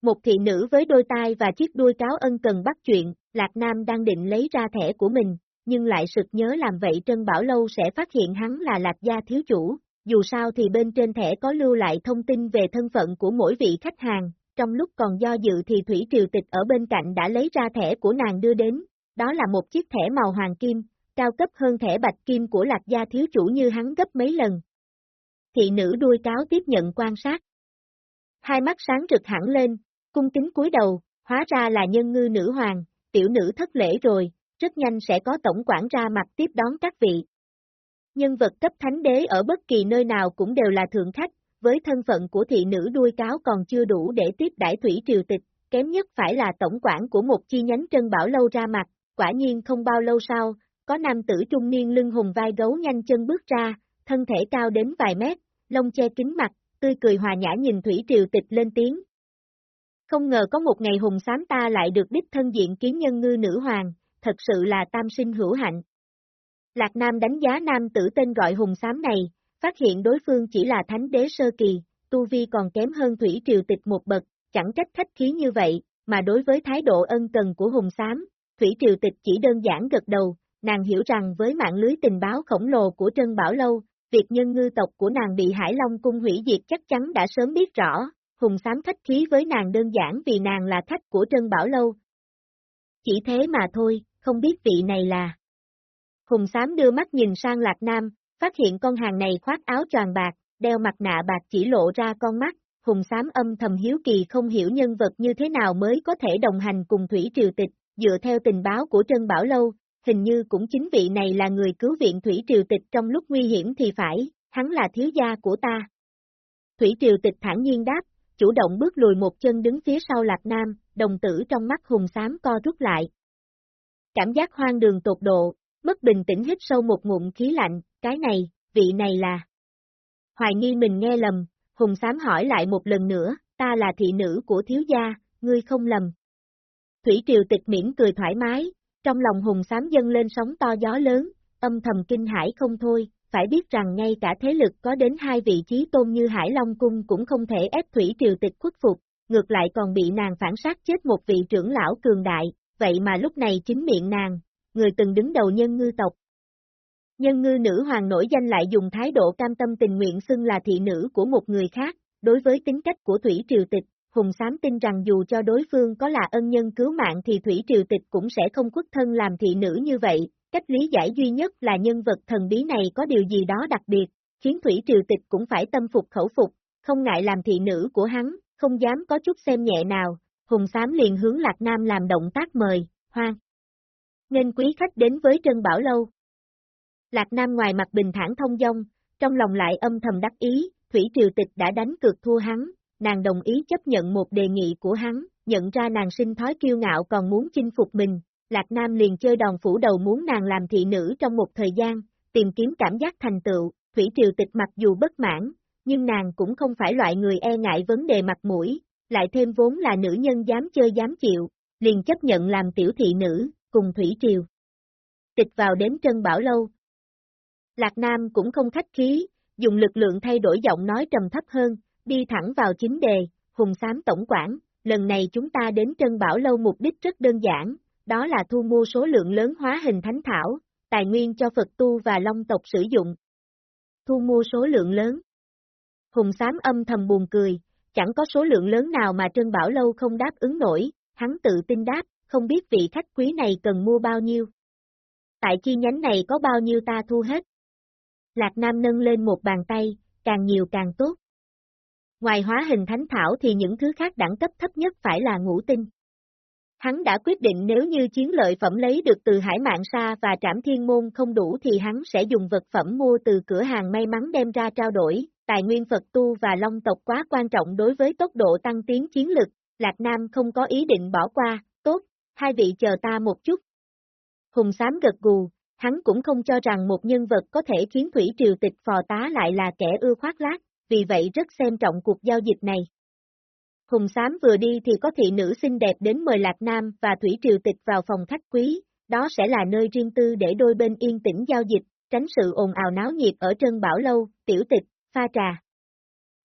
Một thị nữ với đôi tai và chiếc đuôi cáo ân cần bắt chuyện, Lạc Nam đang định lấy ra thẻ của mình, nhưng lại sực nhớ làm vậy Trân Bảo Lâu sẽ phát hiện hắn là Lạc Gia thiếu chủ, dù sao thì bên trên thẻ có lưu lại thông tin về thân phận của mỗi vị khách hàng, trong lúc còn do dự thì Thủy Triều Tịch ở bên cạnh đã lấy ra thẻ của nàng đưa đến, đó là một chiếc thẻ màu hoàng kim, cao cấp hơn thẻ bạch kim của Lạc Gia thiếu chủ như hắn gấp mấy lần. Thị nữ đuôi cáo tiếp nhận quan sát. Hai mắt sáng rực hẳn lên, cung kính cúi đầu, hóa ra là nhân ngư nữ hoàng, tiểu nữ thất lễ rồi, rất nhanh sẽ có tổng quản ra mặt tiếp đón các vị. Nhân vật cấp thánh đế ở bất kỳ nơi nào cũng đều là thượng khách, với thân phận của thị nữ đuôi cáo còn chưa đủ để tiếp đãi thủy triều tịch, kém nhất phải là tổng quản của một chi nhánh Trân Bảo Lâu ra mặt, quả nhiên không bao lâu sau, có nam tử trung niên lưng hùng vai gấu nhanh chân bước ra, thân thể cao đến vài mét, lông che kính mặt, tươi cười hòa nhã nhìn thủy triều tịch lên tiếng. Không ngờ có một ngày hùng xám ta lại được đích thân diện kiến nhân ngư nữ hoàng, thật sự là tam sinh hữu hạnh. Lạc Nam đánh giá nam tử tên gọi hùng xám này, phát hiện đối phương chỉ là thánh đế sơ kỳ, tu vi còn kém hơn thủy triều tịch một bậc, chẳng trách khách khí như vậy, mà đối với thái độ ân cần của hùng xám, thủy triều tịch chỉ đơn giản gật đầu, nàng hiểu rằng với mạng lưới tình báo khổng lồ của Trân Bảo Lâu, việc nhân ngư tộc của nàng bị Hải Long cung hủy diệt chắc chắn đã sớm biết rõ, hùng xám khách khí với nàng đơn giản vì nàng là khách của Trân Bảo Lâu. Chỉ thế mà thôi, không biết vị này là. Hùng xám đưa mắt nhìn sang Lạc Nam, phát hiện con hàng này khoác áo tròn bạc, đeo mặt nạ bạc chỉ lộ ra con mắt, hùng xám âm thầm hiếu kỳ không hiểu nhân vật như thế nào mới có thể đồng hành cùng Thủy Triều Tịch, dựa theo tình báo của Trân Bảo Lâu, hình như cũng chính vị này là người cứu viện Thủy Triều Tịch trong lúc nguy hiểm thì phải, hắn là thiếu gia của ta. Thủy Triều Tịch thản nhiên đáp, chủ động bước lùi một chân đứng phía sau Lạc Nam, đồng tử trong mắt hùng xám co rút lại. Cảm giác hoang đường tột độ, mất bình tĩnh hít sâu một ngụm khí lạnh, cái này, vị này là. Hoài nghi mình nghe lầm, hùng xám hỏi lại một lần nữa, ta là thị nữ của thiếu gia, ngươi không lầm. Thủy Triều Tịch miễn cười thoải mái, trong lòng hùng xám dâng lên sóng to gió lớn, âm thầm kinh hải không thôi, phải biết rằng ngay cả thế lực có đến hai vị trí tôn như Hải Long Cung cũng không thể ép Thủy Triều Tịch khuất phục, ngược lại còn bị nàng phản sát chết một vị trưởng lão cường đại, vậy mà lúc này chính miệng nàng, người từng đứng đầu nhân ngư tộc. Nhân ngư nữ hoàng nổi danh lại dùng thái độ cam tâm tình nguyện xưng là thị nữ của một người khác, đối với tính cách của Thủy Triều Tịch, Hùng Sám tin rằng dù cho đối phương có là ân nhân cứu mạng thì Thủy Triều Tịch cũng sẽ không khuất thân làm thị nữ như vậy, cách lý giải duy nhất là nhân vật thần bí này có điều gì đó đặc biệt, khiến Thủy Triều Tịch cũng phải tâm phục khẩu phục, không ngại làm thị nữ của hắn, không dám có chút xem nhẹ nào, Hùng Sám liền hướng Lạc Nam làm động tác mời, hoang. Nên quý khách đến với Trân Bảo Lâu. Lạc Nam ngoài mặt bình thản thông dong, trong lòng lại âm thầm đắc ý, Thủy Triều Tịch đã đánh cược thua hắn, nàng đồng ý chấp nhận một đề nghị của hắn, nhận ra nàng sinh thói kiêu ngạo còn muốn chinh phục mình, Lạc Nam liền chơi đòn phủ đầu muốn nàng làm thị nữ trong một thời gian, tìm kiếm cảm giác thành tựu, Thủy Triều Tịch mặc dù bất mãn, nhưng nàng cũng không phải loại người e ngại vấn đề mặt mũi, lại thêm vốn là nữ nhân dám chơi dám chịu, liền chấp nhận làm tiểu thị nữ, cùng Thủy Triều. Tịch vào đến Trân Bảo Lâu. Lạc Nam cũng không khách khí, dùng lực lượng thay đổi giọng nói trầm thấp hơn, đi thẳng vào chính đề, hùng xám tổng quản, lần này chúng ta đến Trân Bảo Lâu mục đích rất đơn giản, đó là thu mua số lượng lớn hóa hình thánh thảo, tài nguyên cho Phật tu và Long tộc sử dụng. Thu mua số lượng lớn. Hùng xám âm thầm buồn cười, chẳng có số lượng lớn nào mà Trân Bảo Lâu không đáp ứng nổi, hắn tự tin đáp, không biết vị khách quý này cần mua bao nhiêu. Tại chi nhánh này có bao nhiêu ta thu hết. Lạc Nam nâng lên một bàn tay, càng nhiều càng tốt. Ngoài hóa hình thánh thảo thì những thứ khác đẳng cấp thấp nhất phải là ngũ tinh. Hắn đã quyết định nếu như chiến lợi phẩm lấy được từ hải mạng xa và trảm thiên môn không đủ thì hắn sẽ dùng vật phẩm mua từ cửa hàng may mắn đem ra trao đổi, tài nguyên Phật tu và long tộc quá quan trọng đối với tốc độ tăng tiến chiến lực, Lạc Nam không có ý định bỏ qua, tốt, hai vị chờ ta một chút. Hùng Sám gật gù, hắn cũng không cho rằng một nhân vật có thể khiến Thủy Triều Tịch phò tá lại là kẻ ưa khoác lác, vì vậy rất xem trọng cuộc giao dịch này. Hùng Sám vừa đi thì có thị nữ xinh đẹp đến mời Lạc Nam và Thủy Triều Tịch vào phòng khách quý, đó sẽ là nơi riêng tư để đôi bên yên tĩnh giao dịch, tránh sự ồn ào náo nhiệt ở Trân Bảo Lâu, tiểu tịch, pha trà.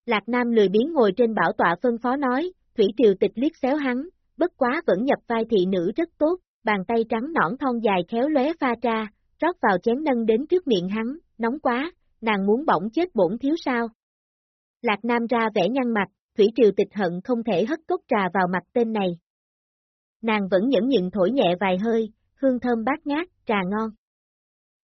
Lạc Nam lười biến ngồi trên bảo tọa phân phó nói, Thủy Triều Tịch liếc xéo hắn, bất quá vẫn nhập vai thị nữ rất tốt, bàn tay trắng nõn thon dài khéo lóe pha trà, rót vào chén nâng đến trước miệng hắn, nóng quá, nàng muốn bỏng chết bổn thiếu sao. Lạc Nam ra vẻ nhăn mặt, Thủy Triều tịch hận không thể hất cốc trà vào mặt tên này. Nàng vẫn nhẫn nhịn thổi nhẹ vài hơi, hương thơm bát ngát, trà ngon.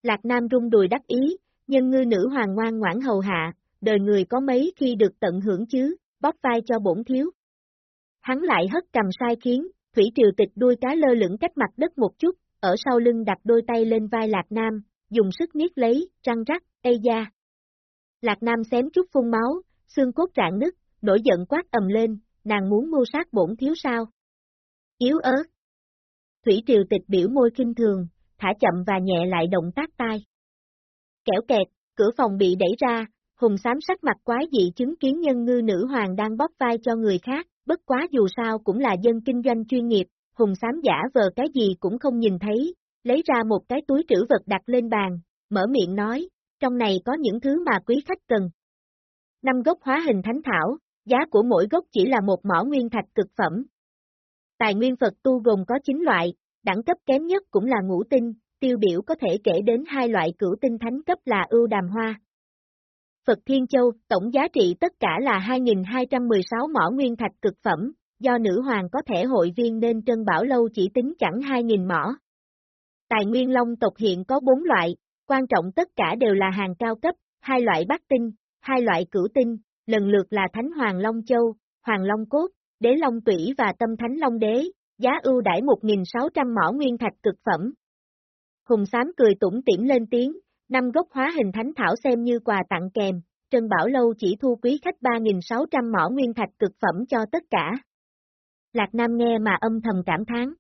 Lạc Nam rung đùi đắc ý, nhân ngư nữ hoàng ngoan ngoãn hầu hạ, đời người có mấy khi được tận hưởng chứ, bóp vai cho bổn thiếu. Hắn lại hất cầm sai khiến, Thủy Triều tịch đuôi cá lơ lửng cách mặt đất một chút, ở sau lưng đặt đôi tay lên vai Lạc Nam, dùng sức niết lấy, răng rắc, ây da. Lạc Nam xém chút phun máu, xương cốt rạn nứt, nổi giận quát ầm lên, nàng muốn mưu sát bổn thiếu sao. Yếu ớt. Thủy Triều tịch biểu môi kinh thường, thả chậm và nhẹ lại động tác tai. Kẻo kẹt, cửa phòng bị đẩy ra, hùng xám sắc mặt quái dị chứng kiến nhân ngư nữ hoàng đang bóp vai cho người khác, bất quá dù sao cũng là dân kinh doanh chuyên nghiệp, hùng xám giả vờ cái gì cũng không nhìn thấy, lấy ra một cái túi trữ vật đặt lên bàn, mở miệng nói, trong này có những thứ mà quý khách cần. Năm gốc hóa hình thánh thảo, giá của mỗi gốc chỉ là một mỏ nguyên thạch cực phẩm. Tài nguyên Phật tu gồm có 9 loại, đẳng cấp kém nhất cũng là ngũ tinh, tiêu biểu có thể kể đến hai loại cửu tinh thánh cấp là ưu đàm hoa. Phật Thiên Châu, tổng giá trị tất cả là 2.216 mỏ nguyên thạch cực phẩm, do nữ hoàng có thể hội viên nên Trân Bảo Lâu chỉ tính chẳng 2.000 mỏ. Tài nguyên long tộc hiện có 4 loại, quan trọng tất cả đều là hàng cao cấp, hai loại bát tinh, hai loại cửu tinh, lần lượt là Thánh Hoàng Long Châu, Hoàng Long Cốt, Đế Long Tủy và Tâm Thánh Long Đế, giá ưu đãi 1.600 mỏ nguyên thạch cực phẩm. Hùng Sám cười tủm tỉm lên tiếng, năm gốc hóa hình thánh thảo xem như quà tặng kèm, Trân Bảo Lâu chỉ thu quý khách 3.600 mỏ nguyên thạch cực phẩm cho tất cả. Lạc Nam nghe mà âm thầm cảm thán.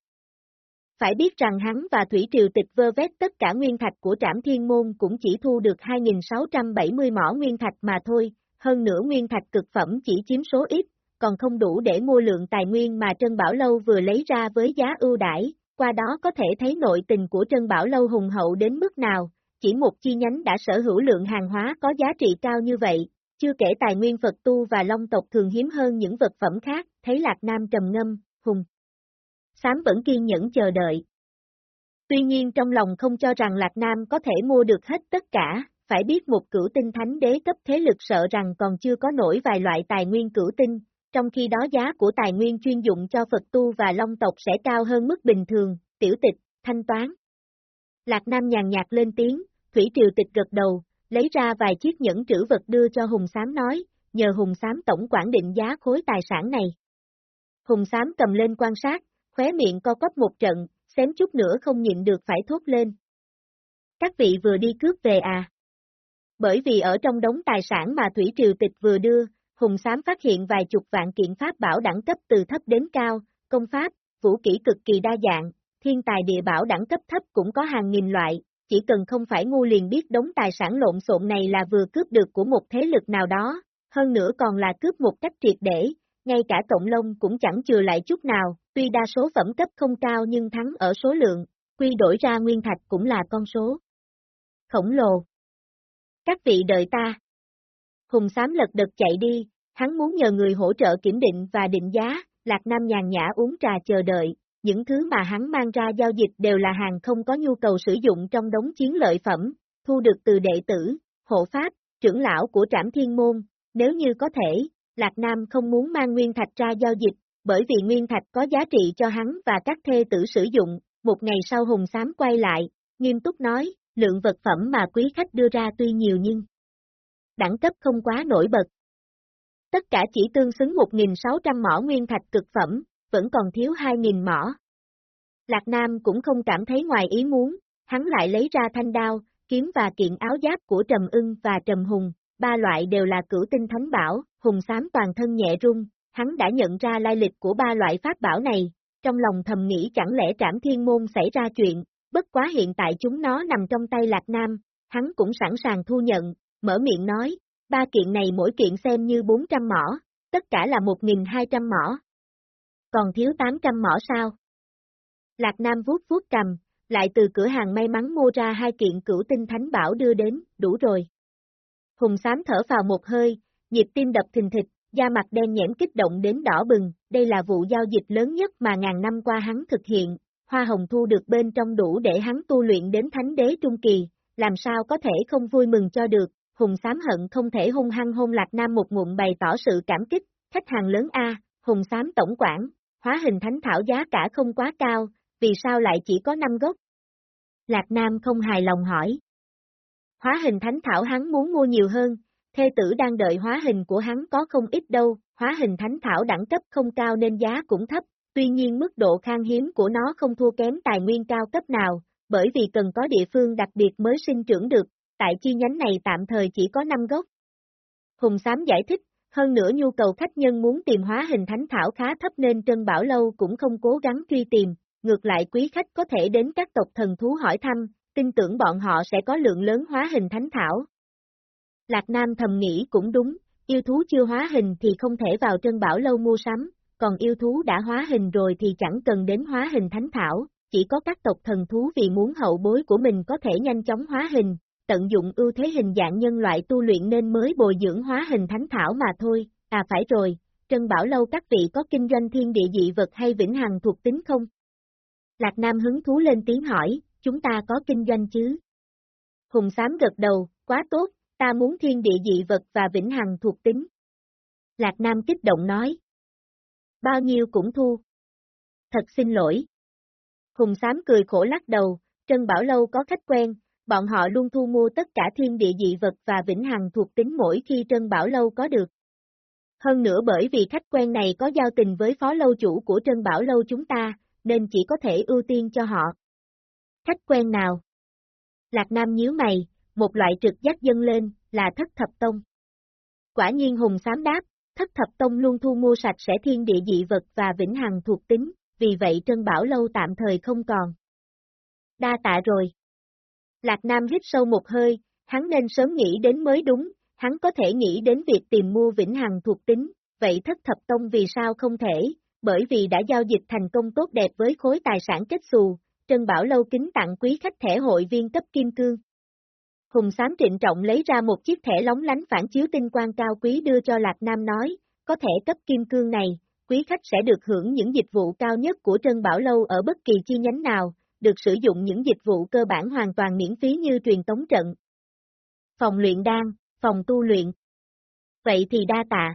Phải biết rằng hắn và Thủy Triều Tịch vơ vét tất cả nguyên thạch của Trảm Thiên Môn cũng chỉ thu được 2.670 mỏ nguyên thạch mà thôi, hơn nữa nguyên thạch cực phẩm chỉ chiếm số ít, còn không đủ để mua lượng tài nguyên mà Trân Bảo Lâu vừa lấy ra với giá ưu đãi, qua đó có thể thấy nội tình của Trân Bảo Lâu hùng hậu đến mức nào, chỉ một chi nhánh đã sở hữu lượng hàng hóa có giá trị cao như vậy, chưa kể tài nguyên Phật tu và Long tộc thường hiếm hơn những vật phẩm khác, thấy Lạc Nam trầm ngâm, hùng. Sám vẫn kiên nhẫn chờ đợi. Tuy nhiên trong lòng không cho rằng Lạc Nam có thể mua được hết tất cả, phải biết một cửu tinh thánh đế cấp thế lực sợ rằng còn chưa có nổi vài loại tài nguyên cửu tinh, trong khi đó giá của tài nguyên chuyên dụng cho Phật tu và Long tộc sẽ cao hơn mức bình thường, tiểu tịch, thanh toán. Lạc Nam nhàn nhạt lên tiếng, Thủy Triều Tịch gật đầu, lấy ra vài chiếc nhẫn trữ vật đưa cho Hùng Sám nói, nhờ Hùng Sám tổng quản định giá khối tài sản này. Hùng Sám cầm lên quan sát, khóe miệng co quắp một trận, xém chút nữa không nhịn được phải thốt lên. Các vị vừa đi cướp về à? Bởi vì ở trong đống tài sản mà Thủy Triều Tịch vừa đưa, Hùng Sám phát hiện vài chục vạn kiện pháp bảo đẳng cấp từ thấp đến cao, công pháp, vũ kỹ cực kỳ đa dạng, thiên tài địa bảo đẳng cấp thấp cũng có hàng nghìn loại, chỉ cần không phải ngu liền biết đống tài sản lộn xộn này là vừa cướp được của một thế lực nào đó, hơn nữa còn là cướp một cách triệt để, ngay cả cộng lông cũng chẳng chừa lại chút nào, tuy đa số phẩm cấp không cao nhưng thắng ở số lượng, quy đổi ra nguyên thạch cũng là con số. Khổng lồ. Các vị đợi ta. Hùng xám lật đật chạy đi, hắn muốn nhờ người hỗ trợ kiểm định và định giá, Lạc Nam nhàn nhã uống trà chờ đợi, những thứ mà hắn mang ra giao dịch đều là hàng không có nhu cầu sử dụng trong đống chiến lợi phẩm, thu được từ đệ tử, hộ pháp, trưởng lão của trảm thiên môn, nếu như có thể, Lạc Nam không muốn mang nguyên thạch ra giao dịch, bởi vì nguyên thạch có giá trị cho hắn và các thê tử sử dụng, một ngày sau Hùng Sám quay lại, nghiêm túc nói, lượng vật phẩm mà quý khách đưa ra tuy nhiều nhưng đẳng cấp không quá nổi bật. Tất cả chỉ tương xứng 1.600 mỏ nguyên thạch cực phẩm, vẫn còn thiếu 2.000 mỏ. Lạc Nam cũng không cảm thấy ngoài ý muốn, hắn lại lấy ra thanh đao, kiếm và kiện áo giáp của Trầm ưng và Trầm Hùng, ba loại đều là cửu tinh thánh bảo, Hùng xám toàn thân nhẹ rung, hắn đã nhận ra lai lịch của ba loại pháp bảo này, trong lòng thầm nghĩ chẳng lẽ trảm thiên môn xảy ra chuyện, bất quá hiện tại chúng nó nằm trong tay Lạc Nam, hắn cũng sẵn sàng thu nhận, mở miệng nói, ba kiện này mỗi kiện xem như 400 mỏ, tất cả là 1.200 mỏ. Còn thiếu 800 mỏ sao? Lạc Nam vuốt vuốt cầm, lại từ cửa hàng may mắn mua ra hai kiện cửu tinh thánh bảo đưa đến, đủ rồi. Hùng sám thở vào một hơi, nhịp tim đập thình thịch, da mặt đen nhẽm kích động đến đỏ bừng, đây là vụ giao dịch lớn nhất mà ngàn năm qua hắn thực hiện, hoa hồng thu được bên trong đủ để hắn tu luyện đến thánh đế trung kỳ, làm sao có thể không vui mừng cho được, hùng sám hận không thể hung hăng hôn lạc nam một ngụm bày tỏ sự cảm kích, khách hàng lớn A, hùng sám tổng quản, hóa hình thánh thảo giá cả không quá cao, vì sao lại chỉ có 5 gốc? Lạc Nam không hài lòng hỏi. Hóa hình thánh thảo hắn muốn mua nhiều hơn, thê tử đang đợi hóa hình của hắn có không ít đâu, hóa hình thánh thảo đẳng cấp không cao nên giá cũng thấp, tuy nhiên mức độ khan hiếm của nó không thua kém tài nguyên cao cấp nào, bởi vì cần có địa phương đặc biệt mới sinh trưởng được, tại chi nhánh này tạm thời chỉ có 5 gốc. Hùng Sám giải thích, hơn nữa nhu cầu khách nhân muốn tìm hóa hình thánh thảo khá thấp nên Trân Bảo Lâu cũng không cố gắng truy tìm, ngược lại quý khách có thể đến các tộc thần thú hỏi thăm, tin tưởng bọn họ sẽ có lượng lớn hóa hình thánh thảo. Lạc Nam thầm nghĩ cũng đúng, yêu thú chưa hóa hình thì không thể vào Trân Bảo Lâu mua sắm, còn yêu thú đã hóa hình rồi thì chẳng cần đến hóa hình thánh thảo, chỉ có các tộc thần thú vì muốn hậu bối của mình có thể nhanh chóng hóa hình, tận dụng ưu thế hình dạng nhân loại tu luyện nên mới bồi dưỡng hóa hình thánh thảo mà thôi, à phải rồi, Trân Bảo Lâu các vị có kinh doanh thiên địa dị vật hay vĩnh hằng thuộc tính không? Lạc Nam hứng thú lên tiếng hỏi, chúng ta có kinh doanh chứ? Hùng Sám gật đầu, quá tốt, ta muốn thiên địa dị vật và vĩnh hằng thuộc tính. Lạc Nam kích động nói. Bao nhiêu cũng thu. Thật xin lỗi. Hùng Sám cười khổ lắc đầu, Trân Bảo Lâu có khách quen, bọn họ luôn thu mua tất cả thiên địa dị vật và vĩnh hằng thuộc tính mỗi khi Trân Bảo Lâu có được. Hơn nữa bởi vì khách quen này có giao tình với phó lâu chủ của Trân Bảo Lâu chúng ta, nên chỉ có thể ưu tiên cho họ. Khách quen nào? Lạc Nam nhíu mày, một loại trực giác dâng lên, là thất thập tông. Quả nhiên hùng sám đáp, thất thập tông luôn thu mua sạch sẽ thiên địa dị vật và vĩnh hằng thuộc tính, vì vậy Trân Bảo Lâu tạm thời không còn. Đa tạ rồi. Lạc Nam hít sâu một hơi, hắn nên sớm nghĩ đến mới đúng, hắn có thể nghĩ đến việc tìm mua vĩnh hằng thuộc tính, vậy thất thập tông vì sao không thể, bởi vì đã giao dịch thành công tốt đẹp với khối tài sản kết xù, Trân Bảo Lâu kính tặng quý khách thẻ hội viên cấp kim cương. Hùng Sám trịnh trọng lấy ra một chiếc thẻ lóng lánh phản chiếu tinh quang cao quý đưa cho Lạc Nam nói, có thẻ cấp kim cương này, quý khách sẽ được hưởng những dịch vụ cao nhất của Trân Bảo Lâu ở bất kỳ chi nhánh nào, được sử dụng những dịch vụ cơ bản hoàn toàn miễn phí như truyền tống trận, phòng luyện đan, phòng tu luyện. Vậy thì đa tạ.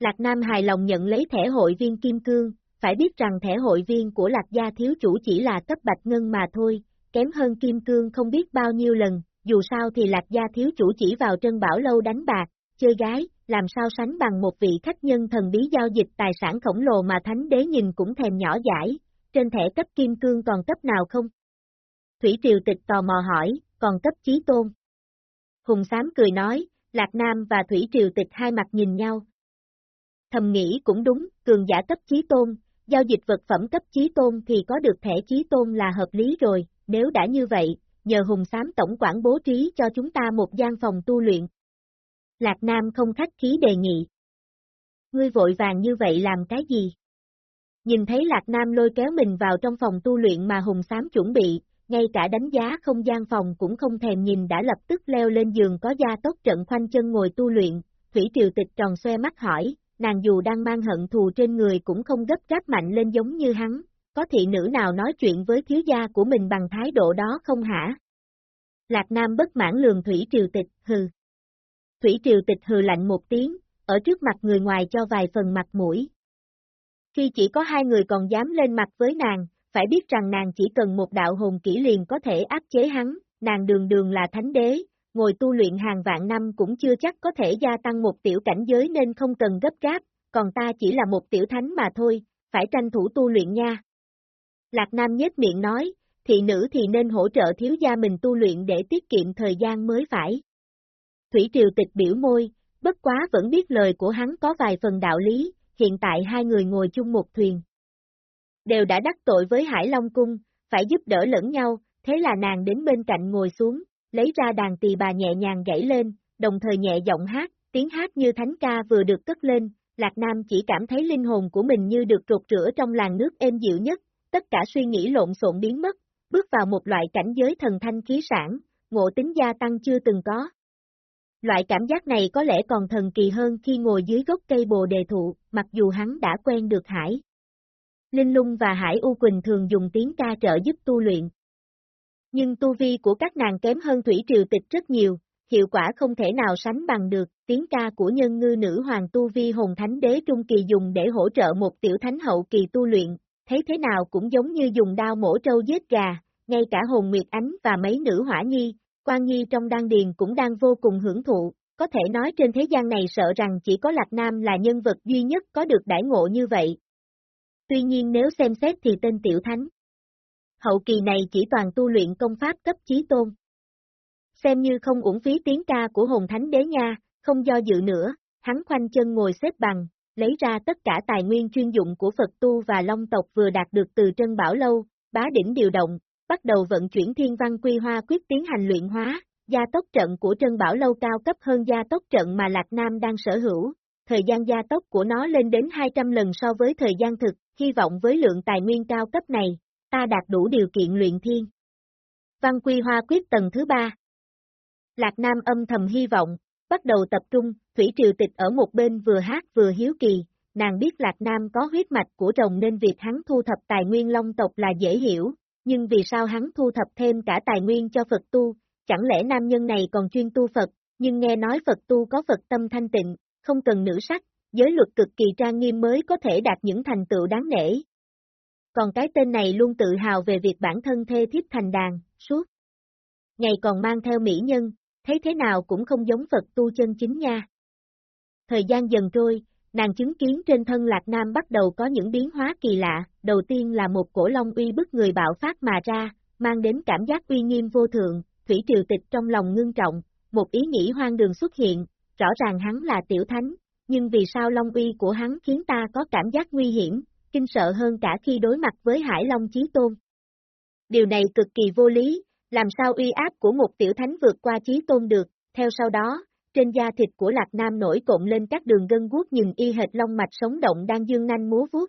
Lạc Nam hài lòng nhận lấy thẻ hội viên Kim Cương, phải biết rằng thẻ hội viên của Lạc Gia thiếu chủ chỉ là cấp bạch ngân mà thôi, kém hơn Kim Cương không biết bao nhiêu lần, dù sao thì Lạc Gia thiếu chủ chỉ vào Trân Bảo Lâu đánh bạc, chơi gái, làm sao sánh bằng một vị khách nhân thần bí giao dịch tài sản khổng lồ mà Thánh Đế nhìn cũng thèm nhỏ giải, trên thẻ cấp Kim Cương còn cấp nào không? Thủy Triều Tịch tò mò hỏi, còn cấp Chí Tôn. Hùng Sám cười nói, Lạc Nam và Thủy Triều Tịch hai mặt nhìn nhau. Thầm nghĩ cũng đúng, cường giả cấp chí tôn, giao dịch vật phẩm cấp chí tôn thì có được thẻ chí tôn là hợp lý rồi, nếu đã như vậy, nhờ Hùng Sám Tổng quản bố trí cho chúng ta một gian phòng tu luyện. Lạc Nam không khách khí đề nghị. Ngươi vội vàng như vậy làm cái gì? Nhìn thấy Lạc Nam lôi kéo mình vào trong phòng tu luyện mà Hùng Sám chuẩn bị, ngay cả đánh giá không gian phòng cũng không thèm nhìn đã lập tức leo lên giường có da tốc trận khoanh chân ngồi tu luyện, Thủy Triều Tịch tròn xoe mắt hỏi, nàng dù đang mang hận thù trên người cũng không gấp gáp mạnh lên giống như hắn, có thị nữ nào nói chuyện với thiếu gia của mình bằng thái độ đó không hả? Lạc Nam bất mãn lường Thủy Triều Tịch, hừ. Thủy Triều Tịch hừ lạnh một tiếng, ở trước mặt người ngoài cho vài phần mặt mũi. Khi chỉ có hai người còn dám lên mặt với nàng, phải biết rằng nàng chỉ cần một đạo hồn kỹ liền có thể áp chế hắn, nàng đường đường là thánh đế, ngồi tu luyện hàng vạn năm cũng chưa chắc có thể gia tăng một tiểu cảnh giới nên không cần gấp gáp, còn ta chỉ là một tiểu thánh mà thôi, phải tranh thủ tu luyện nha. Lạc Nam nhếch miệng nói, thị nữ thì nên hỗ trợ thiếu gia mình tu luyện để tiết kiệm thời gian mới phải. Thủy Triều tịch biểu môi, bất quá vẫn biết lời của hắn có vài phần đạo lý, hiện tại hai người ngồi chung một thuyền. Đều đã đắc tội với Hải Long Cung, phải giúp đỡ lẫn nhau, thế là nàng đến bên cạnh ngồi xuống, lấy ra đàn tỳ bà nhẹ nhàng gãy lên, đồng thời nhẹ giọng hát, tiếng hát như thánh ca vừa được cất lên, Lạc Nam chỉ cảm thấy linh hồn của mình như được trột rửa trong làn nước êm dịu nhất, tất cả suy nghĩ lộn xộn biến mất, bước vào một loại cảnh giới thần thanh khí sản, ngộ tính gia tăng chưa từng có. Loại cảm giác này có lẽ còn thần kỳ hơn khi ngồi dưới gốc cây bồ đề thụ, mặc dù hắn đã quen được Hải. Linh Lung và Hải U Quỳnh thường dùng tiếng ca trợ giúp tu luyện, nhưng tu vi của các nàng kém hơn Thủy Triều Tịch rất nhiều, hiệu quả không thể nào sánh bằng được, tiếng ca của nhân ngư nữ hoàng tu vi hồn thánh đế trung kỳ dùng để hỗ trợ một tiểu thánh hậu kỳ tu luyện, thấy thế nào cũng giống như dùng đao mổ trâu giết gà, ngay cả hồn nguyệt ánh và mấy nữ hỏa nhi, quan nhi trong đan điền cũng đang vô cùng hưởng thụ, có thể nói trên thế gian này sợ rằng chỉ có Lạc Nam là nhân vật duy nhất có được đãi ngộ như vậy. Tuy nhiên nếu xem xét thì tên tiểu thánh, hậu kỳ này chỉ toàn tu luyện công pháp cấp chí tôn. Xem như không uổng phí tiếng ca của hồn thánh đế nha, không do dự nữa, hắn khoanh chân ngồi xếp bằng, lấy ra tất cả tài nguyên chuyên dụng của Phật tu và Long tộc vừa đạt được từ Trân Bảo Lâu, bá đỉnh điều động, bắt đầu vận chuyển thiên văn quy hoa quyết tiến hành luyện hóa, gia tốc trận của Trân Bảo Lâu cao cấp hơn gia tốc trận mà Lạc Nam đang sở hữu, thời gian gia tốc của nó lên đến 200 lần so với thời gian thực, hy vọng với lượng tài nguyên cao cấp này, ta đạt đủ điều kiện luyện thiên. Văn Quy Hoa quyết tầng thứ ba. Lạc Nam âm thầm hy vọng, bắt đầu tập trung, Thủy Triều Tịch ở một bên vừa hát vừa hiếu kỳ, nàng biết Lạc Nam có huyết mạch của rồng nên việc hắn thu thập tài nguyên long tộc là dễ hiểu, nhưng vì sao hắn thu thập thêm cả tài nguyên cho Phật tu, chẳng lẽ nam nhân này còn chuyên tu Phật, nhưng nghe nói Phật tu có Phật tâm thanh tịnh, không cần nữ sắc, giới luật cực kỳ trang nghiêm mới có thể đạt những thành tựu đáng nể, còn cái tên này luôn tự hào về việc bản thân thê thiếp thành đàn, suốt. Ngày còn mang theo mỹ nhân, thấy thế nào cũng không giống Phật tu chân chính nha. Thời gian dần trôi, nàng chứng kiến trên thân Lạc Nam bắt đầu có những biến hóa kỳ lạ, đầu tiên là một cổ long uy bức người bạo phát mà ra, mang đến cảm giác uy nghiêm vô thượng, thủy triều tịch trong lòng ngưng trọng, một ý nghĩ hoang đường xuất hiện, rõ ràng hắn là tiểu thánh, nhưng vì sao long uy của hắn khiến ta có cảm giác nguy hiểm, kinh sợ hơn cả khi đối mặt với Hải Long Chí Tôn. Điều này cực kỳ vô lý, làm sao uy áp của một tiểu thánh vượt qua Chí Tôn được, theo sau đó, trên da thịt của Lạc Nam nổi cộm lên các đường gân guốc nhưng y hệt long mạch sống động đang dương nanh múa vuốt.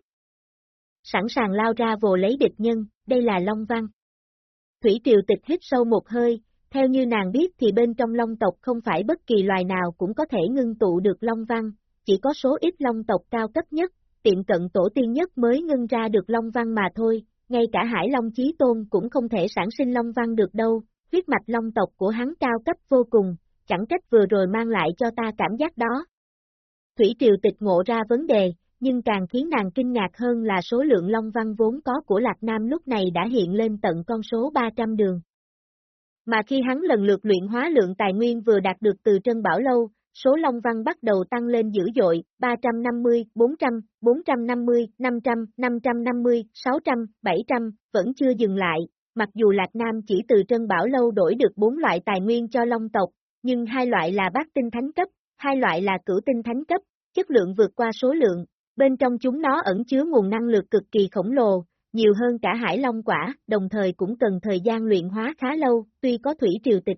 Sẵn sàng lao ra vồ lấy địch nhân, đây là Long Văn. Thủy Triều Tịch hít sâu một hơi, theo như nàng biết thì bên trong Long tộc không phải bất kỳ loài nào cũng có thể ngưng tụ được Long Văn, chỉ có số ít Long tộc cao cấp nhất, tiệm cận tổ tiên nhất mới ngưng ra được Long Văn mà thôi, ngay cả Hải Long Chí Tôn cũng không thể sản sinh Long Văn được đâu, huyết mạch Long tộc của hắn cao cấp vô cùng, chẳng trách vừa rồi mang lại cho ta cảm giác đó. Thủy Triều tịch ngộ ra vấn đề, nhưng càng khiến nàng kinh ngạc hơn là số lượng Long Văn vốn có của Lạc Nam lúc này đã hiện lên tận con số 300 đường. Mà khi hắn lần lượt luyện hóa lượng tài nguyên vừa đạt được từ Trân Bảo Lâu, số Long Văn bắt đầu tăng lên dữ dội, 350, 400, 450, 500, 550, 600, 700, vẫn chưa dừng lại, mặc dù Lạc Nam chỉ từ Trân Bảo Lâu đổi được bốn loại tài nguyên cho Long tộc, nhưng hai loại là bát tinh thánh cấp, hai loại là cửu tinh thánh cấp, chất lượng vượt qua số lượng, bên trong chúng nó ẩn chứa nguồn năng lượng cực kỳ khổng lồ, nhiều hơn cả hải long quả, đồng thời cũng cần thời gian luyện hóa khá lâu, tuy có thủy triều tịch.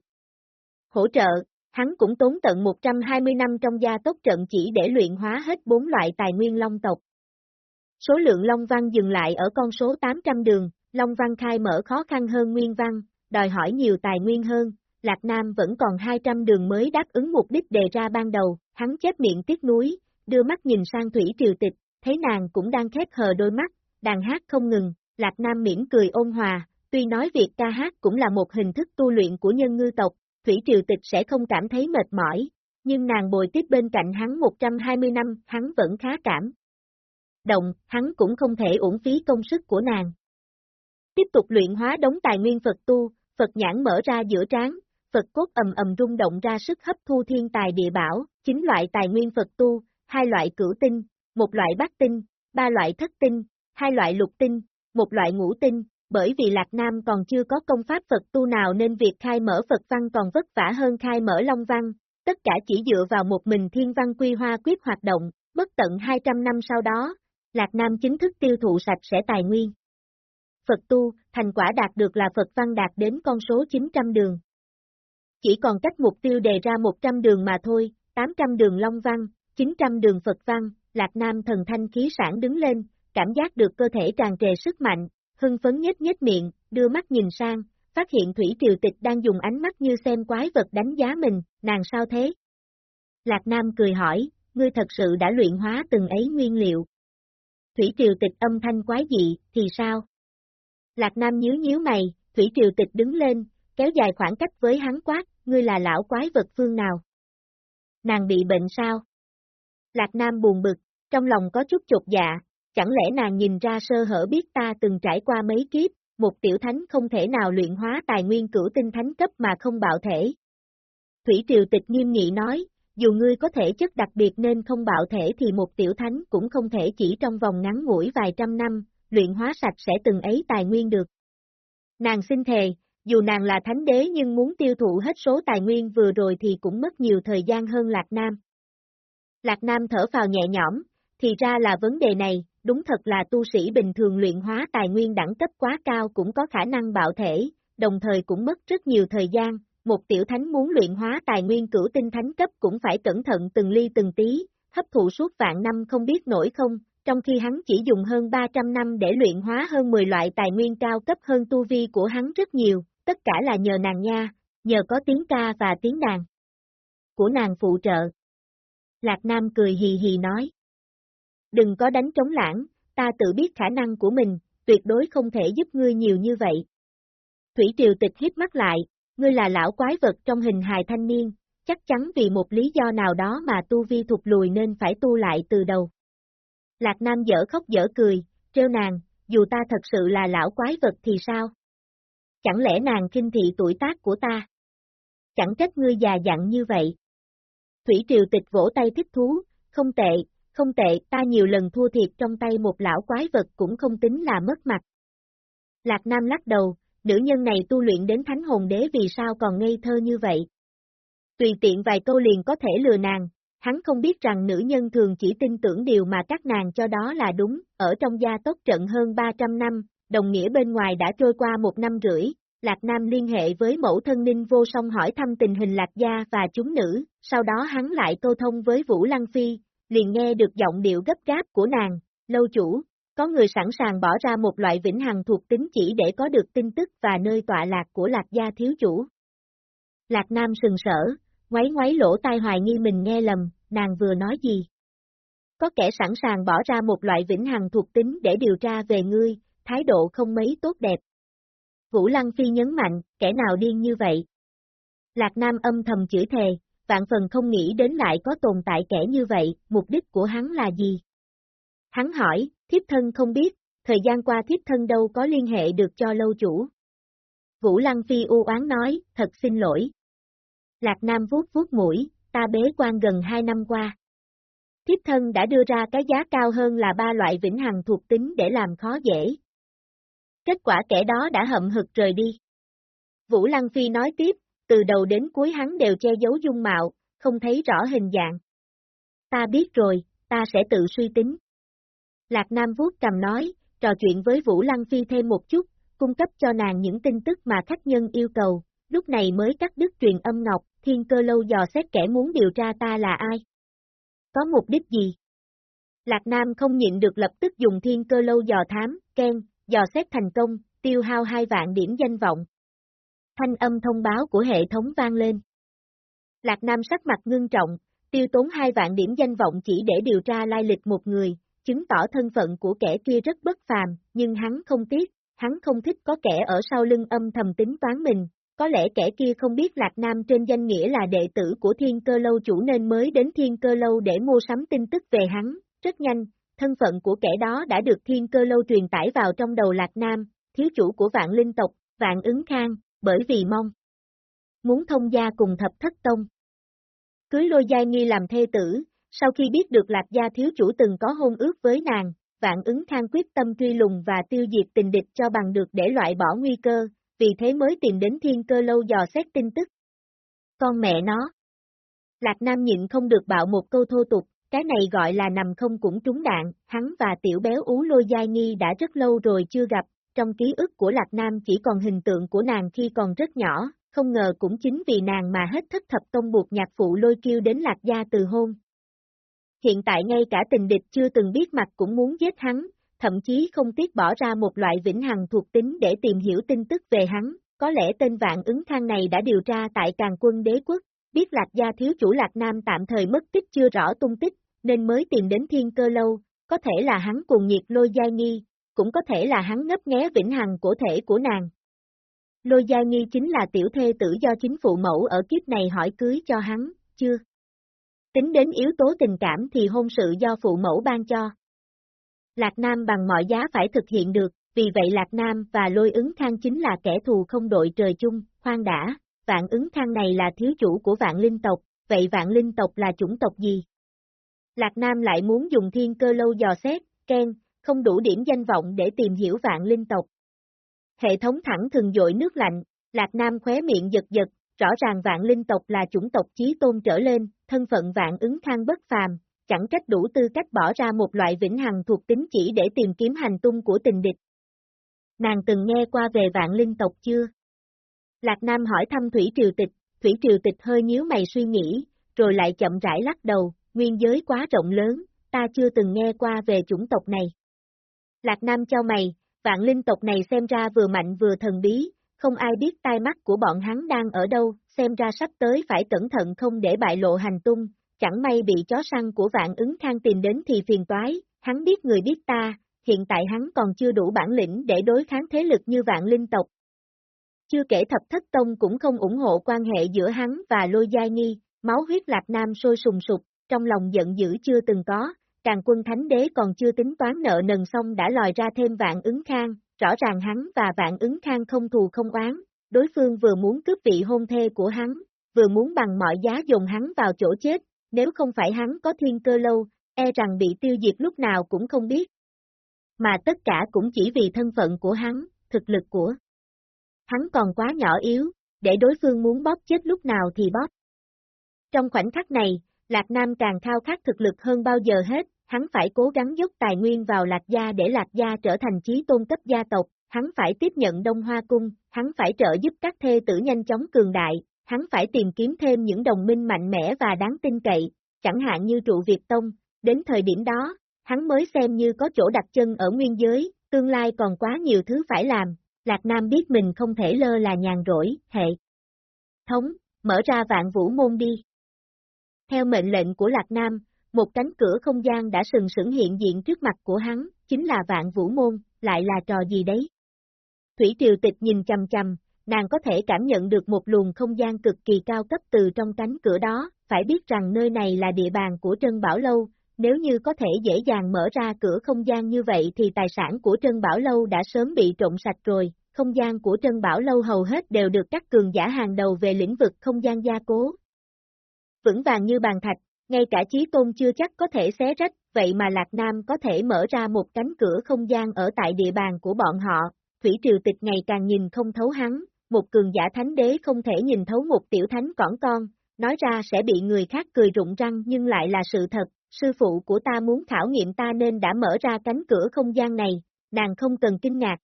Hỗ trợ, hắn cũng tốn tận 120 năm trong gia tốc trận chỉ để luyện hóa hết bốn loại tài nguyên long tộc. Số lượng long văn dừng lại ở con số 800 đường, long văn khai mở khó khăn hơn nguyên văn, đòi hỏi nhiều tài nguyên hơn, Lạc Nam vẫn còn 200 đường mới đáp ứng mục đích đề ra ban đầu, hắn chép miệng tiếc núi, đưa mắt nhìn sang Thủy Triều Tịch, thấy nàng cũng đang khép hờ đôi mắt, đàn hát không ngừng, Lạc Nam mỉm cười ôn hòa, tuy nói việc ca hát cũng là một hình thức tu luyện của nhân ngư tộc, Thủy Triều Tịch sẽ không cảm thấy mệt mỏi, nhưng nàng bồi tiếp bên cạnh hắn 120 năm, hắn vẫn khá cảm. Động, hắn cũng không thể uổng phí công sức của nàng. Tiếp tục luyện hóa đống tài nguyên Phật tu, Phật nhãn mở ra giữa trán, Phật cốt ầm ầm rung động ra sức hấp thu thiên tài địa bảo, chính loại tài nguyên Phật tu, hai loại cửu tinh, một loại bát tinh, ba loại thất tinh, hai loại lục tinh, một loại ngũ tinh, bởi vì Lạc Nam còn chưa có công pháp Phật tu nào nên việc khai mở Phật văn còn vất vả hơn khai mở Long văn, tất cả chỉ dựa vào một mình thiên văn quy hoa quyết hoạt động, bất tận 200 năm sau đó, Lạc Nam chính thức tiêu thụ sạch sẽ tài nguyên. Phật tu, thành quả đạt được là Phật văn đạt đến con số 900 đường. Chỉ còn cách mục tiêu đề ra 100 đường mà thôi, 800 đường Long văn, 900 đường Phật văn, Lạc Nam thần thanh khí sản đứng lên, cảm giác được cơ thể tràn trề sức mạnh, hưng phấn nhếch nhếch miệng, đưa mắt nhìn sang, phát hiện Thủy Triều Tịch đang dùng ánh mắt như xem quái vật đánh giá mình, nàng sao thế? Lạc Nam cười hỏi, ngươi thật sự đã luyện hóa từng ấy nguyên liệu. Thủy Triều Tịch âm thanh quái dị, thì sao? Lạc Nam nhíu nhíu mày, Thủy Triều Tịch đứng lên, kéo dài khoảng cách với hắn quát, ngươi là lão quái vật phương nào? Nàng bị bệnh sao? Lạc Nam buồn bực, trong lòng có chút chột dạ, chẳng lẽ nàng nhìn ra sơ hở biết ta từng trải qua mấy kiếp, một tiểu thánh không thể nào luyện hóa tài nguyên cửu tinh thánh cấp mà không bạo thể. Thủy Triều Tịch nghiêm nghị nói, dù ngươi có thể chất đặc biệt nên không bạo thể thì một tiểu thánh cũng không thể chỉ trong vòng ngắn ngủi vài trăm năm, luyện hóa sạch sẽ từng ấy tài nguyên được. Nàng xin thề, dù nàng là thánh đế nhưng muốn tiêu thụ hết số tài nguyên vừa rồi thì cũng mất nhiều thời gian hơn Lạc Nam. Lạc Nam thở vào nhẹ nhõm, thì ra là vấn đề này, đúng thật là tu sĩ bình thường luyện hóa tài nguyên đẳng cấp quá cao cũng có khả năng bạo thể, đồng thời cũng mất rất nhiều thời gian, một tiểu thánh muốn luyện hóa tài nguyên cửu tinh thánh cấp cũng phải cẩn thận từng ly từng tí, hấp thụ suốt vạn năm không biết nổi không, trong khi hắn chỉ dùng hơn 300 năm để luyện hóa hơn 10 loại tài nguyên cao cấp hơn tu vi của hắn rất nhiều, tất cả là nhờ nàng nha, nhờ có tiếng ca và tiếng đàn của nàng phụ trợ. Lạc Nam cười hì hì nói. Đừng có đánh trống lãng, ta tự biết khả năng của mình, tuyệt đối không thể giúp ngươi nhiều như vậy. Thủy Triều Tịch hiếp mắt lại, ngươi là lão quái vật trong hình hài thanh niên, chắc chắn vì một lý do nào đó mà tu vi thụt lùi nên phải tu lại từ đầu. Lạc Nam dở khóc dở cười, trêu nàng, dù ta thật sự là lão quái vật thì sao? Chẳng lẽ nàng kinh thị tuổi tác của ta? Chẳng trách ngươi già dặn như vậy. Thủy Triều Tịch vỗ tay thích thú, không tệ, không tệ, ta nhiều lần thua thiệt trong tay một lão quái vật cũng không tính là mất mặt. Lạc Nam lắc đầu, nữ nhân này tu luyện đến thánh hồn đế vì sao còn ngây thơ như vậy. Tùy tiện vài câu liền có thể lừa nàng, hắn không biết rằng nữ nhân thường chỉ tin tưởng điều mà các nàng cho đó là đúng, ở trong gia tốc trận hơn 300 năm, đồng nghĩa bên ngoài đã trôi qua một năm rưỡi, Lạc Nam liên hệ với mẫu thân ninh vô song hỏi thăm tình hình Lạc Gia và chúng nữ, sau đó hắn lại câu thông với Vũ Lăng Phi, liền nghe được giọng điệu gấp gáp của nàng, lâu chủ, có người sẵn sàng bỏ ra một loại vĩnh hằng thuộc tính chỉ để có được tin tức và nơi tọa lạc của Lạc Gia thiếu chủ. Lạc Nam sừng sở, ngoáy ngoáy lỗ tai hoài nghi mình nghe lầm, nàng vừa nói gì? Có kẻ sẵn sàng bỏ ra một loại vĩnh hằng thuộc tính để điều tra về ngươi, thái độ không mấy tốt đẹp. Vũ Lăng Phi nhấn mạnh, kẻ nào điên như vậy? Lạc Nam âm thầm chửi thề, vạn phần không nghĩ đến lại có tồn tại kẻ như vậy, mục đích của hắn là gì? Hắn hỏi, thiếp thân không biết, thời gian qua thiếp thân đâu có liên hệ được cho lâu chủ. Vũ Lăng Phi u oán nói, thật xin lỗi. Lạc Nam vuốt vuốt mũi, ta bế quan gần hai năm qua. Thiếp thân đã đưa ra cái giá cao hơn là ba loại vĩnh hằng thuộc tính để làm khó dễ. Kết quả kẻ đó đã hậm hực rời đi. Vũ Lăng Phi nói tiếp, từ đầu đến cuối hắn đều che giấu dung mạo, không thấy rõ hình dạng. Ta biết rồi, ta sẽ tự suy tính. Lạc Nam vuốt cầm nói, trò chuyện với Vũ Lăng Phi thêm một chút, cung cấp cho nàng những tin tức mà khách nhân yêu cầu, lúc này mới cắt đứt truyền âm ngọc, thiên cơ lâu dò xét kẻ muốn điều tra ta là ai. Có mục đích gì? Lạc Nam không nhịn được lập tức dùng thiên cơ lâu dò thám, khen, dò xét thành công, tiêu hao hai vạn điểm danh vọng. Thanh âm thông báo của hệ thống vang lên. Lạc Nam sắc mặt ngưng trọng, tiêu tốn hai vạn điểm danh vọng chỉ để điều tra lai lịch một người, chứng tỏ thân phận của kẻ kia rất bất phàm, nhưng hắn không tiếc, hắn không thích có kẻ ở sau lưng âm thầm tính toán mình, có lẽ kẻ kia không biết Lạc Nam trên danh nghĩa là đệ tử của Thiên Cơ Lâu chủ nên mới đến Thiên Cơ Lâu để mua sắm tin tức về hắn, rất nhanh, thân phận của kẻ đó đã được Thiên Cơ Lâu truyền tải vào trong đầu Lạc Nam, thiếu chủ của vạn linh tộc, vạn ứng khang, bởi vì mong muốn thông gia cùng thập thất tông. Cưới lôi giai nghi làm thê tử, sau khi biết được Lạc gia thiếu chủ từng có hôn ước với nàng, vạn ứng khang quyết tâm truy lùng và tiêu diệt tình địch cho bằng được để loại bỏ nguy cơ, vì thế mới tìm đến thiên cơ lâu dò xét tin tức. Con mẹ nó. Lạc Nam nhịn không được bạo một câu thô tục, cái này gọi là nằm không cũng trúng đạn, hắn và tiểu béo ú lôi giai nghi đã rất lâu rồi chưa gặp, trong ký ức của Lạc Nam chỉ còn hình tượng của nàng khi còn rất nhỏ, không ngờ cũng chính vì nàng mà hết thất thập tông buộc nhạc phụ lôi kêu đến Lạc gia từ hôn. Hiện tại ngay cả tình địch chưa từng biết mặt cũng muốn giết hắn, thậm chí không tiếc bỏ ra một loại vĩnh hằng thuộc tính để tìm hiểu tin tức về hắn, có lẽ tên vạn ứng thang này đã điều tra tại càng quân đế quốc, biết Lạc gia thiếu chủ Lạc Nam tạm thời mất tích chưa rõ tung tích, nên mới tìm đến thiên cơ lâu, có thể là hắn cuồng nhiệt lôi giai nghi, cũng có thể là hắn ngấp nghé vĩnh hằng của thể của nàng. Lôi Gia Nghi chính là tiểu thê tử do chính phụ mẫu ở kiếp này hỏi cưới cho hắn, chưa? Tính đến yếu tố tình cảm thì hôn sự do phụ mẫu ban cho. Lạc Nam bằng mọi giá phải thực hiện được, vì vậy Lạc Nam và lôi ứng khang chính là kẻ thù không đội trời chung, khoan đã, vạn ứng khang này là thiếu chủ của vạn linh tộc, vậy vạn linh tộc là chủng tộc gì? Lạc Nam lại muốn dùng thiên cơ lâu dò xét, khen, không đủ điểm danh vọng để tìm hiểu vạn linh tộc. Hệ thống thẳng thường dội nước lạnh, Lạc Nam khóe miệng giật giật, rõ ràng vạn linh tộc là chủng tộc chí tôn trở lên, thân phận vạn ứng khang bất phàm, chẳng trách đủ tư cách bỏ ra một loại vĩnh hằng thuộc tính chỉ để tìm kiếm hành tung của tình địch. Nàng từng nghe qua về vạn linh tộc chưa? Lạc Nam hỏi thăm Thủy Triều Tịch, Thủy Triều Tịch hơi nhíu mày suy nghĩ, rồi lại chậm rãi lắc đầu, nguyên giới quá rộng lớn, ta chưa từng nghe qua về chủng tộc này. Lạc Nam cho mày, vạn linh tộc này xem ra vừa mạnh vừa thần bí, không ai biết tai mắt của bọn hắn đang ở đâu, xem ra sắp tới phải cẩn thận không để bại lộ hành tung, chẳng may bị chó săn của vạn ứng khang tìm đến thì phiền toái, hắn biết người biết ta, hiện tại hắn còn chưa đủ bản lĩnh để đối kháng thế lực như vạn linh tộc. Chưa kể thập thất tông cũng không ủng hộ quan hệ giữa hắn và lôi giai nghi, máu huyết lạc nam sôi sùng sục, trong lòng giận dữ chưa từng có, càng quân thánh đế còn chưa tính toán nợ nần xong đã lòi ra thêm vạn ứng khang, rõ ràng hắn và vạn ứng khang không thù không oán, đối phương vừa muốn cướp vị hôn thê của hắn, vừa muốn bằng mọi giá dùng hắn vào chỗ chết, nếu không phải hắn có thiên cơ lâu, e rằng bị tiêu diệt lúc nào cũng không biết. Mà tất cả cũng chỉ vì thân phận của hắn, thực lực của hắn còn quá nhỏ yếu, để đối phương muốn bóp chết lúc nào thì bóp. Trong khoảnh khắc này, Lạc Nam càng khao khát thực lực hơn bao giờ hết, hắn phải cố gắng dốc tài nguyên vào Lạc Gia để Lạc Gia trở thành trí tôn cấp gia tộc, hắn phải tiếp nhận Đông Hoa Cung, hắn phải trợ giúp các thê tử nhanh chóng cường đại, hắn phải tìm kiếm thêm những đồng minh mạnh mẽ và đáng tin cậy, chẳng hạn như trụ Việt Tông, đến thời điểm đó, hắn mới xem như có chỗ đặt chân ở nguyên giới, tương lai còn quá nhiều thứ phải làm, Lạc Nam biết mình không thể lơ là nhàn rỗi, hệ. Thống, mở ra vạn vũ môn đi. Theo mệnh lệnh của Lạc Nam, một cánh cửa không gian đã sừng sững hiện diện trước mặt của hắn, chính là vạn vũ môn, lại là trò gì đấy? Thủy Triều Tịch nhìn chầm chầm, nàng có thể cảm nhận được một luồng không gian cực kỳ cao cấp từ trong cánh cửa đó, phải biết rằng nơi này là địa bàn của Trân Bảo Lâu, nếu như có thể dễ dàng mở ra cửa không gian như vậy thì tài sản của Trân Bảo Lâu đã sớm bị trộn sạch rồi, không gian của Trân Bảo Lâu hầu hết đều được các cường giả hàng đầu về lĩnh vực không gian gia cố. Vững vàng như bàn thạch, ngay cả chí tôn chưa chắc có thể xé rách, vậy mà Lạc Nam có thể mở ra một cánh cửa không gian ở tại địa bàn của bọn họ, Thủy Triều Tịch ngày càng nhìn không thấu hắn, một cường giả thánh đế không thể nhìn thấu một tiểu thánh cỏn con, nói ra sẽ bị người khác cười rụng răng nhưng lại là sự thật, sư phụ của ta muốn khảo nghiệm ta nên đã mở ra cánh cửa không gian này, nàng không cần kinh ngạc.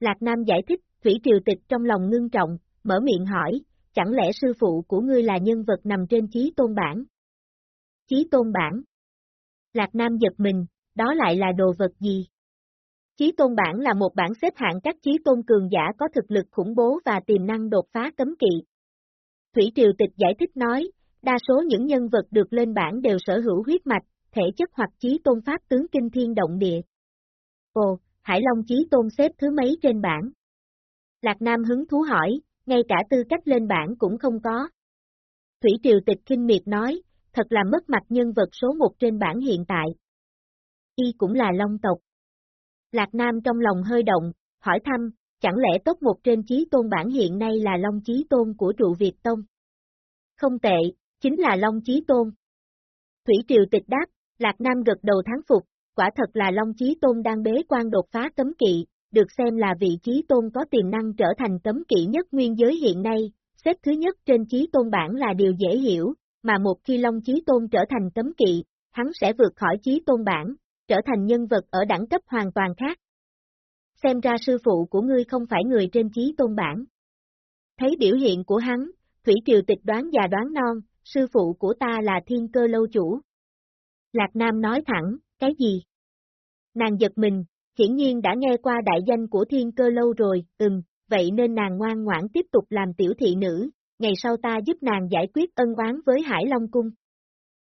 Lạc Nam giải thích, Thủy Triều Tịch trong lòng ngưng trọng, mở miệng hỏi, chẳng lẽ sư phụ của ngươi là nhân vật nằm trên chí tôn bản? Chí tôn bản. Lạc Nam giật mình, đó lại là đồ vật gì? Chí tôn bản là một bản xếp hạng các chí tôn cường giả có thực lực khủng bố và tiềm năng đột phá cấm kỵ. Thủy Triều Tịch giải thích nói, đa số những nhân vật được lên bản đều sở hữu huyết mạch, thể chất hoặc chí tôn pháp tướng kinh thiên động địa. Ồ, Hải Long chí tôn xếp thứ mấy trên bảng? Lạc Nam hứng thú hỏi, ngay cả tư cách lên bảng cũng không có. Thủy Triều Tịch kinh miệt nói, thật là mất mặt nhân vật số một trên bảng hiện tại. Y cũng là Long tộc. Lạc Nam trong lòng hơi động, hỏi thăm, chẳng lẽ tốt một trên trí tôn bản hiện nay là Long Chí Tôn của trụ Việt Tông? Không tệ, chính là Long Chí Tôn. Thủy Triều tịch đáp, Lạc Nam gật đầu tháng phục, quả thật là Long Chí Tôn đang bế quan đột phá cấm kỵ, được xem là vị trí Tôn có tiềm năng trở thành cấm kỵ nhất nguyên giới hiện nay, xếp thứ nhất trên trí Tôn bản là điều dễ hiểu, mà một khi Long trí Tôn trở thành cấm kỵ, hắn sẽ vượt khỏi trí Tôn bản, trở thành nhân vật ở đẳng cấp hoàn toàn khác. Xem ra sư phụ của ngươi không phải người trên trí Tôn bản. Thấy biểu hiện của hắn, Thủy Triều tịch đoán già đoán non, sư phụ của ta là thiên cơ lâu chủ. Lạc Nam nói thẳng, cái gì? Nàng giật mình, hiển nhiên đã nghe qua đại danh của thiên cơ lâu rồi, ừm, vậy nên nàng ngoan ngoãn tiếp tục làm tiểu thị nữ, ngày sau ta giúp nàng giải quyết ân oán với Hải Long Cung.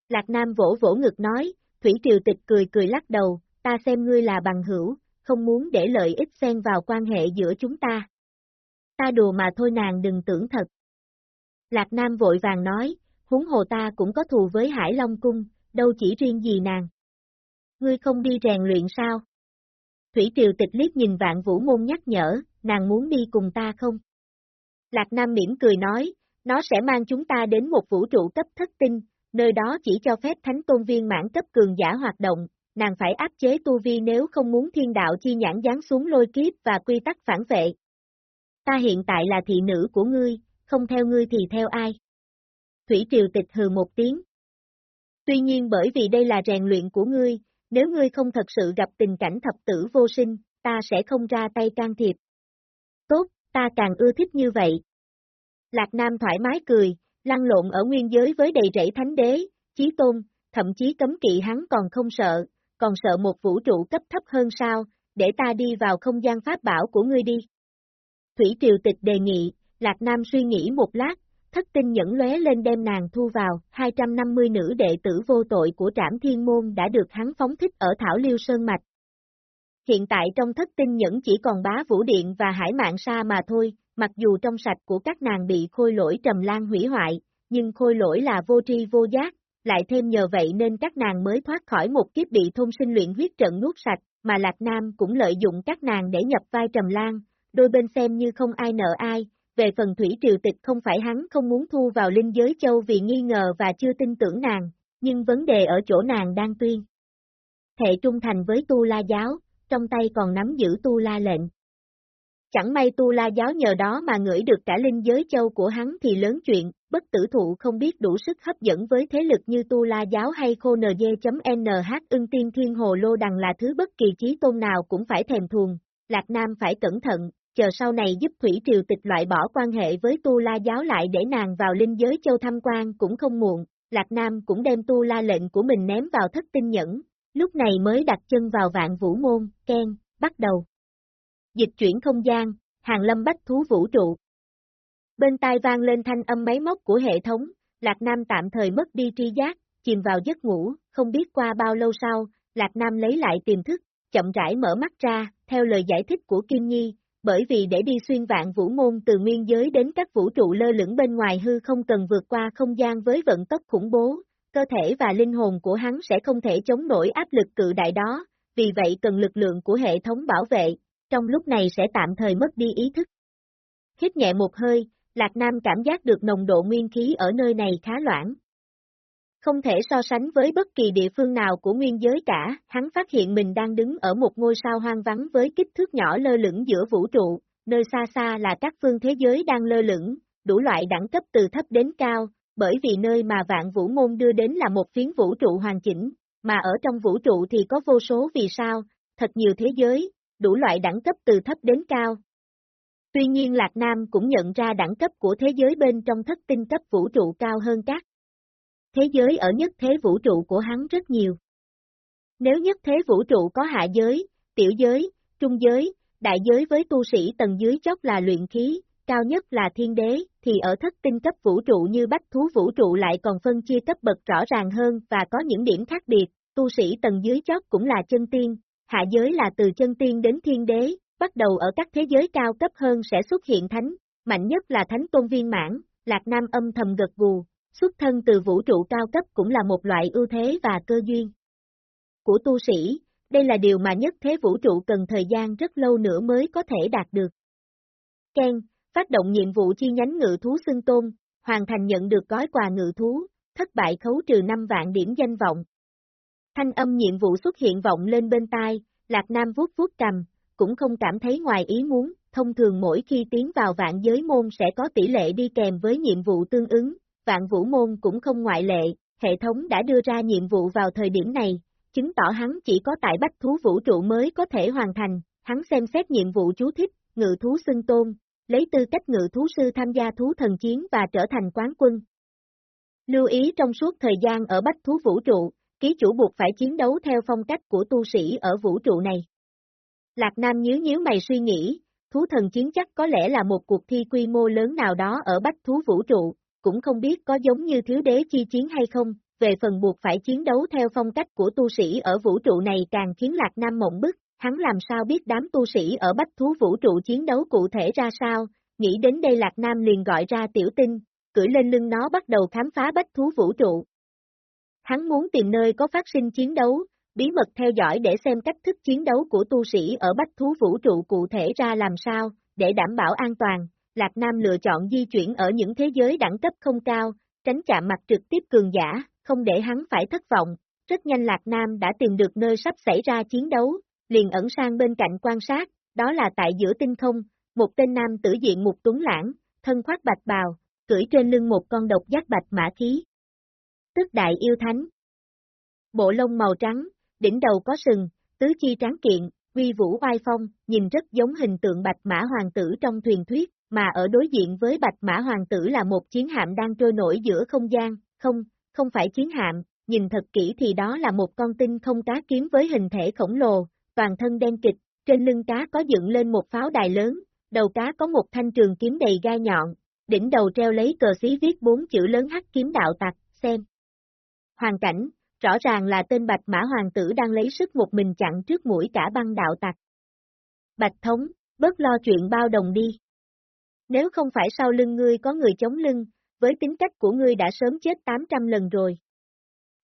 Lạc Nam vỗ vỗ ngực nói, Thủy Triều Tịch cười cười lắc đầu, ta xem ngươi là bằng hữu, không muốn để lợi ích xen vào quan hệ giữa chúng ta. Ta đùa mà thôi nàng đừng tưởng thật. Lạc Nam vội vàng nói, huống hồ ta cũng có thù với Hải Long Cung, đâu chỉ riêng gì nàng. Ngươi không đi rèn luyện sao? Thủy Triều Tịch liếc nhìn vạn vũ môn nhắc nhở, nàng muốn đi cùng ta không? Lạc Nam mỉm cười nói, nó sẽ mang chúng ta đến một vũ trụ cấp thất tinh, nơi đó chỉ cho phép thánh tôn viên mãn cấp cường giả hoạt động, nàng phải áp chế tu vi nếu không muốn thiên đạo chi nhãn giáng xuống lôi kiếp và quy tắc phản vệ. Ta hiện tại là thị nữ của ngươi, không theo ngươi thì theo ai? Thủy Triều Tịch hừ một tiếng. Tuy nhiên bởi vì đây là rèn luyện của ngươi, nếu ngươi không thật sự gặp tình cảnh thập tử vô sinh, ta sẽ không ra tay can thiệp. Tốt, ta càng ưa thích như vậy. Lạc Nam thoải mái cười, lăn lộn ở nguyên giới với đầy rẫy thánh đế, chí tôn, thậm chí cấm kỵ hắn còn không sợ, còn sợ một vũ trụ cấp thấp hơn sao, để ta đi vào không gian pháp bảo của ngươi đi. Thủy Triều Tịch đề nghị, Lạc Nam suy nghĩ một lát, thất tinh nhẫn lóe lên đem nàng thu vào, 250 nữ đệ tử vô tội của trảm thiên môn đã được hắn phóng thích ở Thảo Liêu Sơn Mạch. Hiện tại trong thất tinh nhẫn chỉ còn bá vũ điện và hải mạng sa mà thôi, mặc dù trong sạch của các nàng bị khôi lỗi trầm lan hủy hoại, nhưng khôi lỗi là vô tri vô giác, lại thêm nhờ vậy nên các nàng mới thoát khỏi một kiếp bị thôn sinh luyện huyết trận nuốt sạch, mà Lạc Nam cũng lợi dụng các nàng để nhập vai trầm lan, đôi bên xem như không ai nợ ai, về phần thủy triều tịch không phải hắn không muốn thu vào linh giới châu vì nghi ngờ và chưa tin tưởng nàng, nhưng vấn đề ở chỗ nàng đang tuyên. Thệ trung thành với tu la giáo, trong tay còn nắm giữ tu la lệnh. Chẳng may tu la giáo nhờ đó mà ngửi được cả linh giới châu của hắn thì lớn chuyện, bất tử thụ không biết đủ sức hấp dẫn với thế lực như tu la giáo hay khô nd.nh ưng tiên thiên hồ lô đằng là thứ bất kỳ trí tôn nào cũng phải thèm thuồng, Lạc Nam phải cẩn thận, chờ sau này giúp Thủy Triều Tịch loại bỏ quan hệ với Tu La giáo lại để nàng vào linh giới châu tham quan cũng không muộn, Lạc Nam cũng đem Tu La lệnh của mình ném vào thất tinh nhẫn, lúc này mới đặt chân vào vạn vũ môn, Ken, bắt đầu. Dịch chuyển không gian, hàng lâm bách thú vũ trụ. Bên tai vang lên thanh âm máy móc của hệ thống, Lạc Nam tạm thời mất đi tri giác, chìm vào giấc ngủ, không biết qua bao lâu sau, Lạc Nam lấy lại tiềm thức, chậm rãi mở mắt ra, theo lời giải thích của Kim Nhi, bởi vì để đi xuyên vạn vũ môn từ nguyên giới đến các vũ trụ lơ lửng bên ngoài hư không cần vượt qua không gian với vận tốc khủng bố, cơ thể và linh hồn của hắn sẽ không thể chống nổi áp lực cự đại đó, vì vậy cần lực lượng của hệ thống bảo vệ, trong lúc này sẽ tạm thời mất đi ý thức. Hít nhẹ một hơi, Lạc Nam cảm giác được nồng độ nguyên khí ở nơi này khá loãng, không thể so sánh với bất kỳ địa phương nào của nguyên giới cả, hắn phát hiện mình đang đứng ở một ngôi sao hoang vắng với kích thước nhỏ lơ lửng giữa vũ trụ, nơi xa xa là các phương thế giới đang lơ lửng, đủ loại đẳng cấp từ thấp đến cao, bởi vì nơi mà vạn vũ môn đưa đến là một phiến vũ trụ hoàn chỉnh, mà ở trong vũ trụ thì có vô số vì sao, thật nhiều thế giới, đủ loại đẳng cấp từ thấp đến cao. Tuy nhiên Lạc Nam cũng nhận ra đẳng cấp của thế giới bên trong thất tinh cấp vũ trụ cao hơn các thế giới ở nhất thế vũ trụ của hắn rất nhiều. Nếu nhất thế vũ trụ có hạ giới, tiểu giới, trung giới, đại giới với tu sĩ tầng dưới chót là luyện khí, cao nhất là thiên đế, thì ở thất tinh cấp vũ trụ như bách thú vũ trụ lại còn phân chia cấp bậc rõ ràng hơn và có những điểm khác biệt, tu sĩ tầng dưới chót cũng là chân tiên, hạ giới là từ chân tiên đến thiên đế, bắt đầu ở các thế giới cao cấp hơn sẽ xuất hiện thánh, mạnh nhất là thánh tôn viên mãn, Lạc Nam âm thầm gật gù, xuất thân từ vũ trụ cao cấp cũng là một loại ưu thế và cơ duyên. Của tu sĩ, đây là điều mà nhất thế vũ trụ cần thời gian rất lâu nữa mới có thể đạt được. Ken, phát động nhiệm vụ chi nhánh ngự thú xưng tôn, hoàn thành nhận được gói quà ngự thú, thất bại khấu trừ 5 vạn điểm danh vọng. Thanh âm nhiệm vụ xuất hiện vọng lên bên tai, Lạc Nam vuốt vuốt cầm, cũng không cảm thấy ngoài ý muốn, thông thường mỗi khi tiến vào vạn giới môn sẽ có tỷ lệ đi kèm với nhiệm vụ tương ứng, vạn vũ môn cũng không ngoại lệ, hệ thống đã đưa ra nhiệm vụ vào thời điểm này, chứng tỏ hắn chỉ có tại bách thú vũ trụ mới có thể hoàn thành, hắn xem xét nhiệm vụ chú thích, ngự thú xưng tôn, lấy tư cách ngự thú sư tham gia thú thần chiến và trở thành quán quân. Lưu ý trong suốt thời gian ở bách thú vũ trụ, ký chủ buộc phải chiến đấu theo phong cách của tu sĩ ở vũ trụ này. Lạc Nam nhíu nhíu mày suy nghĩ, thú thần chiến chắc có lẽ là một cuộc thi quy mô lớn nào đó ở bách thú vũ trụ, cũng không biết có giống như thiếu đế chi chiến hay không, về phần buộc phải chiến đấu theo phong cách của tu sĩ ở vũ trụ này càng khiến Lạc Nam mộng bức, hắn làm sao biết đám tu sĩ ở bách thú vũ trụ chiến đấu cụ thể ra sao, nghĩ đến đây Lạc Nam liền gọi ra tiểu tinh, cưỡi lên lưng nó bắt đầu khám phá bách thú vũ trụ. Hắn muốn tìm nơi có phát sinh chiến đấu, bí mật theo dõi để xem cách thức chiến đấu của tu sĩ ở bách thú vũ trụ cụ thể ra làm sao, để đảm bảo an toàn, Lạc Nam lựa chọn di chuyển ở những thế giới đẳng cấp không cao, tránh chạm mặt trực tiếp cường giả, không để hắn phải thất vọng. Rất nhanh Lạc Nam đã tìm được nơi sắp xảy ra chiến đấu, liền ẩn sang bên cạnh quan sát, đó là tại giữa tinh không, một tên nam tử diện một tuấn lãng, thân khoác bạch bào, cưỡi trên lưng một con độc giác bạch mã khí. Tức đại yêu thánh. Bộ lông màu trắng, đỉnh đầu có sừng, tứ chi tráng kiện, uy vũ oai phong, nhìn rất giống hình tượng bạch mã hoàng tử trong thuyền thuyết, mà ở đối diện với bạch mã hoàng tử là một chiến hạm đang trôi nổi giữa không gian, không, không phải chiến hạm, nhìn thật kỹ thì đó là một con tinh không cá kiếm với hình thể khổng lồ, toàn thân đen kịch, trên lưng cá có dựng lên một pháo đài lớn, đầu cá có một thanh trường kiếm đầy gai nhọn, đỉnh đầu treo lấy cờ xí viết bốn chữ lớn hắc kiếm đạo tặc, xem. Hoàn cảnh, rõ ràng là tên Bạch Mã Hoàng tử đang lấy sức một mình chặn trước mũi cả băng đạo tặc. Bạch Thống, bớt lo chuyện bao đồng đi. Nếu không phải sau lưng ngươi có người chống lưng, với tính cách của ngươi đã sớm chết 800 lần rồi.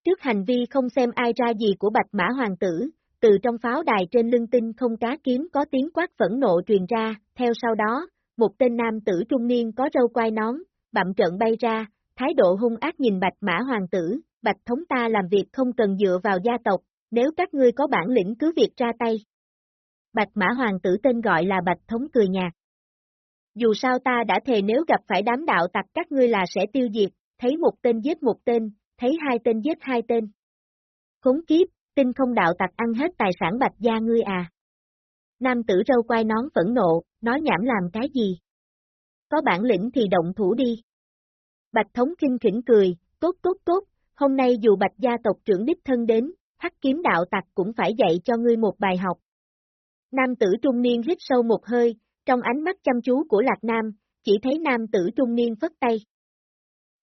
Trước hành vi không xem ai ra gì của Bạch Mã Hoàng tử, từ trong pháo đài trên lưng tinh không cá kiếm có tiếng quát phẫn nộ truyền ra, theo sau đó, một tên nam tử trung niên có râu quai nón, bậm trận bay ra, thái độ hung ác nhìn Bạch Mã Hoàng tử, Bạch Thống ta làm việc không cần dựa vào gia tộc, nếu các ngươi có bản lĩnh cứ việc ra tay. Bạch Mã Hoàng tử tên gọi là Bạch Thống cười nhạt. Dù sao ta đã thề nếu gặp phải đám đạo tặc các ngươi là sẽ tiêu diệt, thấy một tên giết một tên, thấy hai tên giết hai tên. Khốn kiếp, tinh không đạo tặc ăn hết tài sản bạch gia ngươi à. Nam tử râu quai nón phẫn nộ, nói nhảm làm cái gì? Có bản lĩnh thì động thủ đi. Bạch thống kinh khỉnh cười, tốt tốt tốt, hôm nay dù bạch gia tộc trưởng đích thân đến, hắc kiếm đạo tặc cũng phải dạy cho ngươi một bài học. Nam tử trung niên hít sâu một hơi, trong ánh mắt chăm chú của Lạc Nam, chỉ thấy nam tử trung niên phất tay.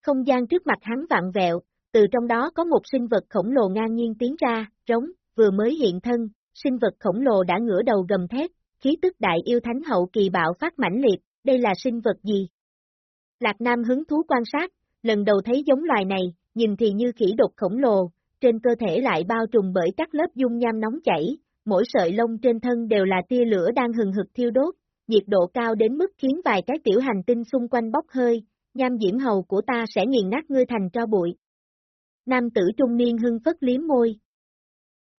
Không gian trước mặt hắn vạn vẹo, từ trong đó có một sinh vật khổng lồ ngang nhiên tiến ra, rống, vừa mới hiện thân, sinh vật khổng lồ đã ngửa đầu gầm thét, khí tức đại yêu thánh hậu kỳ bạo phát mãnh liệt, đây là sinh vật gì? Lạc Nam hứng thú quan sát, lần đầu thấy giống loài này, nhìn thì như khỉ đột khổng lồ, trên cơ thể lại bao trùm bởi các lớp dung nham nóng chảy, mỗi sợi lông trên thân đều là tia lửa đang hừng hực thiêu đốt, nhiệt độ cao đến mức khiến vài cái tiểu hành tinh xung quanh bốc hơi, nham diễm hầu của ta sẽ nghiền nát ngươi thành tro bụi. Nam tử trung niên hưng phất liếm môi.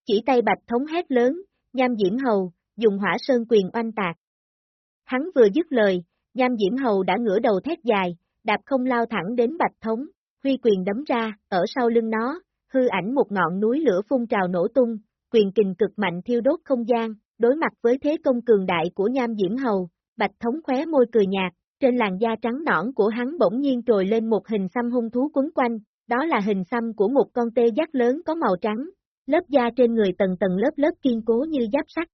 Chỉ tay bạch thống hét lớn, nham diễm hầu, dùng hỏa sơn quyền oanh tạc. Hắn vừa dứt lời, Nham Diễm Hầu đã ngửa đầu thét dài, đạp không lao thẳng đến Bạch Thống, huy quyền đấm ra, ở sau lưng nó, hư ảnh một ngọn núi lửa phun trào nổ tung, quyền kình cực mạnh thiêu đốt không gian, đối mặt với thế công cường đại của Nham Diễm Hầu, Bạch Thống khóe môi cười nhạt, trên làn da trắng nõn của hắn bỗng nhiên trồi lên một hình xăm hung thú quấn quanh, đó là hình xăm của một con tê giác lớn có màu trắng, lớp da trên người tầng tầng lớp lớp kiên cố như giáp sắt.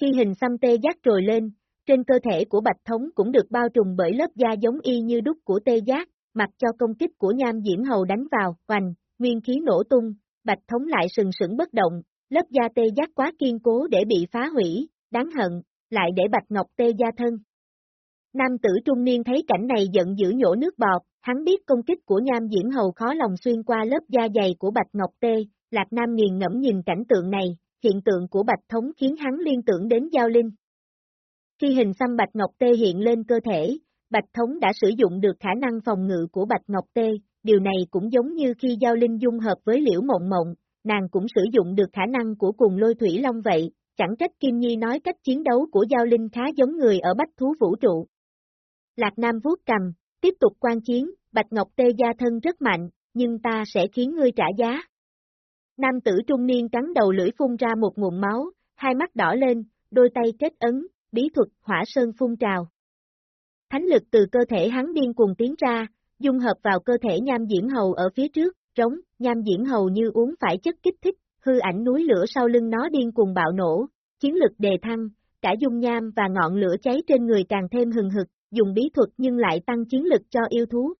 Khi hình xăm tê giác trồi lên, trên cơ thể của Bạch Thống cũng được bao trùm bởi lớp da giống y như đúc của tê giác, mặc cho công kích của Nham Diễm Hầu đánh vào, hoành, nguyên khí nổ tung, Bạch Thống lại sừng sững bất động, lớp da tê giác quá kiên cố để bị phá hủy, đáng hận, lại để Bạch Ngọc tê da thân. Nam tử trung niên thấy cảnh này giận dữ nhổ nước bọt, hắn biết công kích của Nham Diễm Hầu khó lòng xuyên qua lớp da dày của Bạch Ngọc tê, Lạc Nam nghiền ngẫm nhìn cảnh tượng này, hiện tượng của Bạch Thống khiến hắn liên tưởng đến Giao Linh. Khi hình xăm Bạch Ngọc Tê hiện lên cơ thể, Bạch Thống đã sử dụng được khả năng phòng ngự của Bạch Ngọc Tê, điều này cũng giống như khi Giao Linh dung hợp với Liễu Mộng Mộng, nàng cũng sử dụng được khả năng của cùng lôi thủy long vậy, chẳng trách Kim Nhi nói cách chiến đấu của Giao Linh khá giống người ở bách thú vũ trụ. Lạc Nam vuốt cầm, tiếp tục quan chiến, Bạch Ngọc Tê gia thân rất mạnh, nhưng ta sẽ khiến ngươi trả giá. Nam tử trung niên cắn đầu lưỡi phun ra một nguồn máu, hai mắt đỏ lên, đôi tay kết ấn, bí thuật hỏa sơn phun trào. Thánh lực từ cơ thể hắn điên cuồng tiến ra, dung hợp vào cơ thể nham diễm hầu ở phía trước, rống, nham diễn hầu như uống phải chất kích thích, hư ảnh núi lửa sau lưng nó điên cuồng bạo nổ, chiến lực đề thăng, cả dung nham và ngọn lửa cháy trên người càng thêm hừng hực, dùng bí thuật nhưng lại tăng chiến lực cho yêu thú.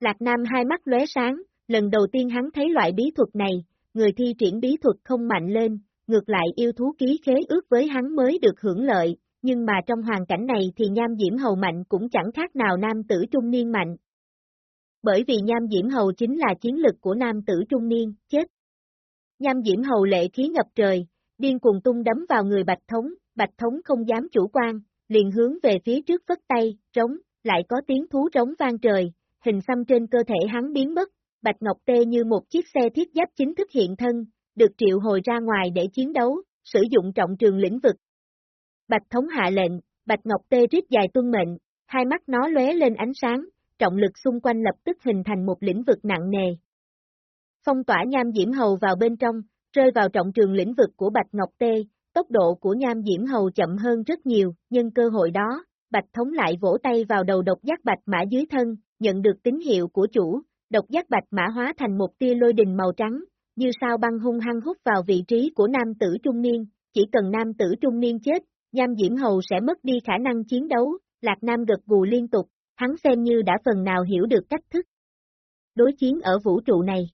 Lạc Nam hai mắt lóe sáng, lần đầu tiên hắn thấy loại bí thuật này, người thi triển bí thuật không mạnh lên, ngược lại yêu thú ký khế ước với hắn mới được hưởng lợi, nhưng mà trong hoàn cảnh này thì nham diễm hầu mạnh cũng chẳng khác nào nam tử trung niên mạnh. Bởi vì nham diễm hầu chính là chiến lực của nam tử trung niên, chết. Nham diễm hầu lệ khí ngập trời, điên cuồng tung đấm vào người bạch thống, bạch thống không dám chủ quan, liền hướng về phía trước vất tay, trống, lại có tiếng thú trống vang trời, hình xăm trên cơ thể hắn biến mất, bạch ngọc tê như một chiếc xe thiết giáp chính thức hiện thân, được triệu hồi ra ngoài để chiến đấu, sử dụng trọng trường lĩnh vực. Bạch thống hạ lệnh, Bạch Ngọc Tê rít dài tuân mệnh, hai mắt nó lóe lên ánh sáng, trọng lực xung quanh lập tức hình thành một lĩnh vực nặng nề. Phong tỏa nham diễm hầu vào bên trong, rơi vào trọng trường lĩnh vực của Bạch Ngọc Tê, tốc độ của nham diễm hầu chậm hơn rất nhiều, nhưng cơ hội đó, Bạch Thống lại vỗ tay vào đầu độc giác Bạch Mã dưới thân, nhận được tín hiệu của chủ, độc giác Bạch Mã hóa thành một tia lôi đình màu trắng, như sao băng hung hăng hút vào vị trí của nam tử trung niên, chỉ cần nam tử trung niên chết, Nham Diễm Hầu sẽ mất đi khả năng chiến đấu, Lạc Nam gật gù liên tục, hắn xem như đã phần nào hiểu được cách thức. Đối chiến ở vũ trụ này.